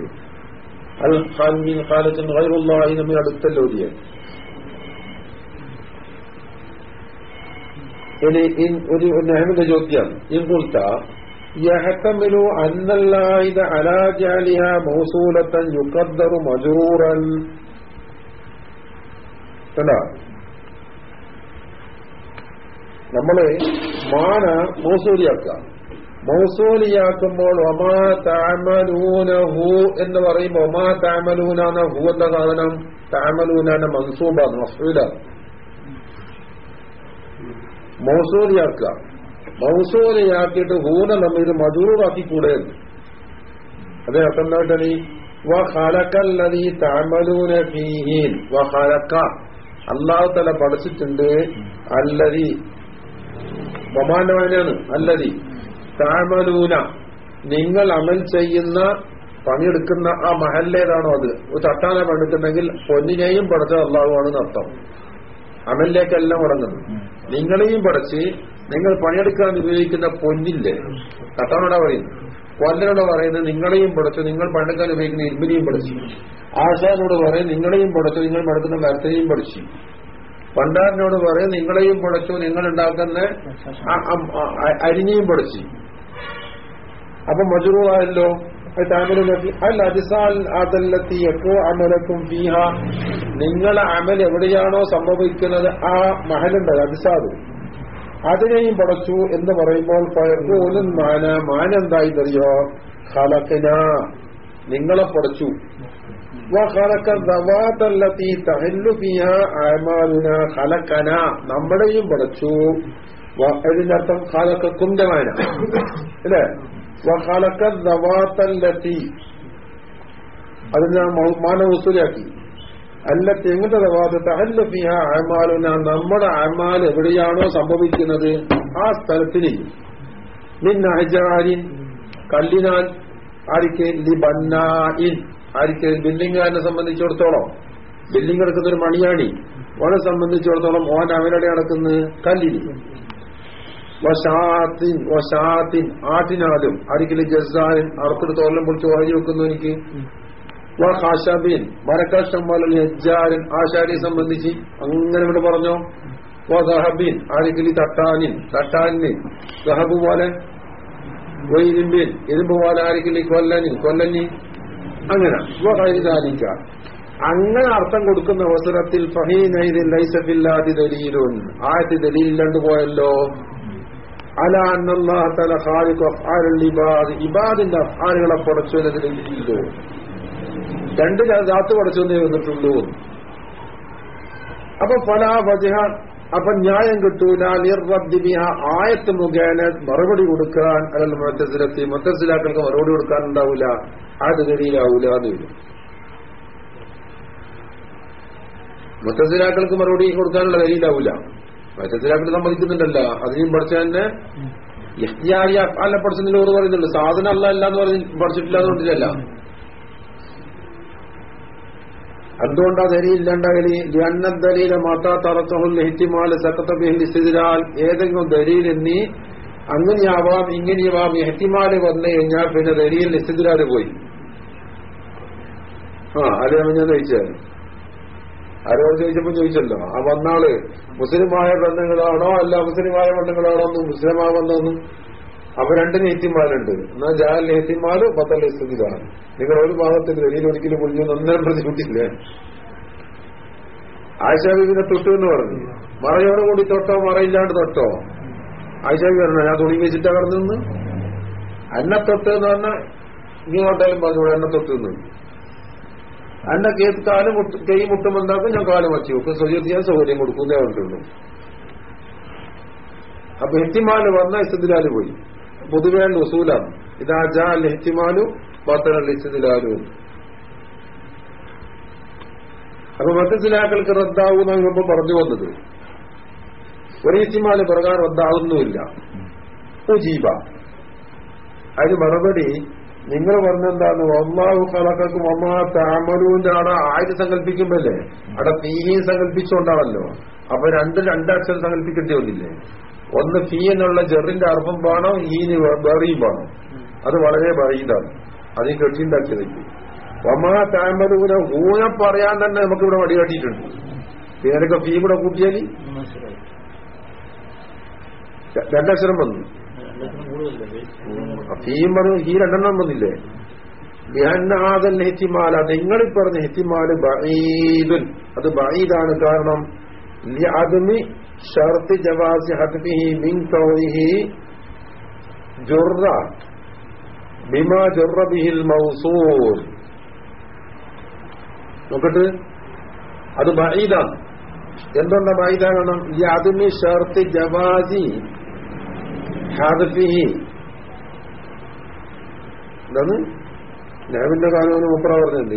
അൽ ഖാലിൻ ഖാലിഖിൻ ഗൈറുല്ലാഹി നമ്മൾ അടുത്തല്ലോ ഓതിയ ഇനി ഇൻ- ഒരു നെഹമിന്റെ ചോദ്യം ഇൻ കുൽത്ത يحتمل أن اللائد على جعلها موصولة يقدر مجرورا കണ്ടോ നമ്മള് മാന മൗസൂലിയാക്കുക മൗസൂലിയാക്കുമ്പോൾ ഒമാ താമലൂനഹു എന്ന് പറയുമ്പോ ഒമാ താമലൂന എന്ന ഹു എന്ന സാധനം. താമലൂനാന്റെ മൻസൂബാണ് മസൂലാണ് മൗസൂലിയാക്കുക. മൗസൂലിയാക്കിയിട്ട് ഹൂന നമ്മൾ അതെ അപ്പൊ എന്തായിട്ടാണ് വഹലക്കല്ലതീ താമലൂന ഫീഹീൻ. വഹലക്ക അള്ളാഹു തല പഠിച്ചിട്ടുണ്ട് അല്ലതി ബമാന്റെ വായനയാണ് അല്ലതി താമലൂന. നിങ്ങൾ അമൽ ചെയ്യുന്ന പണിയെടുക്കുന്ന ആ മഹല്ലേതാണോ അത്? ഒരു തട്ടാന പണിയെടുക്കുന്നെങ്കിൽ പൊന്നിനെയും പഠിച്ച അള്ളാഹുവാണെന്ന് അർത്ഥം. അമലിലേക്കെല്ലാം ഉറങ്ങുന്നു. നിങ്ങളെയും പഠിച്ച് നിങ്ങൾ പണിയെടുക്കാൻ ഉപയോഗിക്കുന്ന പൊന്നില്ലേ? തട്ടാനോടാ പറയുന്നു കൊല്ലനോട് പറയുന്നത് നിങ്ങളെയും പഠിച്ചു നിങ്ങൾ പണിയെടുക്കാൻ ഉപയോഗിക്കുന്ന ഇരുമ്പിനെയും പഠിച്ചു ആശാനോട് പറയും നിങ്ങളെയും പഠിച്ചു നിങ്ങൾ പഠിക്കുന്ന മരത്തിനെയും പഠിച്ചു പണ്ടാരനോട് പറയും നിങ്ങളെയും പഠിച്ചു നിങ്ങൾ ഉണ്ടാക്കുന്ന അരിഞ്ഞയും ആ- അപ്പൊ മജുറുവായല്ലോ അത് അമലക്കും ഫീഹ? നിങ്ങളെ അമൽ എവിടെയാണോ സംഭവിക്കുന്നത്? ആ മഹലുണ്ട് അതിസാദ്. അതിനെയും പടച്ചു എന്ന് പറയുമ്പോൾ മാന മാന എന്തായിട്ടറിയോ ഹലക്കന നിങ്ങളെ പടച്ചു. ഹലക്കന നമ്മുടെയും പടച്ചു. അർത്ഥം ഹലക്ക കുന്തമാന. അല്ലേ? വഹലക്കവാത്തല്ലത്തി ഞാൻ മാനവ വസൂലാക്കി അല്ലത്തി എങ്ങനത്തെ ദവാദത്തെ അല്ലത്തി ആ അമാലുന. നമ്മുടെ അമാൽ എവിടെയാണോ സംഭവിക്കുന്നത്? ആ സ്ഥലത്തിന്. മിൻ കല്ലിനാൽ ആരിക്ക്? ലിബന്നായിൻ ആരിക്ക്? ബില്ലിംഗുകാരനെ സംബന്ധിച്ചിടത്തോളം. ബില്ലിംഗ് കിടക്കുന്ന ഒരു മണിയാണി. ഓനെ സംബന്ധിച്ചിടത്തോളം ഓൻ അവനടെ നടക്കുന്നത് കല്ലിൽ വശാത്തിൻ വശാത്തിൻ ആട്ടിനാലും അരികിൽ ജസാൻ അറുത്തിട്ട് തോലം പൊളിച്ച് വാങ്ങി വെക്കുന്നു എനിക്ക്. വഷബിൻ മരക്കഷ്ടം പോലെ യജ്ജാരൻ ആശാരിയെ സംബന്ധിച്ച് അങ്ങനെ ഇവിടെ പറഞ്ഞോ? വഹബിൻ ആരെങ്കിലും തട്ടാനിൻ തട്ടാനിന്. സഹബ് പോലെ വൈരുമ്പിൻ ഇരുമ്പ് പോലെ ആരെങ്കിലും കൊല്ലനിൻ കൊല്ലനി. അങ്ങനെ. വഹരിതാലിക്ക അങ്ങനെ അർത്ഥം കൊടുക്കുന്ന അവസരത്തിൽ ഫഹീനൈദിൻ ലൈസഫില്ലാതി ദലീലുൻ. ആയത്തി ദലീലില്ലാണ്ട് പോയല്ലോ. അല അന്നല്ലാഹു തആല ഖാലിഖു അഫ്ആലുൽ ഇബാദ് ഇബാദിന്റെ അഫ്ആലുകളെ പടച്ചതിന് ദലീലോ രണ്ട് ജാത്ത് പടച്ചൊന്നേ വന്നിട്ടുള്ളൂ അപ്പൊ പല വജഹ അപ്പൊ ന്യായം കിട്ടൂല ആയത്ത് മുഖേന മറുപടി കൊടുക്കാൻ അല്ലെങ്കിൽ മത്തസിലെത്തി. മത്തസിലാക്കൾക്ക് മറുപടി കൊടുക്കാൻ ഉണ്ടാവില്ല അത് ഗതിയിലാവൂല എന്ന് വരും. മറുപടി കൊടുക്കാനുള്ള ഗതിയിലാവൂല. മൊത്തസിലാക്കൾ സമ്മതിക്കുന്നുണ്ടല്ല അതിനും പഠിച്ചാൽ തന്നെ ഇഖ്തിയാരി അല്ല പഠിച്ചതിന്റെ ഓർവ് പറയുന്നുണ്ട്. സാധനം അല്ല അല്ല എന്ന് പറഞ്ഞ് പഠിച്ചിട്ടില്ല അതുകൊണ്ടില്ല എന്തുകൊണ്ടാ ദലീലില്ലാണ്ടാകലി ലിയന്ന ദലീല മാതാ തറത്തുൽ എഹ്തിമാൽ സക്കത്ത ബിഹിൽ ഏതെങ്കിലും ദലീൽ അങ്ങനെയാവാം ഇങ്ങനെയാവാം എഹ്തിമാൽ വന്നു കഴിഞ്ഞാൽ പിന്നെ ദലീൽ ഇസ്തിദ്ലാൽ പോയി. ആ അതെ ഞാൻ ചോദിച്ചത്? ആരോട് ചോദിച്ചപ്പോ ചോദിച്ചല്ലോ. ആ വന്നാൾ മുസ്ലിമായ ബന്ധങ്ങളാണോ അല്ല മുസ്ലിമായ ബന്ധങ്ങളാണോ എന്ന് മുസ്ലിമായ ബന്ധമൊന്നും അപ്പൊ രണ്ട് നെയ്ത്തിമാരുണ്ട്. എന്നാൽ ജാൽ നെയ്ത്തിമാര് പത്തല്ല സ്ഥിതിതാണ് നിങ്ങൾ ഒരു ഭാഗത്തിൽ വെളിയിൽ ഒരിക്കലും കുഞ്ഞു ഒന്നിനും പ്രതികൂട്ടില്ലേ ആയിഷാബിബിനെ തൊട്ടു എന്ന് പറഞ്ഞു. മറയോട് കൂടി തൊട്ടോ മറയില്ലാണ്ട് തൊട്ടോ? ആയിഷാബി പറഞ്ഞു ഞാൻ തുണി വെച്ചിട്ടാ കടന്നു എന്നെ തൊട്ട് എന്ന് പറഞ്ഞാൽ ഇങ്ങോട്ടാലും പറഞ്ഞു എന്നെ തൊട്ട് നിന്ന് എന്റെ കേസ് കാൽ കൈ മുട്ടുമുണ്ടാക്കും ഞാൻ കാലം വച്ചു വെക്കും. സൗകര്യം ചെയ്യാൻ സൗകര്യം കൊടുക്കുന്നേ പറഞ്ഞിട്ടുള്ളൂ. അപ്പൊ എത്തിമാൽ വന്ന ഇസ്തിലാൽ പോയി. പൊതുവേ വസൂലാണ് ഇതാ ജാ ഹെറ്റിമാലു പത്തനം ഇസ്തിലാലു. അപ്പൊ മറ്റത്തിലാക്കൾക്ക് റദ്ദാവും മുമ്പ് പറഞ്ഞു വന്നത്. ഒരു ഹെറ്റിമാൽ പ്രകാരം റദ്ദാവുന്നുമില്ല. ഉജീബ. അതിന് മറുപടി നിങ്ങൾ പറഞ്ഞെന്താണ്? ഒന്നാവ് കളക്കും ഒന്നാ താമരൂന്റെ അവിടെ ആര് സങ്കല്പിക്കുമ്പല്ലേ? അവിടെ തീയും സങ്കല്പിച്ചുകൊണ്ടാണല്ലോ അപ്പൊ രണ്ട് രണ്ടക്ഷരം സങ്കല്പിക്കേണ്ടി വന്നില്ലേ? ഒന്ന് ഫീ എന്നുള്ള ജെറിന്റെ അർഭം വേണോ? ഈന് വേറെയും വേണോ? അത് വളരെ ബറീതാണ്. അത് ഈ കെട്ടിണ്ടാക്കിയതെങ്കിൽ ഒമാ താമരൂന ഊനെ പറയാൻ തന്നെ നമുക്ക് ഇവിടെ വടികാട്ടിയിട്ടുണ്ട് ഇതിനൊക്കെ ഫീ കൂടെ കൂട്ടിയാൽ രണ്ടക്ഷരം വന്നു. ഫീം പറഞ്ഞു ഈ രണ്ടെണ്ണം വന്നില്ലേ? ബിഹന്നാദൽ നെഹ്റ്റിമാല നിങ്ങൾ പറഞ്ഞ നെഹ്റ്റിമാൽ ബീദുൻ അത് ബീദാണ് കാരണം. ലിഅദ്മി ഷർത്ത് ജവാസി ഹദ്ഫിഹി മിൻ കൗനിഹി ജുറ ബിമാ ജുറ ബിഹിൽ മൗസൂൽ നോക്കട്ട്. അത് ബഈദാണ്. എന്തുകൊണ്ടാ ബഈദാണ് ലിഅദ്മി ഷർത്ത് ജവാസി ഹാദഫിഹി എന്താണ്? നാവിന്റെ കാലം മുപ്പറ പറഞ്ഞിട്ടുണ്ട്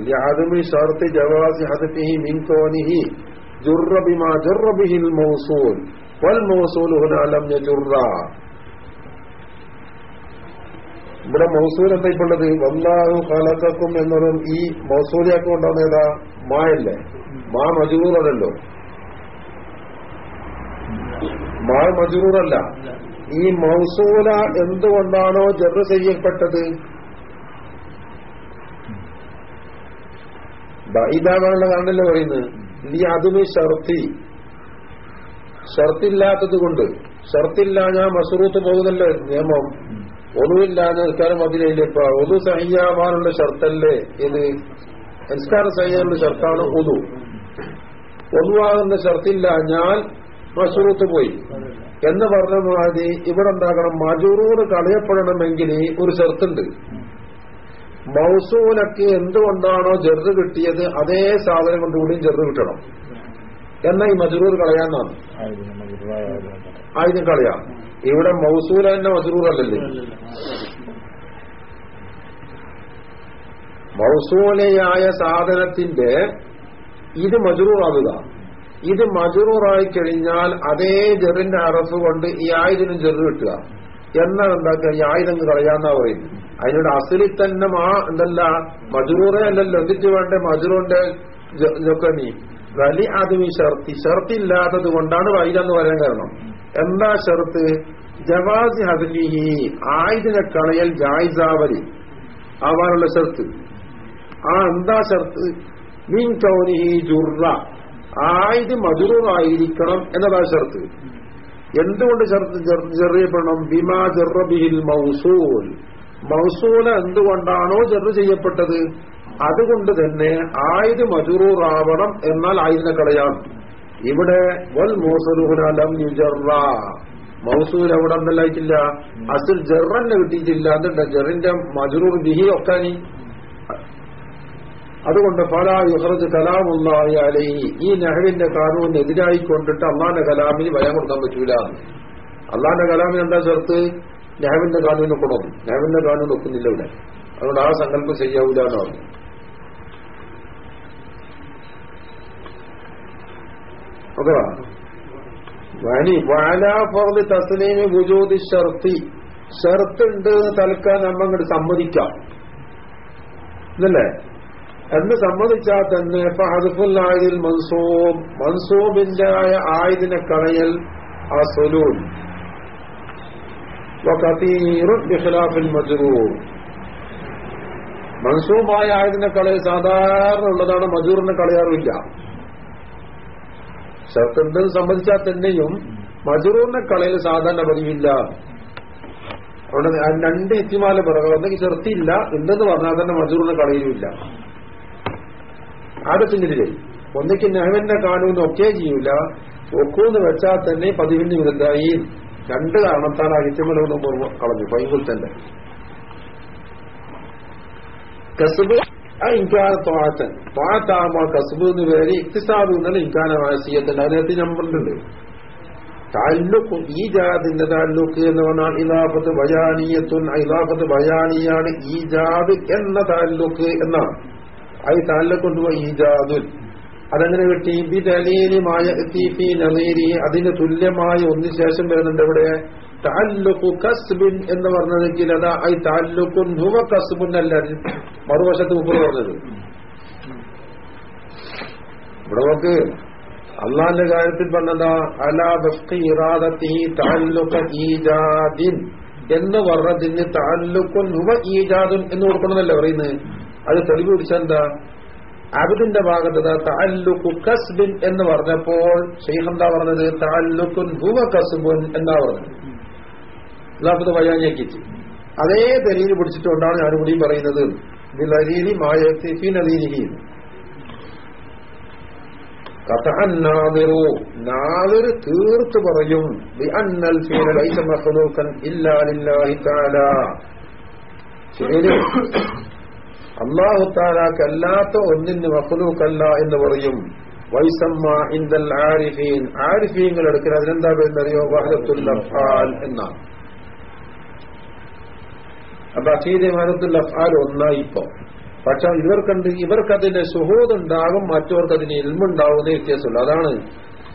ജവാസി ഹദഫിഹി മിൻ കോനിഹി ജുറ ബിമാ മൗസൂൽ. വൽ മൗസൂൽ ഹുനാ ലം ഇവിടെ മൗസൂൽ എന്താ ഇപ്പൊ ഉള്ളത്? വല്ലാഹു ഖലഖക്കും എന്നതും ഈ മൗസൂലിയാക്കും ഉണ്ടാവുന്ന ഏതാ? മായല്ലേ മാ മജൂറല്ലോ മാ മജൂറല്ല ഈ മൗസൂല എന്തുകൊണ്ടാണോ ജറ് ചെയ്യപ്പെട്ടത്? കാരണല്ലേ പറയുന്നത്? ഈ അതുമി ഷർത്തി. ഷർത്തില്ലാത്തത് കൊണ്ട്. ഷർത്തില്ല ഞാൻ മസറൂത്ത് പോകുന്നല്ലേ നിയമം. ഒന്നുമില്ലാതെ നിസ്കാരം അതിലല്ലേ ഇപ്പൊ ഒതു സഹിയാവാനുള്ള ഷർത്തല്ലേ? ഇത് നിസ്കാരം സഹിയാനുള്ള ഷർത്താണ് ഒതു ഒന്നുവാകുന്ന ഷർത്തില്ല. ഞാൻ മസറൂത്ത് പോയി. എന്ന് പറഞ്ഞ മാതിരി ഇവിടെ എന്താക്കണം മജൂറൂർ കളയപ്പെടണമെങ്കിൽ ഒരു ഷർത്തുണ്ട്. മൗസൂലക്ക് എന്തുകൊണ്ടാണോ ജെറ് കിട്ടിയത് അതേ സാധനം കൊണ്ടുകൂടിയും ജെറ് കിട്ടണം. എന്നാ ഈ മജറൂർ കളയാന്നാണ് ആയിരം കളയാം. ഇവിടെ മൗസൂല തന്നെ മജറൂർ അല്ലല്ലേ? മൗസൂലയായ സാധനത്തിന്റെ ഇത് മജറൂറാകുക. ഇത് മജറൂറായി കഴിഞ്ഞാൽ അതേ ജെറിന്റെ അറഫ് കൊണ്ട് ഈ ആയുധനും ജെറ് കിട്ടുക. എന്നാൽ എന്താക്കുക ഈ ആയുധം കളയാന്നാ അതിനോട് അസലിൽ തന്നെ മാ എന്തല്ല മജറൂറേ അല്ലല്ലോ. എന്നിട്ട് വേണ്ട? ഇതൊക്കെ നീ. വലി ആദ്യമി ഷർത്തി. ഷർത്തില്ലാത്തത് കൊണ്ടാണ് വൈലെന്ന് പറയാൻ കാരണം. എന്താ ഷർത്ത്? ജവാസി ഹദലിഹി. ആയുധിനെ കളയൽ ജായിസാവലി. ആവാനുള്ള ഷർത്ത്. ആ എന്താ ഷർത്ത്? മീൻ കൗനിഹി ജുറ ആയുധ മധുരമായിരിക്കണം എന്നതാ ഷർത്ത്. എന്തുകൊണ്ട് ചെറിയപ്പെടണം ബിമാ ജെറബിഹിൽ മൗസൂൽ. മൗസൂല എന്തുകൊണ്ടാണോ ചെറു ചെയ്യപ്പെട്ടത്? അതുകൊണ്ട് തന്നെ ആയുധ മജുറൂറാവണം എന്നാൽ ആയുധിനെ കളയാം. ഇവിടെ വൽ മോസലുഹുലം യുജറ മൗസൂൽ എവിടെ ഒന്നല്ലായിട്ടില്ല അസിൽ ജെറന്നെ കിട്ടിയിട്ടില്ല. എന്നിട്ട് ജെറിന്റെ മജുറൂർ ബിഹി ഒക്കാനി അതുകൊണ്ട് പല യുഹറജ് കലാമുള്ളായി അലൈഹി. ഈ നെഹ്റിന്റെ കാനൂന് എതിരായി കൊണ്ടിട്ട് അള്ളാന്റെ കലാമിന് ഭയം കൊടുക്കാൻ പറ്റൂല. അള്ളാന്റെ കലാമിന് എന്താ ചേർത്ത് നെഹവിന്റെ കാനൂന് കൊടുക്കും. നെഹവിന്റെ കാനൂൻ ഒക്കുന്നില്ല ഇവിടെ. അതുകൊണ്ട് ആ സങ്കല്പം ശരിയാവൂല എന്ന് പറഞ്ഞു. തസ്ലീമി വുജൂദി ഷർത്തി. ഷർത്തുണ്ട് തൽക്കാൻ നമ്മൾ അങ്ങോട്ട് സമ്മതിക്കാം. ഇതല്ലേ? എന്ന് സമ്മതിച്ചാൽ തന്നെ ഫഹദുൽ മൻസൂബ് മൻസൂബിന്റെ ആയ ആയുധിനെ കളയൽ ആ സൊലൂൻ മൻസൂമായ മജ്റൂർ. മൻസൂബായ ആയുധിനെ കളയൽ സാധാരണ ഉള്ളതാണ് മജൂറിനെ കളയാറില്ല ഷർത്തുണ്ട് സംബന്ധിച്ചാൽ തന്നെയും മജറൂറിനെ കളയൽ സാധാരണ പതിവില്ല. അതുകൊണ്ട് രണ്ട് എത്തിമാല പിറകെ ഒന്നെങ്കിൽ ചെറുത്തില്ല. ഉണ്ടെന്ന് പറഞ്ഞാൽ തന്നെ മജൂറിനെ കളയിലുമില്ല. ആദത്തിനെതിരെ ഒന്നിക്ക് നെഹവന്റെ കാനൂന്ന് ഒക്കെ ചെയ്യൂല. ഒക്കൂന്ന് വെച്ചാൽ തന്നെ പതിവിന് വിരുദ്ധായി രണ്ട് കാരണത്താൽ ആ ഹിറ്റമലൊന്നും കളഞ്ഞു ബൈബിൾ തന്നെ. കസുബ് ആ ഇൻകാന ത്വാത്തൻ ത്വാത്താകുമ്പോൾ കസുബ് എന്ന് പേര് ഇക്തിസാബ് എന്നല്ല ഇൻകാന വാസിയത്തിന്റെ അതിനകത്ത് നമ്പറുണ്ട്. താല്ലുക്ക് ഈ ജാതിന്റെ താല്ലുക്ക് എന്ന് പറഞ്ഞാൽ ഇലാഫത്ത് ബയാനീയത്തുൻ ഇലാഫത്ത് ബയാനിയാണ് ഈ ജാത് എന്ന താല്ലുക്ക് എന്നാണ്. അത് കൊണ്ടുപോയി ഈജാദുൽ അതെങ്ങനെ കിട്ടി ബി ദലീലിമായ അതിന് തുല്യമായ ഒന്നിനു ശേഷം വരുന്നുണ്ട് ഇവിടെ താല്ലുക്കു കസ്ബിൻ എന്ന് പറഞ്ഞതെങ്കിൽ അതാ ഐ താല്ലുക്കുൻ നുവ കസ്ബുൻ അല്ല. മറുവശത്ത് ഉപ്പ് പറഞ്ഞത്. ഇവിടെ നോക്ക്. അള്ളാന്റെ കാര്യത്തിൽ പറഞ്ഞതാ അലാ ബസ്തി താല്ലുക്ക ഈജാദിൻ എന്ന് പറഞ്ഞതിന് താല്ലുക്കുൻ നുവ ഈജാദുൻ എന്ന് കൊടുക്കണമെന്നല്ലേ പറയുന്നത്? അത് തെളിവ് പിടിച്ചെന്താ? അബിദിന്റെ ഭാഗത്ത് താല്ലുക്കു കസ്ബിൻ എന്ന് പറഞ്ഞപ്പോൾ ഷെയ്ഖ് എന്താ പറഞ്ഞത്? താല്ലുക്കുൻ ഹുവ കസ്ബുൻ എന്താ പറഞ്ഞത്. ഇതാപ്പത് വയാഞ്ഞേക്കിച്ച് അതേ തെരീൽ പിടിച്ചിട്ടുകൊണ്ടാണ് ഞാൻ കൂടി പറയുന്നത്. ദിലരീലി മായത്തി നദീനിഹി. നാദിറ്. തീർത്ത് പറയും. ശരി അള്ളാഹു താലാക്കല്ലാത്ത ഒന്നിന് മഹ്ലൂക്കല്ല എന്ന് പറയും. വൈസമ്മ ഇന്ദൽ ആരിഫീൻ. ആരിഫീങ്ങൾ എടുക്കുന്ന അതിനെന്താ പേരെന്നറിയോ? വഹദത്തുൽ അഫ്ആൽ എന്നാണ്. അപ്പൊ അഖീദ വഹദത്തുൽ അഫ്ആൽ ഒന്നായി ഇപ്പൊ പക്ഷെ ഇവർക്കുണ്ട് ഇവർക്കതിന്റെ സുഹൂദുണ്ടാകും മറ്റവർക്ക് അതിന് ഇൽമുണ്ടാവുന്ന വ്യത്യാസമുള്ളൂ അതാണ്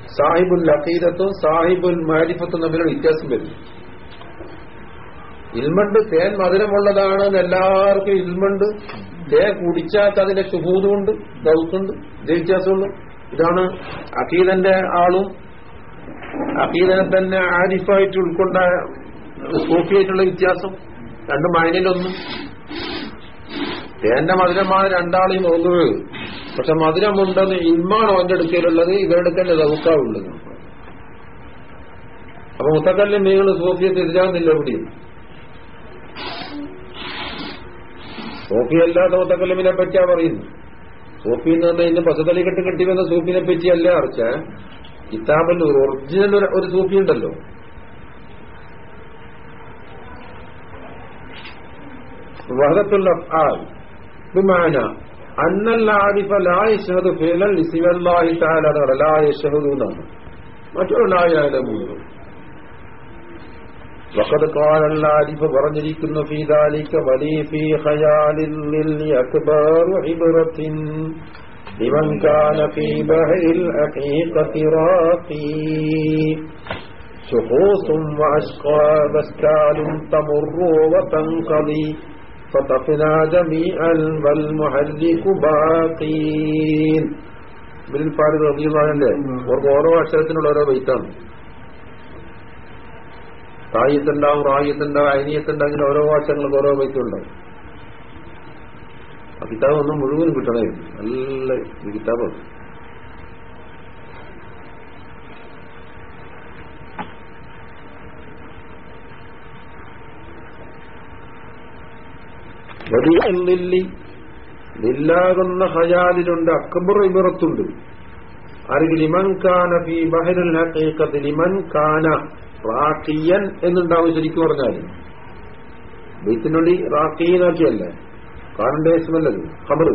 സാഹിബുൽ അഖീദത്തും സാഹിബുൽ മാരിഫത്തും തമ്മിലുള്ള വ്യത്യാസം വരും. ഇൽമുണ്ട് തേൻ മധുരമുള്ളതാണ് എല്ലാവർക്കും ഇൽമുണ്ട്. തേ കുടിച്ചാൽ അതിന്റെ ശുഭൂതുണ്ട് ദൗത്തുണ്ട് ഇത് വ്യത്യാസമുള്ളൂ ഇതാണ് അഖീദന്റെ ആളും അഖീദനെ തന്നെ ആരിഫായിട്ട് ഉൾക്കൊണ്ട സൂഫിയായിട്ടുള്ള വ്യത്യാസം. രണ്ട് മൈനിലൊന്നും. തേന്റെ മധുരമാണ് രണ്ടാളെയും നോക്കുന്നത്. പക്ഷെ മധുരമുണ്ടെന്ന് ഇൽമാണ് അവന്റെ അടുക്കലുള്ളത് ഇവരുടെ തന്നെ ദൗക്കാവുള്ളത്. അപ്പൊ മുത്തക്കല്ലേ മീകൾ സൂഫിയത്ത് എതിരാകുന്നില്ല എവിടെയും. സൂഫി അല്ലാത്ത മുത്തക്കല്ലിമിനെ പറ്റിയാ പറയുന്നു. സൂഫി എന്ന് പറഞ്ഞാൽ ഇന്ന് പശുതലി കെട്ട് കെട്ടി വന്ന സൂഫിനെ പറ്റിയല്ല അറിച്ച കിതാബിൽ ഒറിജിനൽ ഒരു സൂഫി ഉണ്ടല്ലോ. വഹദത്തുൽ അഫ്ആൽ. ബിമാന. അന്നൽ ആരിഫ ലാ യശ്ഹദു തആല ലാ യശ്ഹദു എന്നാണ്. വഖദ് ഖാല അൽ ആരിഫ പറഞ്ഞിരിക്കുന്നു ഫീ ദാലിക വലി ഫീ ഖയാലിൽ ലിൽ അക്ബർ ഇബ്റത്തിൻ لمن كان في بحر الحقيقة راقي شخوص وأشقى بسكال تمر وتنقضي فطفنا جميعا والمحرك باقين ബിൽ പാടി റബിയുള്ളാഹന്റെ അവർക്ക് ഓരോ അക്ഷരത്തിനുള്ള ഓരോ ബൈത്താണ് റായത്തുണ്ടാവും റായിത്തുണ്ടാവും അയനീയത്തുണ്ടാവും അങ്ങനെ ഓരോ വാച്ചങ്ങൾക്ക് ഓരോ ബൈറ്റുണ്ടാവും ആ കിതാബ് ഒന്നും മുഴുവൻ കിട്ടണേ നല്ല ഒരു കിതാബ്. വലിയ ഹയാലിലുണ്ട് അക്ബർ ഇബറത്തുണ്ട്. അറിവിൽ ഇമൻ കാന ഫി ബഹരുൽ ഹഖീഖത്ത് ഇമൻ കാന റാഖിയൻ എന്നുണ്ടാവും ശരിക്കും പറഞ്ഞാൽ ബീത്തിനുള്ളി റാഖീനാക്കിയല്ലേ കാനന്റെ ഇസ്മല്ലത് ഖബർ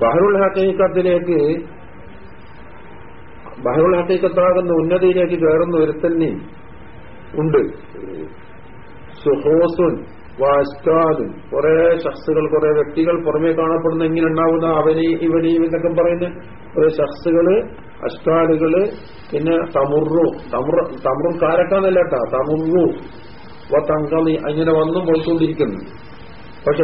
ബഹറുൽ ഹഖീഖത്തിലേക്ക് ബഹറുൽ ഹഖീഖത്താകുന്ന ഉന്നതിയിലേക്ക് കയറുന്ന ഒരുത്തന്നെ ഉണ്ട്. സുഹോസുൻ. വാസ്കാദും കുറെ ശഖ്സുകൾ കുറെ വ്യക്തികൾ പുറമേ കാണപ്പെടുന്ന എങ്ങനെ ഉണ്ടാവുന്ന അവനെ ഇവനെയും എന്നൊക്കെ പറയുന്ന കുറെ ശഖ്സുകൾ അഷ്ടാദുകൾ പിന്നെ തമുറു. തമുറ തമുറും കാരക്കാന്നല്ല കേട്ടാ. തമുറു. തങ്കളി അങ്ങനെ വന്നും പോയിക്കൊണ്ടിരിക്കുന്നു. പക്ഷെ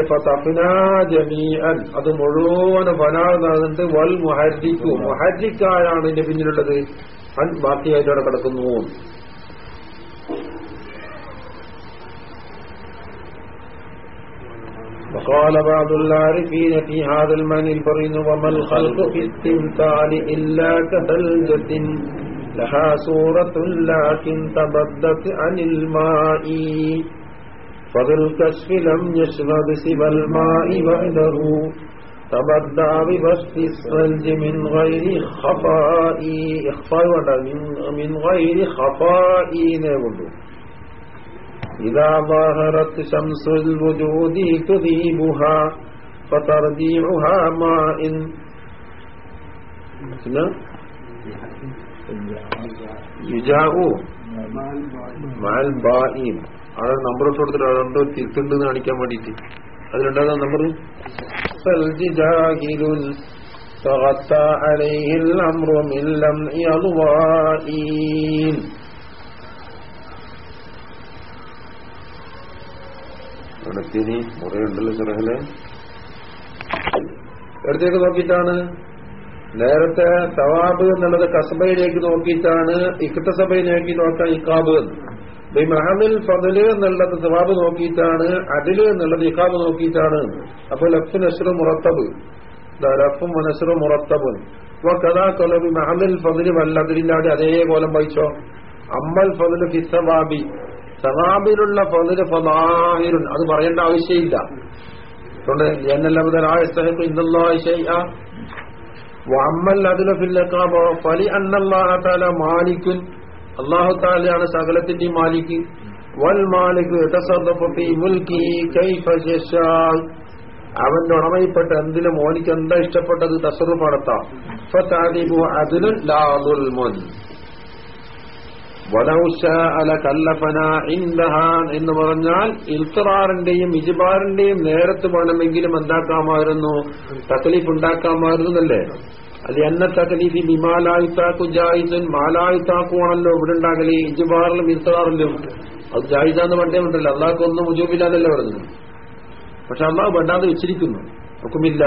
ജമീഅൻ. അത് മുഴുവൻ ഫനാകുന്നത് വൽ മുഹരിക്കു. മുഹാജിക്കാരാണ് ഇതിന്റെ പിന്നിലുള്ളത്. അൻ ബാക്കിയായിട്ട് അവിടെ കിടക്കുന്നു. وقال بعض العارفين في هذا المعنى البرين وما الخلق في التمثال إلا كثلجة لها صورة لكن تبدت عن الماء. فذو الكشف لم يشرب سوى الماء وحده تبدع ببسط الثلج من غير خفاء. إخفاء من غير خفاء نقول إذا ظهرت شمس الوجود تذيبها فترجيعها ماء യുജാഉ മാൽ ബായിം അവിടെ നമ്പർ ഇട്ട് കൊടുത്തിട്ട് അതെന്തോ തിരുത്തുണ്ടെന്ന് കാണിക്കാൻ വേണ്ടിട്ട് അതിലുണ്ടാകുന്ന നമ്പർ فغطى عليه الأمر من لم يضوائين അടുത്തിന് കുറെ ഉണ്ടല്ലോ ചെറുഹലെ എടുത്തേക്ക് നോക്കിയിട്ടാണ്. നേരത്തെ തവാബ് എന്നുള്ളത് കസബയിലേക്ക് നോക്കിയിട്ടാണ് ഇക്കത്ത സഭയിലേക്ക് നോക്കാൻ ഇക്കാബ് മഹമിൽ ഫതിൽ എന്നുള്ളത് തവാബ് നോക്കിയിട്ടാണ് അതിൽ എന്നുള്ളത് ഇക്കാബ് നോക്കിയിട്ടാണ്. അപ്പൊ ലഫ് നസറു മുറത്തബ്. ലഫും മനസ്സറും മുറത്തബുൻ അപ്പൊ കഥാ കൊലബി മഹമിൽ ഫതിൽ വല്ലതിരില്ലാതെ അതേ കോലം അമ്മൽ ഫതിൽ ഫിസവാബി സവാബിലുള്ള ഫതിൽ ഫലാഹിരുൻ അത് പറയേണ്ട ആവശ്യമില്ല. അതുകൊണ്ട് എന്നല്ലാതെ ഇന്നല്ലാ വമ്മൽ ഫിൽ ഇഖാബ ഫലി അന്നല്ലാഹ തആല മാലിക്കുൻ. അള്ളാഹു തആലയാണ് സകലത്തിന്റെ മാലിക്ക് വൽ മാലിക് അവന്റെ ഉടമയിൽപ്പെട്ട എന്തിലും മോനിക്ക് എന്താ ഇഷ്ടപ്പെട്ടത് തസറുഫ് നടത്താം ഫതഅദിബു അദ്ലുൻ ലാ ദുൽമുൻ കല്ലഫന ഇൻദഹാൻ എന്ന് പറഞ്ഞാൽ ഇൽത്തറാറിന്റെയും ഇജിബാറിന്റെയും നേരത്ത് വേണമെങ്കിലും എന്താക്കാമായിരുന്നു? തക്ലീഫ് ഉണ്ടാക്കാമായിരുന്നു എന്നല്ലേ അത് എന്ന തക്ലീഫ് ബിമാലായുത്താക്കു ജായിസൻ മാലായുത്താക്കുവാണല്ലോ ഇവിടെ ഉണ്ടാകൽ ഇജിബാറിലും ഇൽത്തറാറിലും. അത് ജായിസാന്ന് പണ്ടേ ഉണ്ടല്ലോ. അള്ളാഹ്ക്കൊന്നും മുജൂബില്ലാന്നല്ലേ പറഞ്ഞു പക്ഷെ അള്ളാഹ് വേണ്ടാതെ വെച്ചിരിക്കുന്നു. ഒക്കുമില്ല.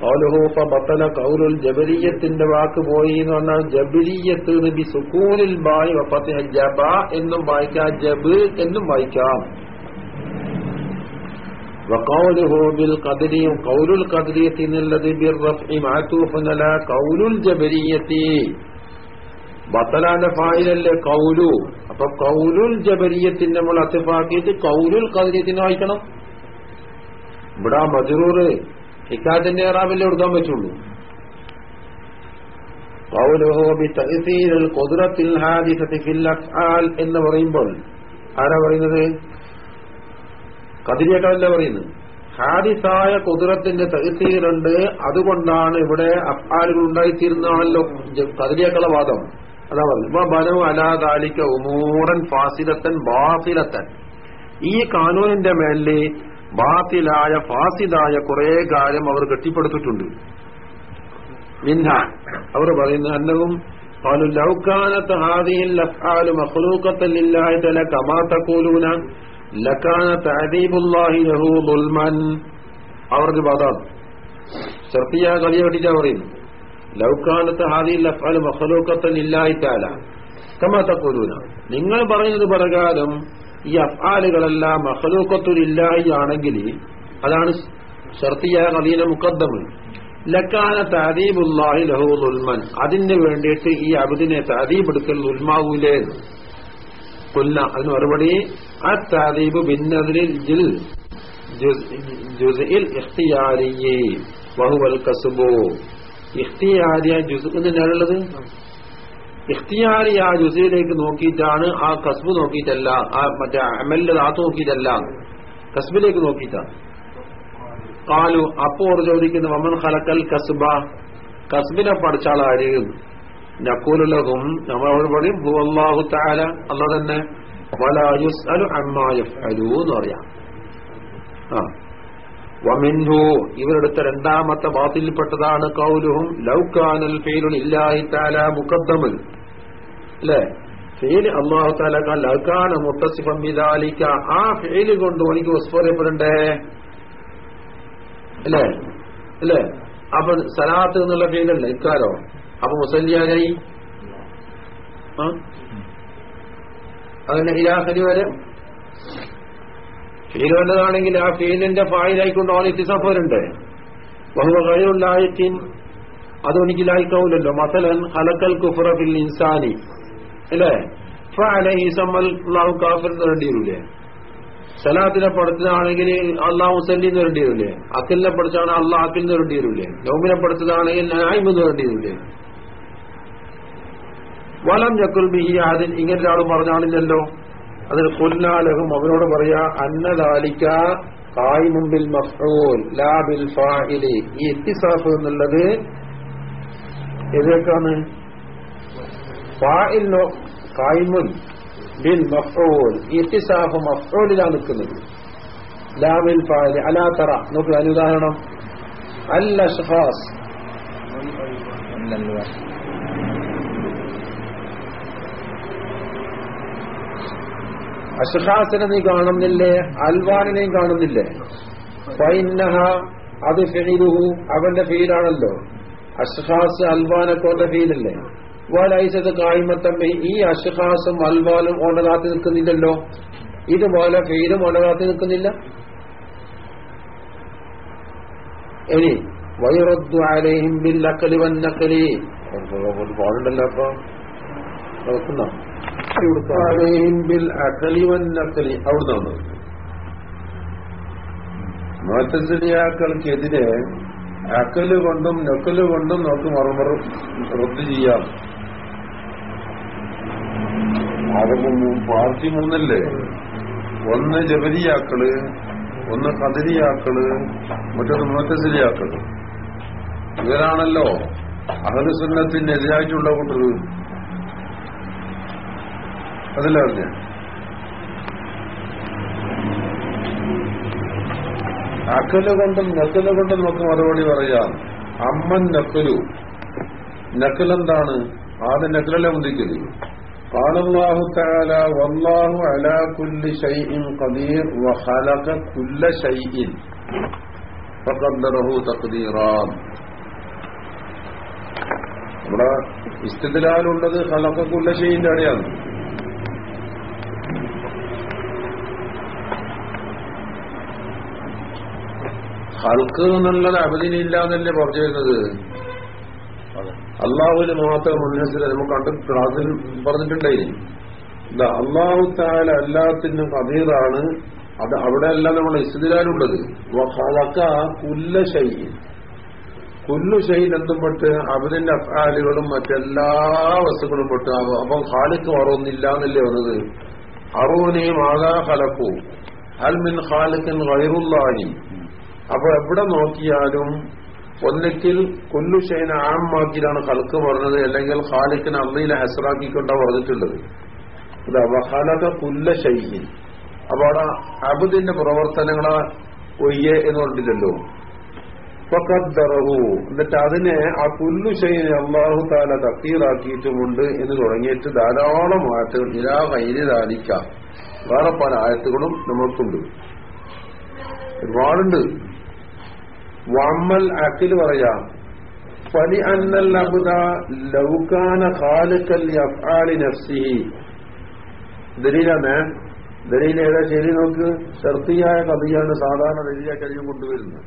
കൗലുഹൂഫ ബത്തല കൗലുൽ ജബരീയത്തിന്റെ വാക്ക് പോയി എന്ന് പറഞ്ഞാൽ ജബരീയത്ത് നബി സുക്കൂനിൽ ബായി ജബ എന്നും വായിക്കാം ജബ് എന്നും വായിക്കാം. കൗലുൽ മഅതൂഫുൻ അലാ ബത്തലാന്റെ ഫായിലല്ലേ കൗലു? അപ്പൊ കൗലുൽ ജബരീയത്തിന്റെ അത്തിഫാക്കിയിട്ട് കൗലുൽ വായിക്കണം. ഇവിടെ മജറൂർ ഹിക്കാത്തിന്റെ ഏറാബില്ലേ കൊടുക്കാൻ പറ്റുള്ളൂ. എന്ന് പറയുമ്പോൾ ആരാ പറയുന്നത്? കതിരിയേക്കാളല്ല പറയുന്നത്. ഹാദിസായ കുതിരത്തിന്റെ തഹസീലുണ്ട് അതുകൊണ്ടാണ് ഇവിടെ അഫ്ആലുകൾ ഉണ്ടായിത്തീരുന്നതാണല്ലോ കതിരിയേക്കള വാദം. അതാ പറഞ്ഞു ബനു അലാദാലിക്ക ഉമൂറൻ ഫാസിലത്തൻ ബാസിലത്തൻ. ഈ കാനൂനിന്റെ മേലെ ബാത്തിലായ ഫാസിദായ കുറെ കാര്യം അവർ കെട്ടിപ്പടുത്തിട്ടുണ്ട് മിൻഹ അവർ പറയുന്ന അന്നവും قالوا لو كانت هذه الافعال مخلوقه لله تعالى كما تقولون لكان تعذيب الله له ظلما അവർക്ക് ബാധാണ് ചെറുപ്പിയ കളിയെ വേണ്ടിട്ടാ പറയുന്നു ലൗക്കാനത്ത് ഹാദിയിൽ അഫ്ആൽ മഖലൂക്കത്തൻ ഇല്ലായി താല കമത്തക്കൊരൂന നിങ്ങൾ പറയുന്നത് പ്രകാരം ഈ അഫാലുകളെല്ലാം മഹലൂക്കത്തുലില്ലായി ആണെങ്കിൽ അതാണ് ഷർത്തിയ കദീന മുക്കദ്ദമ് ലക്കാന താദീബുല്ലാഹി ലഹു ദുൽമൻ. അതിന് വേണ്ടിയിട്ട് ഈ അബുദിനെ താദീബ് എടുക്കൽ ദുൽമാവൂലേ. കൊല്ല. അതിന് മറുപടി ആ താദീബ് ഭിന്നതിൽ ജിൽ ജുസിൽ ഇഖ്തിയാരിയെ. വഹുവൽ കസുബോ. ഇഖ്തിയാരിയ ജുസ് എന്നതിനുള്ളത് ഇഖ്തിയാരി ആ ജുസയിലേക്ക് നോക്കിയിട്ടാണ് ആ കസ്ബ് നോക്കിയിട്ടല്ല ആ മറ്റേ അമലിന്റെ ദാത്ത് നോക്കിയിട്ടല്ല. കസ്ബിലേക്ക് നോക്കിയിട്ടാണ്. കാലു അപ്പോൾ ചോദിക്കുന്ന വമൻ ഖലക്കൽ കസ്ബ? കസ്ബിനെ പഠിച്ചാൾ ആര് നമ്മൾ നമ്മളോട് പറയും ഭൂവല്ലാഹു താല അല്ല തന്നെ വലായുസ് അലു അമ്മാ അലു എന്ന് പറയാം. ആ. വമിൻഹു ഇവരെടുത്ത രണ്ടാമത്തെ ബാത്തിൽപ്പെട്ടതാണ് കൗലുഹും ലൗകാനൽ ഫീലുൽ ഇല്ലാഹി താല മുഖദ്ദമൻ. അല്ലേ? അല്ലാഹു അള്ളാഹു ക ലൗകാന മുത്തസിഫൻ ബിദാലിക ആ ഫീൽ കൊണ്ട് എനിക്ക് വസ്ഫറിയപ്പെടണ്ടേ അല്ലേ? അല്ലേ? അപ്പൊ സലാത്ത് എന്നുള്ള ഫീലല്ലേ? ഇക്കാരോ? അപ്പൊ മുസല്യാനായി അതന്നെ ഇലാഹരി വരെ? ഫീൽ വല്ലതാണെങ്കിൽ ആ ഫീലിന്റെ ഫായിലായിക്കൊണ്ട് ഓൺ ഇത്തിസഫരുണ്ട് ബഹുവ കഴിവുള്ളായിട്ടിൻ എനിക്ക് ലായിക്കാവൂലല്ലോ മസലൻ ഹലക്കൽ കുഫറ ഫിൽ ഇൻസാനി. അല്ലേ? ഫലഹിസമ്മൽ കാഫിർ വേണ്ടി വരില്ലേ സലാത്തിനെ പഠിച്ചതാണെങ്കിൽ അള്ളാഹ് മുസല്ലി എന്ന് വേണ്ടി വരില്ലേ അക്കിലിനെ പഠിച്ചാണ് അള്ളാഹ് അക്കിൽ എന്ന് വേണ്ടി വരില്ലേ നോമിനെ പഠിച്ചതാണെങ്കിൽ നായ്മ എന്ന് വേണ്ടി വരില്ലേ വലം ഞക്കുൽ ബിഹി അതിൽ ഇങ്ങനെ ഒരാൾ പറഞ്ഞാണില്ലല്ലോ. അതിന് കൊല്ലാലഹും അവനോട് പറയാ അന്നദാലിക്ക കായ് മുമ്പിൽ മഫ്ഊൽ ലാ ബിൽ ഈ ഇത്തിസാഫ് എന്നുള്ളത് ഏതൊക്കെയാണ്? ഫാഇലിനോ കായ്മുൻ ബിൽ മഫ്ഊൽ. ഇത്തിസാഫ് മഫ്ഊലിലാണ് നിൽക്കുന്നത്. ലാ ബിൽ ഫാഇലി അലാ തറ. നോക്കുക അതിന് ഉദാഹരണം. അൽ അഷ്ഖാസിനെ നീ കാണുന്നില്ലേ? അൽവാനിനെയും കാണുന്നില്ലേ? ഫൈനഹ അത് ഫെയിലുഹു അവന്റെ ഫീലാണല്ലോ. അഷ്ഖാസ് അൽവാനൊക്കെ ഫീലല്ലേ? വലൈസത് കായ്മത്തമ്മ ഈ അഷ്ഖാസും അൽവാനും ഓണകാത്തി നിൽക്കുന്നില്ലല്ലോ. ഇതുപോലെ ഫീലും ഓണകാത്തി നിൽക്കുന്നില്ല. ഇനി വൈറദ്ദു അലൈഹിം ബിൽ അക്കലി വന്നക്കലി പാടുണ്ടല്ലോ അപ്പൊ? നോക്കുന്നോ അവിടുന്ന് മുഴത്തലിയാക്കൾക്കെതിരെ അക്കൽ കൊണ്ടും നൊക്കൽ കൊണ്ടും നമുക്ക് മറുമറ റദ്ദ് ചെയ്യാം. അത് പാർട്ടി മൂന്നല്ലേ ഒന്ന് ജബരിയാക്കൾ ഒന്ന് കതിരിയാക്കൾ മറ്റൊന്ന് മുഴത്തലിയാക്കൾ ഇവരാണല്ലോ അഹലുസുന്നത്തിനെതിരായിട്ടുള്ള കൂട്ടത് അതിലറിഞ്ഞ അക്കല് കൊണ്ടും നക്കല് കൊണ്ടും നമുക്ക് മറുപടി പറയാം അമ്മൻ നക്കലു നക്കലെന്താണ് ആദ്യം നക്കലല്ലേ മുന്തിക്കല് قال الله تعالى والله على كل شيء قدير وخلق كل شيء فقدره تقديرا നമ്മുടെ ഇസ്തിദലാലുള്ളത് ഖലഖക്കുല്ല ഷൈഇന്റെ അടിയാണ് ഹൽക്ക് എന്നുള്ളത് അബദിനില്ല എന്നല്ലേ പറഞ്ഞു വരുന്നത്? അള്ളാഹുവിന് മാത്രം മുൻഹസിൽ നമുക്ക് കണ്ട് ക്ലാസ്സിൽ പറഞ്ഞിട്ടുണ്ടായി എന്താ അള്ളാഹു താല എല്ലാത്തിനും കതീറാണ് അത് അവിടെയല്ല നമ്മൾ ഇസ്തിരാനുള്ളത് കുല്ല ശൈലി കുല്ലു ശൈലി എന്തും പെട്ട് അവരിന്റെ അഫാലുകളും മറ്റെല്ലാ വസ്തുക്കളും പെട്ട് അപ്പം ഖാലിക്ക് മറൊന്നില്ല എന്നല്ലേ വന്നത് അറൂനെയും ആകാ ഖലക്കു അൽ മിൻ ഖാലിക്കൻ ഗൈറുല്ലാഹി. അപ്പൊ എവിടെ നോക്കിയാലും ഒന്നിക്കിൽ കൊല്ലു ഷൈന ആമാക്കിയിലാണ് ഖൽക്ക് പറഞ്ഞത് അല്ലെങ്കിൽ ഹാലിക്കിന് അമ്മയിലെ ഹെസറാക്കിക്കൊണ്ടാ പറഞ്ഞിട്ടുള്ളത്. ഇത് അവഹാലക കുല്ല ഷൈഹിൻ അപ്പൊ അവിടെ അബുദിന്റെ പ്രവർത്തനങ്ങളെ ഒയ്യെ എന്ന് പറഞ്ഞിട്ടില്ലല്ലോ. ഫഖദ്ദറഹു. എന്നിട്ട് അതിനെ ആ കുല്ലു ഷൈനെ അള്ളാഹു താല തക്കീറാക്കിയിട്ടുമുണ്ട് എന്ന് തുടങ്ങിയിട്ട് ധാരാളം ആയത്തുകൾ ഇലാ വൈരിതാലിക്ക വേറെ പല ആയത്തുകളും നമ്മൾക്കുണ്ട് ഒരുപാടുണ്ട്. വമ്മൽ അക്കിൽ പറയാം ഫലി അന്നൽ അബുദ ലൗകാന ഖാലിക്കൽ യഫ്ആലി നഫ്സിഹി. ദലീലാണ് ദലീൽ ഏതാ ശരി നോക്ക്? ഷർത്തിയായ കഥയാണ് സാധാരണ ദലീലായി കഴിയും കൊണ്ടുവരുന്നത്.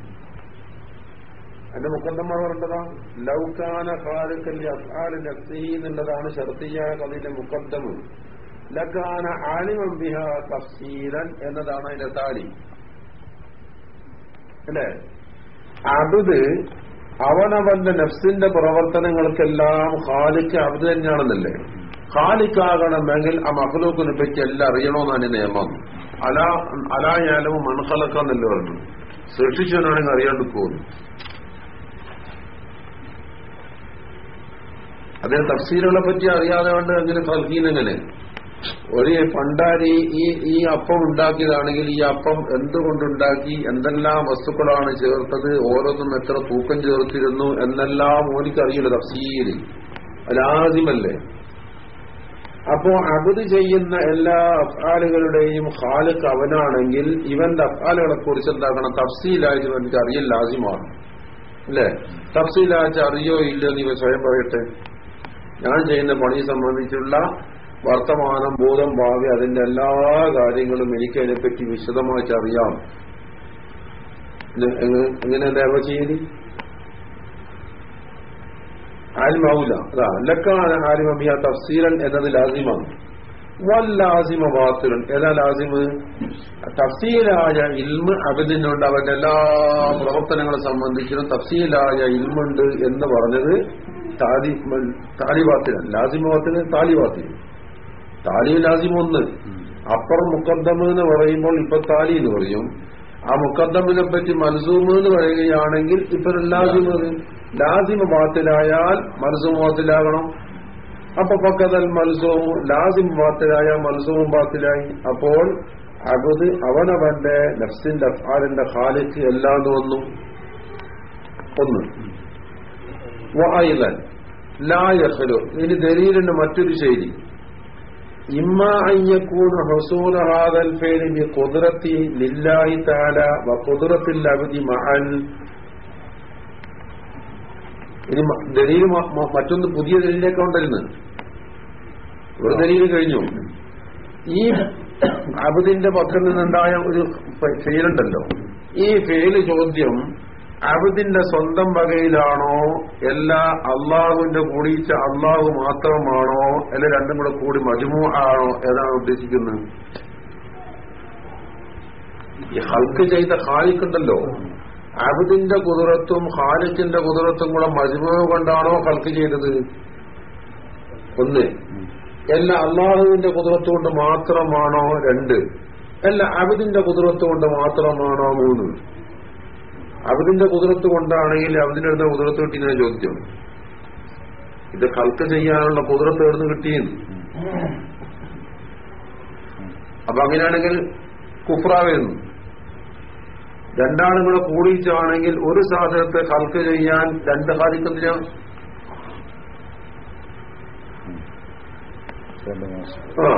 അതിന്റെ മുക്കന്തമ്മ പറഞ്ഞതാ ലൗകാന ഖാലിക്കൽ യഫ്ആലി നഫ്സിഹി എന്നുള്ളതാണ് ഷർത്തിയായ കഥയിലെ മുക്കദ്ദമ്. ലക്കാന ആലിമം ബിഹ തഫ്സീലൻ എന്നതാണ് അതിന്റെ താലി. അല്ലേ? അബുദ് അവനവന്റെ നഫ്സിന്റെ പ്രവർത്തനങ്ങൾക്കെല്ലാം ഖാലിക്ക് അബുദ് തന്നെയാണെന്നല്ലേ? ഖാലിക്കാകണമെങ്കിൽ ആ മഹലൂക്കിനെ പറ്റി എല്ലാം അറിയണമെന്നാണ് നിയമം. അലാ അലായാലും മൺഹലക്കാന്നല്ലേ പറഞ്ഞു. സൃഷ്ടിച്ചവനാണെങ്കിൽ അറിയാണ്ട് പോകുന്നു. അദ്ദേഹം തഫ്സീലുകളെ പറ്റി അറിയാതെ കൊണ്ട് അങ്ങനെ കൽക്കീനെങ്ങനെ ഒരു പണ്ടാരി ഈ ഈ അപ്പം ഉണ്ടാക്കിയതാണെങ്കിൽ ഈ അപ്പം എന്തുകൊണ്ടുണ്ടാക്കി എന്തെല്ലാം വസ്തുക്കളാണ് ചേർത്തത് ഓരോന്നും എത്ര തൂക്കം ചേർത്തിരുന്നു എന്നെല്ലാം ഓനിക്കറിയില്ല തഫ്സീൽ ലാസിമല്ലേ അപ്പോ അബുദ് ചെയ്യുന്ന എല്ലാ അഫാലുകളുടെയും ഹാലക്ക് അവനാണെങ്കിൽ ഇവന്റെ അഫാലുകളെ കുറിച്ച് എന്താക്കണം? തഫ്സീലായിട്ട് എനിക്ക് അറിയില്ല ലാസിമാണ്. അല്ലേ? തഫ്സീലായിട്ട് അറിയോ ഇല്ലയോ എന്ന് ഇവ സ്വയം പറയട്ടെ? ഞാൻ ചെയ്യുന്ന പണി സംബന്ധിച്ചുള്ള വർത്തമാനം ബോധം ഭാവി അതിന്റെ എല്ലാ കാര്യങ്ങളും എനിക്ക് അതിനെപ്പറ്റി വിശദമായിട്ട് അറിയാം. എങ്ങനെ ദേവ ചെയ്യൽ? ആലിമാവൂല അതാ അല്ലക്കാണ് ആലിമബിയ തഫ്സീലൻ എന്നത് ലാസിമാണ്. വല്ലാസിമ ബാത്തിലൻ. ഏതാ ലാസിമ്? തഫ്സീലായ ഇൽമ് അബദിനുണ്ട് അവന്റെ എല്ലാ പ്രവർത്തനങ്ങളെ സംബന്ധിച്ചിട്ടും തഫ്സീലായ ഇൽമുണ്ട് എന്ന് പറഞ്ഞത് താലി ലാസിമ ലാസിമബാത്തിന് താലിബാത്തിന് താലി ലാസിം ഒന്ന്. അപ്പർ മുക്കദ്ദമ എന്ന് പറയുമ്പോൾ ഇപ്പൊ താലി എന്ന് പറയും. ആ മുക്കദ്ദമിനെ പറ്റി മനസൂമ് എന്ന് പറയുകയാണെങ്കിൽ ഇപ്പൊ ലാസിം ലാസിമ ബാത്തിലായാൽ മനസ്സും ബാത്തിലാകണം. അപ്പൊ പക്കതൽ മത്സവവും ലാസിം ബാത്തിലായ മത്സവും ബാത്തിലായി. അപ്പോൾ അബുദ് അവനവന്റെ നഫ്സിന്റെ അഫാലിന്റെ ഖാലിക്ക് എല്ലാം വന്നു. ഒന്ന്. വായുതൻ ലാ യഖലു. ഇനി ദലീലിന്റെ മറ്റൊരു ശൈലി. إما أن يكون حصول هذا الفعل بقدرة لله تعالى وقدرة العبد معا ഇനി ദലീൽ മറ്റൊന്ന് പുതിയ ദലീലേക്ക് കൊണ്ടിരുന്നു ഒരു ദലീൽ കഴിഞ്ഞു ഈ അബുദിന്റെ പക്കൽ നിന്നുണ്ടായ ഒരു ഫെയിലുണ്ടല്ലോ ഈ ഫെയില് ചോദ്യം അബുദിന്റെ സ്വന്തം വകയിലാണോ? എല്ലാ അള്ളാഹുവിന്റെ കൂടിയിച്ച അള്ളാഹു മാത്രമാണോ? അല്ലെ രണ്ടും കൂടെ കൂടി മജുമു ആണോ? ഏതാണ് ഉദ്ദേശിക്കുന്നത്? ഈ ഹൽക്ക് ചെയ്ത ഹാലിക്കുണ്ടല്ലോ അബുദിന്റെ കുതിരത്തും ഹാലിക്കിന്റെ കുതിരത്തും കൂടെ മജുമു കൊണ്ടാണോ ഹൽക്ക് ചെയ്തത്? ഒന്ന്. എല്ലാ അള്ളാഹുവിന്റെ കുതിരത്തുകൊണ്ട് മാത്രമാണോ? രണ്ട്. അല്ല അബുദിന്റെ കുതിരത്തുകൊണ്ട് മാത്രമാണോ? മൂന്ന്. അബുദിന്റെ കുതിരത്ത് കൊണ്ടാണെങ്കിൽ അബുദിന്റെ അടുത്ത കുതിരത്ത് ഞാൻ ചോദ്യം. ഇത് കൽക്ക് ചെയ്യാനുള്ള കുതിരത്ത് എവിടുന്ന് കിട്ടിയെന്ന്? അപ്പൊ അങ്ങനെയാണെങ്കിൽ കുഫ്ര വരുന്നു രണ്ടാളും കൂടെ കൂടിയിച്ചാണെങ്കിൽ ഒരു സാധനത്തെ കൽക്ക് ചെയ്യാൻ രണ്ട് ഹാദിക്കത്തില്ല ആ.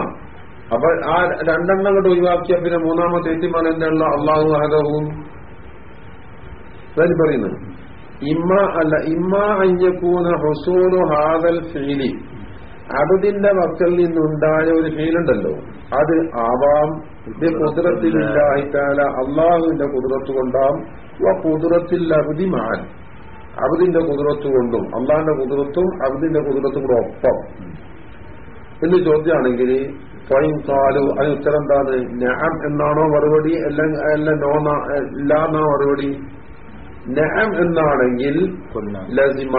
അപ്പൊ ആ രണ്ടെണ്ണം കൊണ്ട് ഒഴിവാക്കിയ പിന്നെ മൂന്നാമത്തെ എത്തിമാൻ എന്നുള്ള അള്ളാഹു അഹദവും അതാണ് പറയുന്നത്. ഇമ്മ അല്ല ഇമ്മ അയ്യക്കൂന ഹൊസൂറു ഹാദൽ ഫീലി. അബദിന്റെ വക്കൽ നിന്നുണ്ടായ ഒരു ഫീലുണ്ടല്ലോ. അത് ആവാം. ഇത് കുതിരത്തിലില്ലായിട്ടാല അള്ളാഹുവിന്റെ കുതിരത്ത് കൊണ്ടാം. കുതിരത്തിൽ അബുദി മാൻ അബുദിന്റെ കുതിരത്ത് കൊണ്ടും അള്ളാഹിന്റെ കുതിരത്തും അബുദിന്റെ കുതിരത്തും കൂടെ ഒപ്പം. എന്ന് ചോദ്യമാണെങ്കിൽ സ്വയം കാലു അതിന് ഉത്തരം എന്താണ്? ഞാൻ എന്നാണോ മറുപടി? അല്ല നോന്നാ നോ ഇല്ല എന്നാ മറുപടി? നഅം എന്നാണെങ്കിൽ ലസിമ.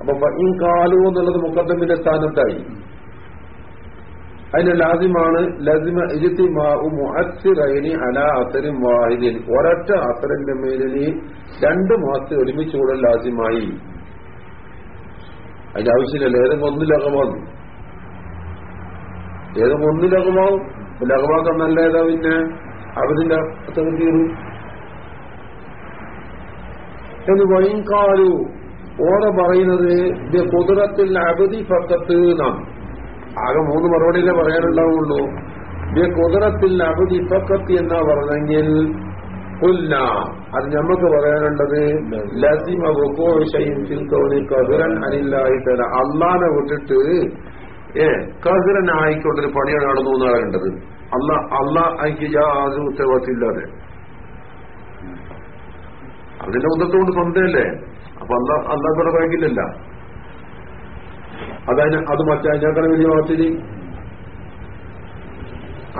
അപ്പൊ ഫഇൻ കാലു എന്നുള്ളത് മുക്കദ്ദമിന്റെ സ്ഥാനത്തായി. അതിന് ലാസിമാണ് ലസിമ ഇജ്തിമാഉ അല അസരിൻ വാഹിദിൻ. ഒരൊറ്റ അത്തരന്റെ മേലിന് രണ്ട് മാസത്തെ ഒരുമിച്ച് കൂടെ ലാസിമായി. അതിന്റെ ആവശ്യമില്ലല്ലോ ഏതെങ്കിലും ഒന്ന് ലഘമാകും ഏതെങ്കിലും ഒന്ന് ലഘമാവും ലഘമാക്കാൻ നല്ല ഏതാ പിന്നെ? അവരിന്റെ തീരും എന്ന് വൈകാലു ഓറ പറയുന്നത് ഇത് കുതിരത്തിൽ അബദി ഫക്കത്ത് നാം. ആകെ മൂന്ന് മറുപടിയിലെ പറയാനുണ്ടാവുള്ളൂ ഇത് കുതിരത്തിൽ അബദി ഫക്കത്ത് എന്നാ പറഞ്ഞെങ്കിൽ കൊല്ല. അത് നമുക്ക് പറയാനുള്ളത് ലസിമ വിഷയം ഫിൽ കസുരൻ തആല. അള്ളാനെ വിട്ടിട്ട് ഏ കഹ്റനായിക്കൊണ്ടൊരു പണിയാണ് നടന്നു എന്ന് പറയേണ്ടത് അല്ല അല്ല എനിക്ക് യാതൊരു ഉത്തരവാദിത്തമില്ലാതെ അതിന്റെ മുതത്തോണ്ട് സ്വന്തമല്ലേ അപ്പൊ അല്ല കൂടെ കഴിക്കില്ലല്ല. അതായത് അത് മറ്റതിനേക്കാൾ വലിയ വാർത്തയിൽ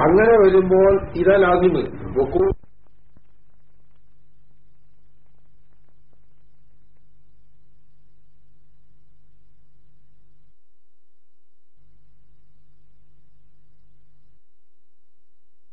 അങ്ങനെ വരുമ്പോൾ ഇതാ ലാദ്യം വഖൂഉ